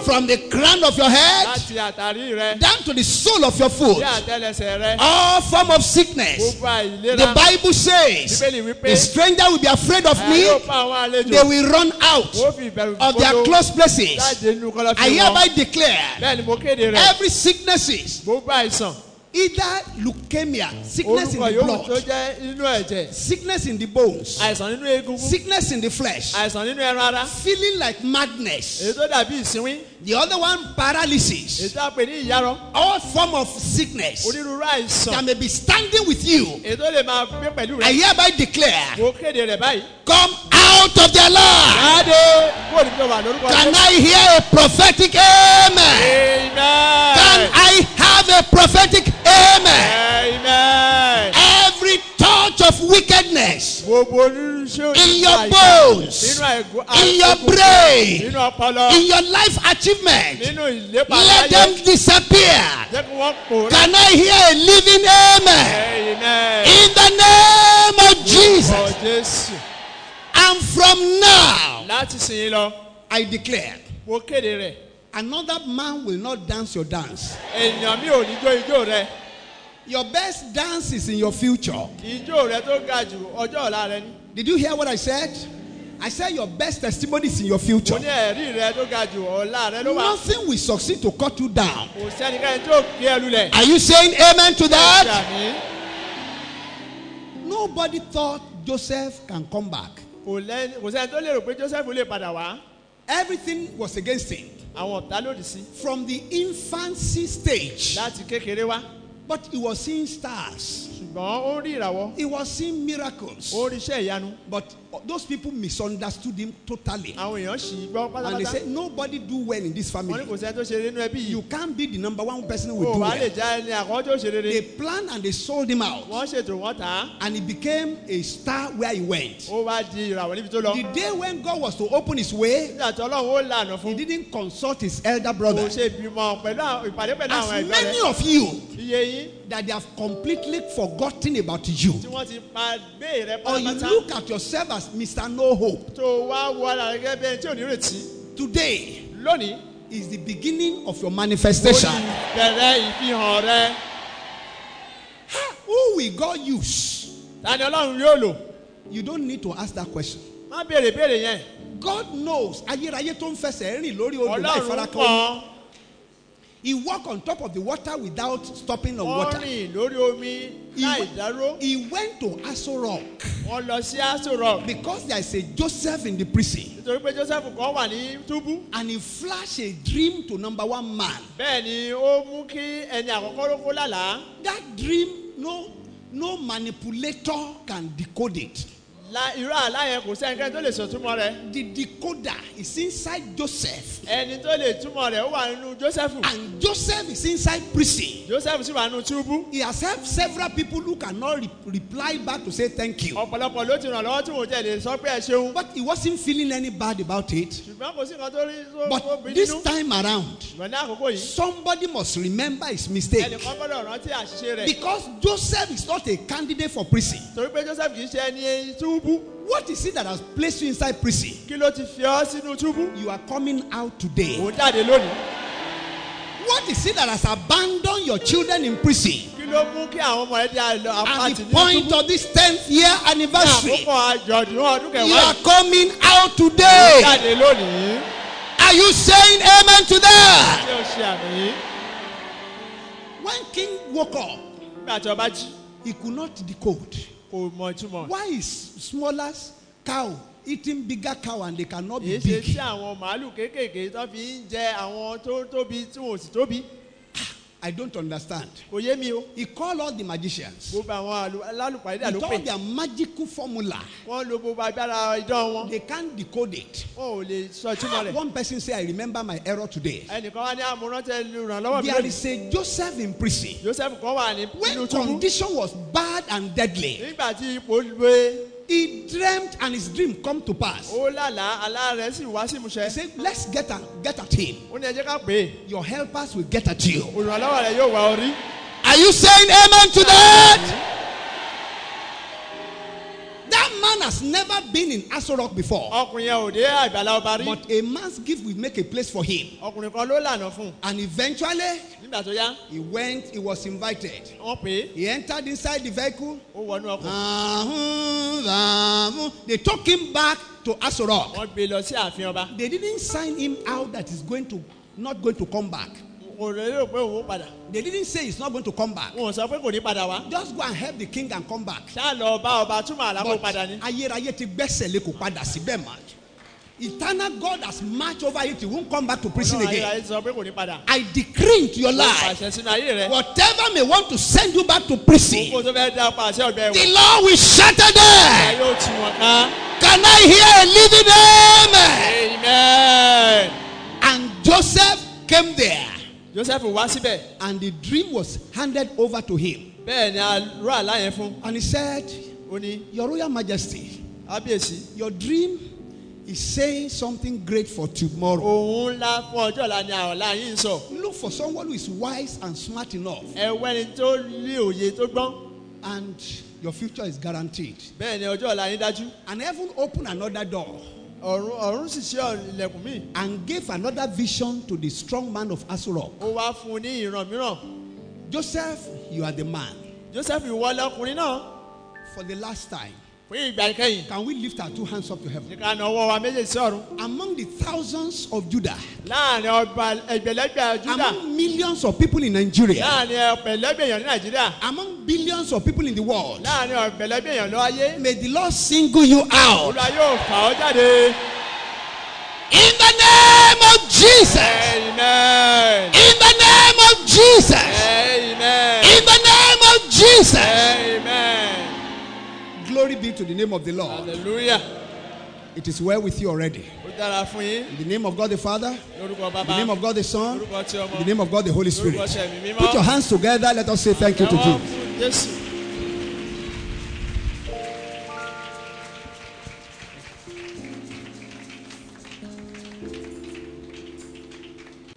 [SPEAKER 1] From the crown of your head
[SPEAKER 2] láti àtàrí rẹ.
[SPEAKER 1] down to the sole of your foot.
[SPEAKER 2] Dé àtẹlẹsẹ̀ rẹ.
[SPEAKER 1] All form of sickness. The bible says the stranger will be afraid of me.
[SPEAKER 2] yóò pa àwọn àlejò.
[SPEAKER 1] They will run out
[SPEAKER 2] ó fi ìbẹ̀rù
[SPEAKER 1] of their close places. I hereby declare
[SPEAKER 2] bẹ́ẹ̀ ni mo kéde rẹ̀.
[SPEAKER 1] every sicknesses either leukemia sickness in the blood.
[SPEAKER 2] jẹ́ inú ẹ̀jẹ̀.
[SPEAKER 1] Sickness in the bones.
[SPEAKER 2] Àìsàn nínú egungun.
[SPEAKER 1] Sickness in the flesh.
[SPEAKER 2] Àìsàn nínú ẹran ara.
[SPEAKER 1] Feeling like madness
[SPEAKER 2] èyí tó dàbí ìsínwín
[SPEAKER 1] the other one paralysis.
[SPEAKER 2] Èyí tó àpè ní ìyarọ
[SPEAKER 1] all form of sickness. That may be standing with you.
[SPEAKER 2] Èyí tó lè máa gbé pẹ̀lú
[SPEAKER 1] i hereby declare
[SPEAKER 2] mo kéde rẹ̀ báyìí.
[SPEAKER 1] come out of their life
[SPEAKER 2] jáde kúrò níbi tó wà lórúkọ
[SPEAKER 1] can i hear a prophetic amen. Can i have a prophetic amen?
[SPEAKER 2] Amen.
[SPEAKER 1] every touch of wickedness
[SPEAKER 2] onírúurú
[SPEAKER 1] in your bones in your brain in your life achievement let them disappear.
[SPEAKER 2] Jẹ́ kí wọ́n pòórá.
[SPEAKER 1] can i hear a living amen?
[SPEAKER 2] Amen.
[SPEAKER 1] in the name of jesus. And from now
[SPEAKER 2] láti sìn yín lọ
[SPEAKER 1] i declare
[SPEAKER 2] mo kéde rẹ̀.
[SPEAKER 1] another man will not dance your dance your best dance is in your future.
[SPEAKER 2] Ijó rẹ tó ga jù ọjọ́ ọ̀la rẹ ni.
[SPEAKER 1] Did you hear what i said? I said your best testimony is in your future.
[SPEAKER 2] Ní ẹ̀rí rẹ tó ga jù ọ̀la rẹ ló wà.
[SPEAKER 1] Nothing will succeed to cut you down.
[SPEAKER 2] Kò sẹ́nikẹ́ni tó gbé ẹ lulẹ̀.
[SPEAKER 1] are you saying amen to that? Nobody thought joseph can come back.
[SPEAKER 2] Kò lẹ́ni kò sẹ́ni tó lérò pé joseph lè padà wá.
[SPEAKER 1] Everything was against him.
[SPEAKER 2] Àwọn ọ̀tá lòdì sí.
[SPEAKER 1] From the infancy stage.
[SPEAKER 2] Láti kékeré wá
[SPEAKER 1] but he was seeing stars
[SPEAKER 2] ṣùgbọ́n ó rí ìràwọ̀.
[SPEAKER 1] He was seeing miracles.
[SPEAKER 2] Ó rí iṣẹ́ ìyanu.
[SPEAKER 1] But uh, those people misunderstood him totally.
[SPEAKER 2] Àwọn èèyàn í gbọ́
[SPEAKER 1] and they
[SPEAKER 2] pátápátá.
[SPEAKER 1] said nobody do well in this
[SPEAKER 2] wọ́n ní
[SPEAKER 1] family.
[SPEAKER 2] kò sẹ́ni tó ṣe nínú ẹbí
[SPEAKER 1] you can't be the number one person who will do
[SPEAKER 2] lè
[SPEAKER 1] well.
[SPEAKER 2] já ẹni àkọ́kọ́ tó ṣe rere.
[SPEAKER 1] They planned and they sold him out.
[SPEAKER 2] Wọ́n ṣètò wọ́n tà á.
[SPEAKER 1] And he became a star where he went.
[SPEAKER 2] Ó wá di ìràwọ̀ níbi tó lọ.
[SPEAKER 1] The day when god was to open his way
[SPEAKER 2] nígbà tí ọlọ́run ó lànà
[SPEAKER 1] he didn't consult his elder
[SPEAKER 2] kò
[SPEAKER 1] brother
[SPEAKER 2] ṣe ìbímọ pẹ̀lú ìpàdé pẹ̀lú àwọn
[SPEAKER 1] as many of you
[SPEAKER 2] iye yín.
[SPEAKER 1] that they have completely forgotten about you.
[SPEAKER 2] Tí wọ́n ti pa gbé rẹ
[SPEAKER 1] or you look at yourself as mr no hope.
[SPEAKER 2] Tó wá wo ara rẹ gẹ́gẹ́ bí ẹni tí ò ní retí
[SPEAKER 1] today is the beginning of your manifestation.
[SPEAKER 2] ní bẹ̀rẹ̀ ìfihàn rẹ.
[SPEAKER 1] Who will god use?
[SPEAKER 2] Tani ọlọ́run yóò lò?
[SPEAKER 1] You don't need to ask that question.
[SPEAKER 2] Má béèrè béèrè yẹn.
[SPEAKER 1] God knows ayérayé tó ń fẹsẹ̀ rìn lórí odò láì farakọ́
[SPEAKER 2] mọ̀
[SPEAKER 1] he walk on top of the water without stopping on
[SPEAKER 2] wọ́n
[SPEAKER 1] water
[SPEAKER 2] rìn lórí omi láì dáró.
[SPEAKER 1] he went to aso rock.
[SPEAKER 2] Wọ́n lọ sí aso rock.
[SPEAKER 1] Because there is a joseph in the prison.
[SPEAKER 2] Nítorí pé joseph kan wà ní túbú.
[SPEAKER 1] And he flash a dream to number one man.
[SPEAKER 2] Bẹ́ẹ̀ ni ó mú kí ẹni àkọ́kọ́ ló kó lálàá.
[SPEAKER 1] That dream no no manipulator can decode it
[SPEAKER 2] irú àlá yẹn kò sẹ́nikẹ́ni tó lè sọ̀túnmọ́ rẹ̀
[SPEAKER 1] The decoder is inside Joseph,
[SPEAKER 2] ẹni tó lè túmọ̀ rẹ̀ ó wà nínú joseph
[SPEAKER 1] and Joseph is inside prison.
[SPEAKER 2] joseph sì wà nínú túbú
[SPEAKER 1] He has helped several people who cannot re- reply back to say thank you.
[SPEAKER 2] ọ̀pọ̀lọpọ̀ ló ti ràn lọ́wọ́ tí wọ́n jẹ́ lè sọ pé ẹ ṣeun
[SPEAKER 1] But he wasn't feeling any bad about it.
[SPEAKER 2] ṣùgbọ́n kò sí nǹkan tó rí tó tó
[SPEAKER 1] But this time around,
[SPEAKER 2] ṣùgbọ́n ní àkókò yìí
[SPEAKER 1] somebody must remember his mistake.
[SPEAKER 2] ẹnìkan gbọ́dọ̀ rántí àṣìṣe rẹ̀
[SPEAKER 1] Because Joseph is not a candidate for prison.
[SPEAKER 2] torí pé joseph kì í ṣe ẹni túbú
[SPEAKER 1] What is it that has placed you inside prison?
[SPEAKER 2] kí ló ti fi ọ́ sínú túbú
[SPEAKER 1] You are coming out today.
[SPEAKER 2] òun jáde lónìí
[SPEAKER 1] What is it that has abandoned your children in prison?
[SPEAKER 2] kí ló mú kí àwọn ọmọ ẹ di àlọ
[SPEAKER 1] At the point of this 10th year anniversary,
[SPEAKER 2] àkókò àjọ̀dún ọdún
[SPEAKER 1] you are coming out today. Are you saying amen to that?
[SPEAKER 2] tí ó ṣe àmì
[SPEAKER 1] When King woke up,
[SPEAKER 2] nígbà tí jí
[SPEAKER 1] he could not decode.
[SPEAKER 2] Kò mọ ìtumọ̀
[SPEAKER 1] Why is smaller cow eating bigger cow and they cannot be
[SPEAKER 2] èyí ṣe tí
[SPEAKER 1] big?
[SPEAKER 2] àwọn màálù kéékèèké tó fi ń jẹ àwọn tó tóbi tí wọn ò sì tóbi
[SPEAKER 1] I don't understand.
[SPEAKER 2] kò yé mi o
[SPEAKER 1] He called all the magicians.
[SPEAKER 2] gbogbo àwọn alálùpàdé
[SPEAKER 1] He told their magical formula.
[SPEAKER 2] wọ́n lo gbogbo agbára idán wọn
[SPEAKER 1] They can't decode it.
[SPEAKER 2] wọn ò lè sọ ìtumọ̀ rẹ̀
[SPEAKER 1] One person say I remember my error today.
[SPEAKER 2] ẹnìkan wá ní ah, àmúrántẹ́ ìrànlọ́wọ́ mi
[SPEAKER 1] There is a Joseph in prison.
[SPEAKER 2] joseph kan wà ní
[SPEAKER 1] When condition was bad and deadly,
[SPEAKER 2] nígbà tí ipò lé
[SPEAKER 1] he dreamt and his dream come to pass.
[SPEAKER 2] ó lálàá àlá rẹ̀ sì wá sí ìmúṣẹ
[SPEAKER 1] He said, Let's get at, get at him.
[SPEAKER 2] ó ní ẹ ká pè é
[SPEAKER 1] Your helpers will get at you.
[SPEAKER 2] olùrànlọ́wọ́ rẹ̀ yóò wá orí
[SPEAKER 1] Are you saying amen to that? Man has never been in Aso Rock before.
[SPEAKER 2] ọkùnrin ò dé àgbàlá ọba rí
[SPEAKER 1] But a man's gift will make a place for him.
[SPEAKER 2] ọkùnrin kan ló lànà fún
[SPEAKER 1] And eventually,
[SPEAKER 2] nígbà tó yá
[SPEAKER 1] he went, he was invited.
[SPEAKER 2] wọ́n pè é
[SPEAKER 1] He entered inside the vehicle.
[SPEAKER 2] ó wọnú ọkọ̀
[SPEAKER 1] Ahun, ahun. They took him back to Aso Rock.
[SPEAKER 2] wọ́n gbé lọ sí ààfin ọba
[SPEAKER 1] They didn't sign him out that he's going to not going to come back.
[SPEAKER 2] Kò lérò pé òun padà
[SPEAKER 1] They didn't say he's not going to come back.
[SPEAKER 2] wọn sọ pé kò ní padà wá
[SPEAKER 1] Just go and help the king and come back.
[SPEAKER 2] ṣáà lọ bá ọba túmọ̀
[SPEAKER 1] But
[SPEAKER 2] padà ní.
[SPEAKER 1] ayérayé ti gbẹ́sẹ̀ lé kò padà síbẹ̀ mọ́. Eternal God has marched over it. He won't come back to prison again. I decree into your life. Whatever may want to send you back to prison, the. Lord will shatter them. Can I hear a living amen?
[SPEAKER 2] Amen.
[SPEAKER 1] And Joseph came there,
[SPEAKER 2] Joseph wá síbẹ̀.
[SPEAKER 1] and the dream was handed over to him.
[SPEAKER 2] Bẹ́ẹ̀ ni a àlá yẹn fún.
[SPEAKER 1] And he said,
[SPEAKER 2] Ó ní
[SPEAKER 1] Your Royal Majesty,
[SPEAKER 2] Ábíyèsí.
[SPEAKER 1] your dream is saying something great for tomorrow.
[SPEAKER 2] Òun ńlá fún ọjọ́ ọ̀la ni àọ̀la yìí ń sọ.
[SPEAKER 1] Look for someone who is wise and smart enough,
[SPEAKER 2] Ẹ̀wẹ́ ni tó ní òye tó gbọ́n.
[SPEAKER 1] and your future is guaranteed.
[SPEAKER 2] Bẹ́ẹ̀ ni ọjọ́ ọ̀la yín dájú.
[SPEAKER 1] And heaven opened another door
[SPEAKER 2] Ọ̀run ọ̀run sì ilẹ̀kùn míì.
[SPEAKER 1] and gave another vision to the strong man of Aso Rock.
[SPEAKER 2] Ó wá fún un ní ìran mìíràn.
[SPEAKER 1] Joseph, you are the man.
[SPEAKER 2] Joseph ìwọlé ọkùnrin náà
[SPEAKER 1] For the last time,
[SPEAKER 2] fún ìgbà ìkẹyìn.
[SPEAKER 1] Can we lift our two hands up to heaven?
[SPEAKER 2] ká na ọwọ́ wa méjèèjì sí ọ̀run.
[SPEAKER 1] Among the thousands of Judah,
[SPEAKER 2] Láàrin ọba ẹgbẹ̀lẹ́gbẹ̀ Júdà.
[SPEAKER 1] among millions of people in Nigeria,
[SPEAKER 2] Láàrin ọ̀pẹ̀lẹ́gbẹ̀ èèyàn ní Nàìjíríà.
[SPEAKER 1] among billions of people in the world,
[SPEAKER 2] Láàrin ọ̀pẹ̀lẹ́gbẹ̀ èèyàn lọ ayé.
[SPEAKER 1] may the Lord single you out.
[SPEAKER 2] Olúwa yóò fà ọ́ jáde.
[SPEAKER 1] In the name of Jesus.
[SPEAKER 2] Amen.
[SPEAKER 1] In the name of Jesus.
[SPEAKER 2] Amen.
[SPEAKER 1] In the name of Jesus.
[SPEAKER 2] Amen.
[SPEAKER 1] Glory be to the name of the Lord.
[SPEAKER 2] Hallelujah.
[SPEAKER 1] It is well with you already.
[SPEAKER 2] Ó dára fún yín.
[SPEAKER 1] In the name of God the Father, in the name of God the Son, in the name of God the Holy Spirit.
[SPEAKER 2] tí ẹ̀mí mímọ́.
[SPEAKER 1] Put your hands together. Let us say thank you to Jesus.